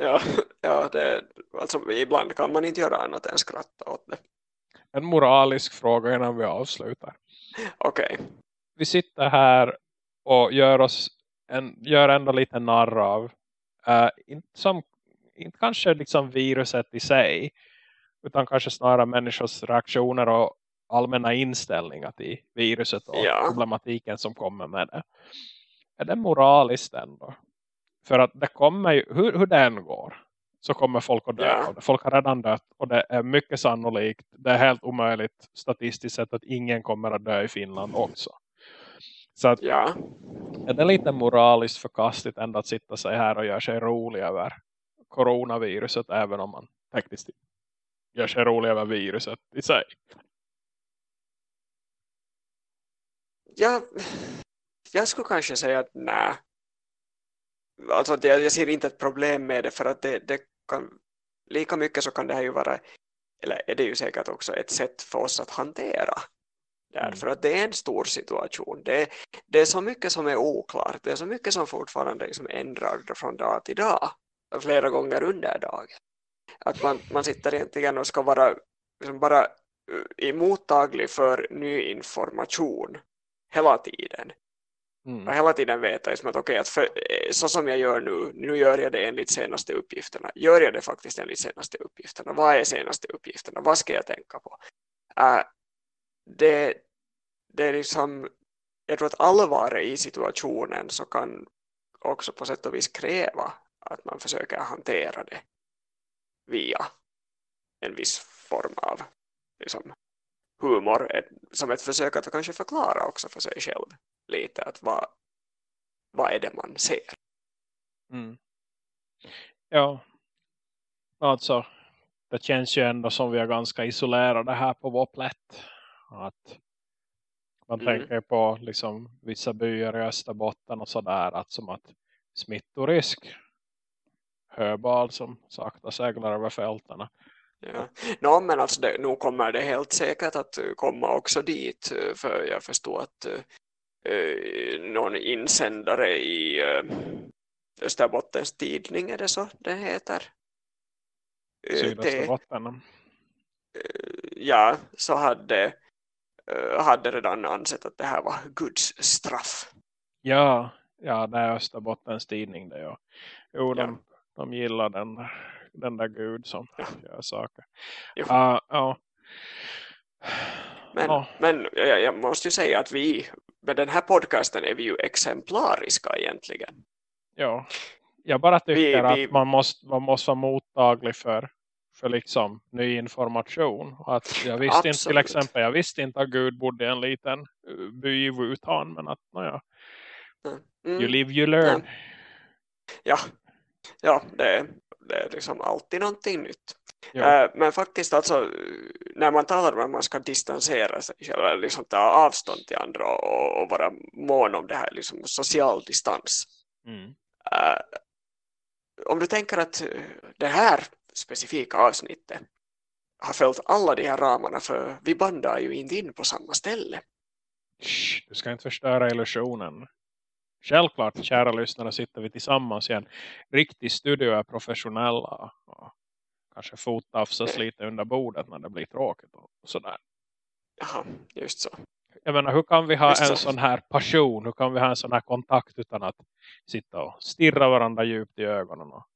Ja, ja det, alltså, ibland kan man inte göra annat än skratta åt det. En moralisk fråga innan vi avslutar. Okej, Vi sitter här och gör oss en, gör ändå lite narr av eh, inte, som, inte kanske liksom viruset i sig utan kanske snarare människors reaktioner och allmänna inställningar till viruset och Ja. problematiken som kommer med det. Är det moraliskt ändå? För att det kommer ju, hur, hur den går så kommer folk att dö det. Folk har redan dött och det är mycket sannolikt. Det är helt omöjligt statistiskt sett att ingen kommer att dö i Finland också. Så att ja. är det lite moraliskt förkastligt ändå att sitta sig här och göra sig rolig över coronaviruset även om man faktiskt gör sig rolig över viruset i sig. Ja, jag skulle kanske säga att nej. Alltså jag, ser inte ett problem med det för att det, det kan, lika mycket så kan det här ju vara, eller är det ju säkert också ett sätt för oss att hantera. Därför att det är en stor situation. Det, är- det är så mycket som är oklart. Det är så mycket som fortfarande liksom ändrar från dag till dag. Flera gånger under dagen. Att man, man sitter egentligen och ska vara liksom bara eh, mottaglig för ny information hela tiden. Mm. Och hela tiden veta liksom att okay, att för, så eh, som jag gör nu, nu gör jag det enligt senaste uppgifterna. Gör jag det faktiskt enligt senaste uppgifterna? Vad är senaste uppgifterna? Vad ska jag tänka på? Uh, det, det är liksom, jag tror att allvaret i situationen så kan också på sätt och vis kräva att man försöker hantera det via en viss form av liksom, humor som ett försök att kanske förklara också för sig själv lite att vad, vad är det man ser. Mm. Ja, alltså det känns ju ändå som vi är ganska isolerade här på vår plätt. Att man mm. tänker på liksom vissa byar i Österbotten och sådär. Att som att smittorisk höbal som sakta seglar över fältarna. Ja. No, men alltså det, nu kommer det helt säkert att komma också dit. För jag förstår att uh, någon insändare i uh, Österbottens tidning är det så det heter. Sydösterbotten. Uh, ja, så hade Eh, hade redan ansett att det här var Guds straff. Ja, ja det är Österbottens tidning det. Ja. Jo, de, ja. de gillar den, den där Gud som ja. gör saker. Ja. Uh, uh. Men, ja. men jag, jag, måste ju säga att vi med den här podcasten är vi ju exemplariska egentligen. Ja, jag bara tycker vi, vi, att man måste, man måste vara mottaglig för för liksom ny information. Att jag visste inte till exempel, jag visste inte att Gud bodde i en liten uh, by i Wuhan, men att naja, mm. you live you learn. Ja, ja det, det är liksom alltid någonting nytt. Ja. Men faktiskt alltså, när man talar om att man ska distansera sig eller liksom ta avstånd till andra och, och vara mån om det här liksom social distans. Mm. Uh, om du tänker att det här specifika avsnittet har följt alla de här ramarna för vi bandar ju inte in på samma ställe. Du ska inte förstöra illusionen. Självklart, kära lyssnare, sitter vi tillsammans i en riktig studio är professionella och kanske fottafsas lite under bordet när det blir tråkigt och sådär. Jaha, just så. Jag menar, hur kan vi ha just en så. sån här passion, hur kan vi ha en sån här kontakt utan att sitta och stirra varandra djupt i ögonen och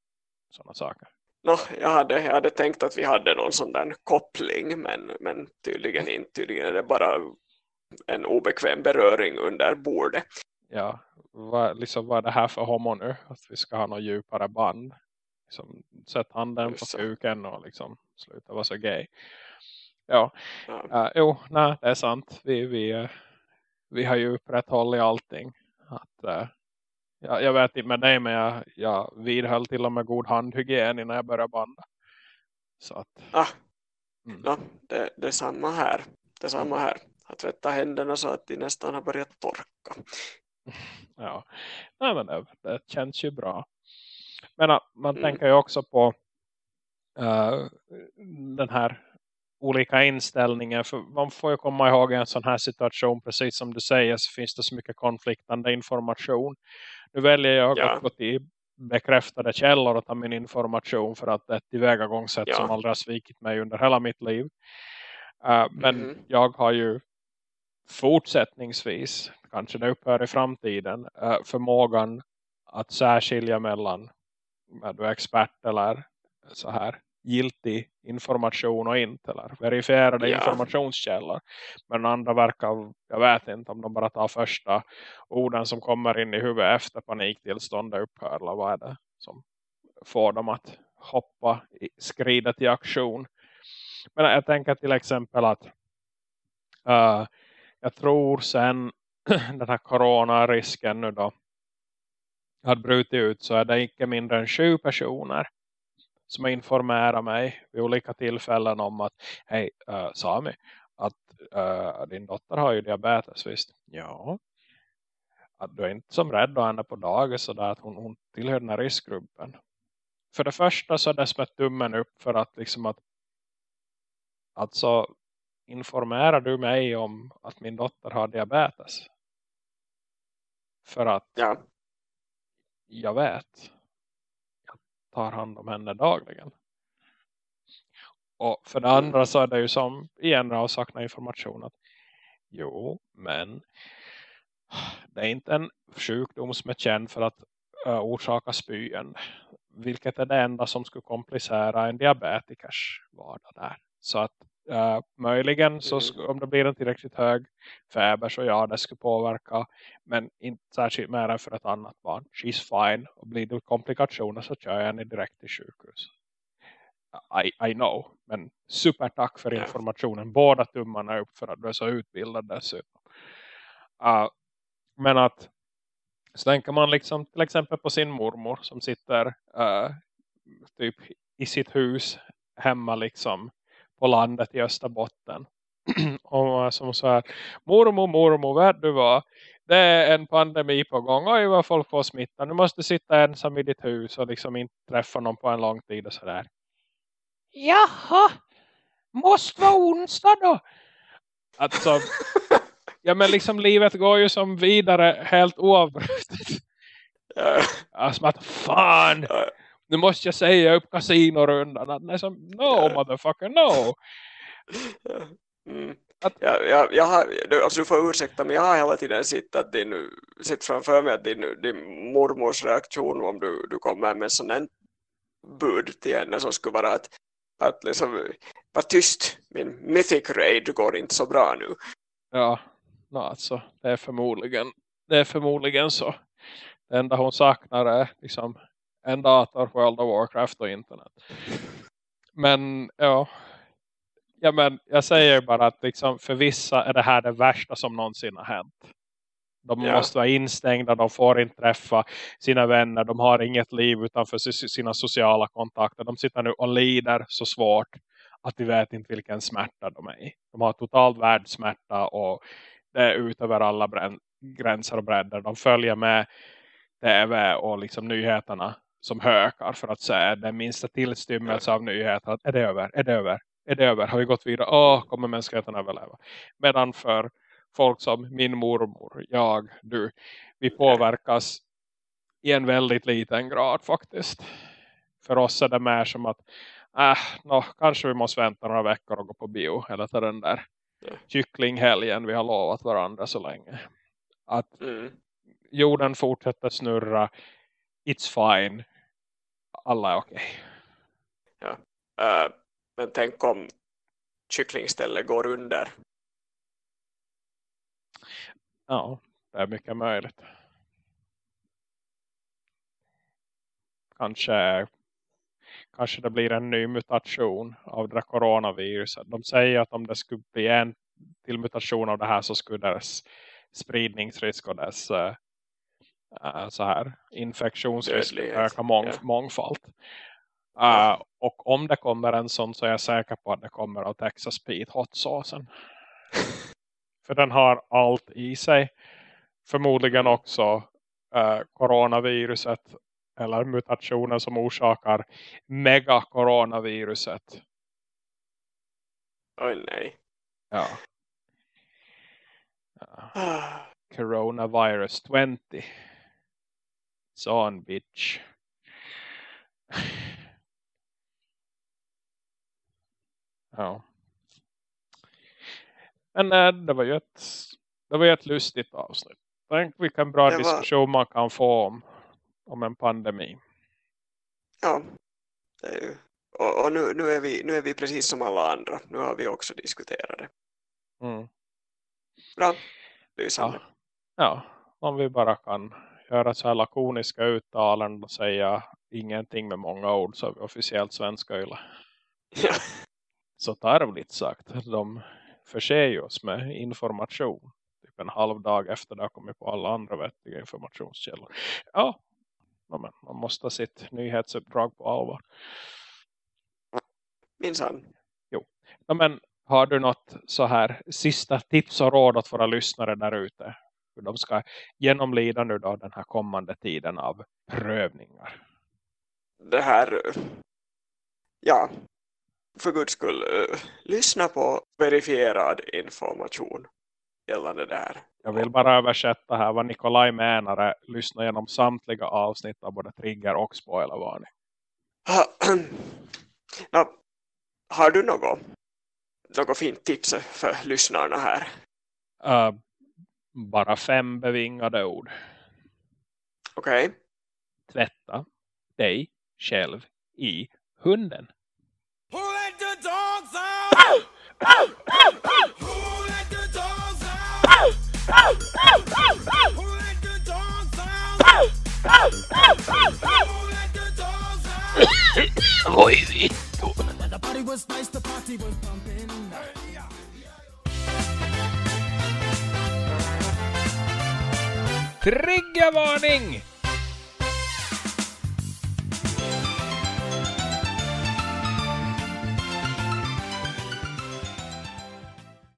sådana saker? No, jag, hade, jag hade tänkt att vi hade någon sån där koppling men, men tydligen inte. Tydligen är det bara en obekväm beröring under bordet. Ja, vad, liksom, vad är det här för homo nu? Att vi ska ha något djupare band. Liksom, sätt handen Just på kuken och liksom sluta vara så gay. Ja, ja. Uh, jo, nej, det är sant. Vi, vi, vi har ju upprätthållit allting. Att, uh, jag, jag vet inte med dig men jag, jag vidhöll till och med god handhygien innan jag började banda. Så att, ah, mm. ja, det, det är samma här. Det är samma här. Att tvätta händerna så att de nästan har börjat torka. Ja, Nej, men det, det känns ju bra. Men man mm. tänker ju också på uh, den här olika inställningen. För man får ju komma ihåg en sån här situation, precis som du säger, så finns det så mycket konfliktande information. Nu väljer jag ja. att gå till bekräftade källor och ta min information för att det är ett tillvägagångssätt ja. som aldrig har svikit mig under hela mitt liv. Uh, men mm. jag har ju fortsättningsvis, kanske det upphör i framtiden, uh, förmågan att särskilja mellan är du expert eller så här giltig information och inte eller verifierade ja. informationskällor. Men andra verkar, jag vet inte om de bara tar första orden som kommer in i huvudet efter paniktillståndet upphör eller vad är det som får dem att hoppa, skrida till aktion. Men jag tänker till exempel att uh, jag tror sen den här coronarisken nu då hade brutit ut så är det inte mindre än sju personer som har informerat mig vid olika tillfällen om att hej uh, Sami, att uh, din dotter har ju diabetes visst? Ja. Att du är inte som rädd att henne på dagen så där att hon, hon tillhör den här riskgruppen. För det första så är det som ett tummen upp för att liksom att alltså informerar du mig om att min dotter har diabetes? För att ja jag vet tar hand om henne dagligen. Och för det andra så är det ju som igen att sakna information att jo, men det är inte en sjukdom som är känd för att uh, orsaka spyen. Vilket är det enda som skulle komplicera en diabetikers vardag där. Så att uh, möjligen så mm. om det blir en tillräckligt hög feber så ja det skulle påverka. Men inte särskilt mer än för ett annat barn. She's fine. Och blir det komplikationer så kör jag henne direkt till sjukhus. I, I know. Men super tack för informationen. Båda tummarna upp för att du är så utbildad dessutom. Uh, men att så tänker man liksom till exempel på sin mormor som sitter uh, typ i sitt hus hemma liksom på landet i Österbotten. och som så här, mormor, mormor, vet du vad? Det är en pandemi på gång. Oj vad folk får smitta. Nu måste sitta ensam i ditt hus och liksom inte träffa någon på en lång tid och sådär. Jaha, måste vara onsdag då? Alltså, ja men liksom livet går ju som vidare helt oavbrutet. Alltså att fan, nu måste jag säga upp kasinorundan. Liksom, no motherfucker, no. Mm. Att, jag, jag, jag har, alltså du får ursäkta men jag har hela tiden sett, att din, sett framför mig att din, din mormors reaktion om du, du kommer med sån en bud till henne som skulle vara att att liksom var tyst, min mythic raid går inte så bra nu. Ja, no, alltså det är förmodligen det är förmodligen så. Det enda hon saknar är liksom en dator, World of Warcraft och internet. Men ja, ja men jag säger bara att liksom, för vissa är det här det värsta som någonsin har hänt. De ja. måste vara instängda, de får inte träffa sina vänner, de har inget liv utanför sina sociala kontakter. De sitter nu och lider så svårt att vi vet inte vilken smärta de är i. De har totalt världssmärta och det är utöver alla gränser och bredder. De följer med tv och liksom nyheterna som hökar för att se den minsta tillstymmelse av nyheter. Är det över? Är det över? Är det över? Har vi gått vidare? Åh, kommer mänskligheten överleva? Medan för folk som min mormor, jag, du. Vi påverkas i en väldigt liten grad faktiskt. För oss är det mer som att äh, no, kanske vi måste vänta några veckor och gå på bio. Eller ta den där kycklinghelgen vi har lovat varandra så länge. Att mm. jorden fortsätter snurra. It's fine. Alla är okej. Okay. Ja. Uh, men tänk om kycklingstället går under Ja, det är mycket möjligt. Kanske, kanske det blir en ny mutation av det coronaviruset. De säger att om det skulle bli en till mutation av det här så skulle dess spridningsrisk och dess uh, så här infektionsrisk öka mång yeah. mångfald. Uh, och om det kommer en sån så är jag säker på att det kommer av Texas Pete hot saucen. För den har allt i sig. Förmodligen också eh, coronaviruset eller mutationer som orsakar megacoronaviruset. Oj nej. Ja. ja. Coronavirus 20. Son bitch. ja. Men äh, det var ju ett, det var ju ett lustigt avsnitt. Tänk vilken bra var... diskussion man kan få om, om en pandemi. Ja, det är ju. Och, och, nu, nu, är vi, nu är vi precis som alla andra. Nu har vi också diskuterat det. Mm. Bra, lysande. Ja. ja, om vi bara kan göra så här lakoniska uttalanden och säga ingenting med många ord så vi officiellt svenska yle. Ja. Så tarvligt sagt. De förser oss med information. Typ en halv dag efter det har kommit på alla andra vettiga informationskällor. Ja, men man måste ha sitt nyhetsuppdrag på allvar. Minsann. Jo. Men har du något så här sista tips och råd åt våra lyssnare där ute? Hur de ska genomlida nu då den här kommande tiden av prövningar? Det här, ja, för guds skull, uh, lyssna på verifierad information gällande det här. Jag vill bara översätta här vad Nikolaj menar lyssna genom samtliga avsnitt av både trigger och spoilervarning. no, har du något, något fint tips för lyssnarna här? Uh, Bara fem bevingade ord. Okej. Okay. Tvätta dig själv i hunden. Who let the dogs out? Who let the dogs out? Who let the dogs out? Oj, vittu. Triggervarning!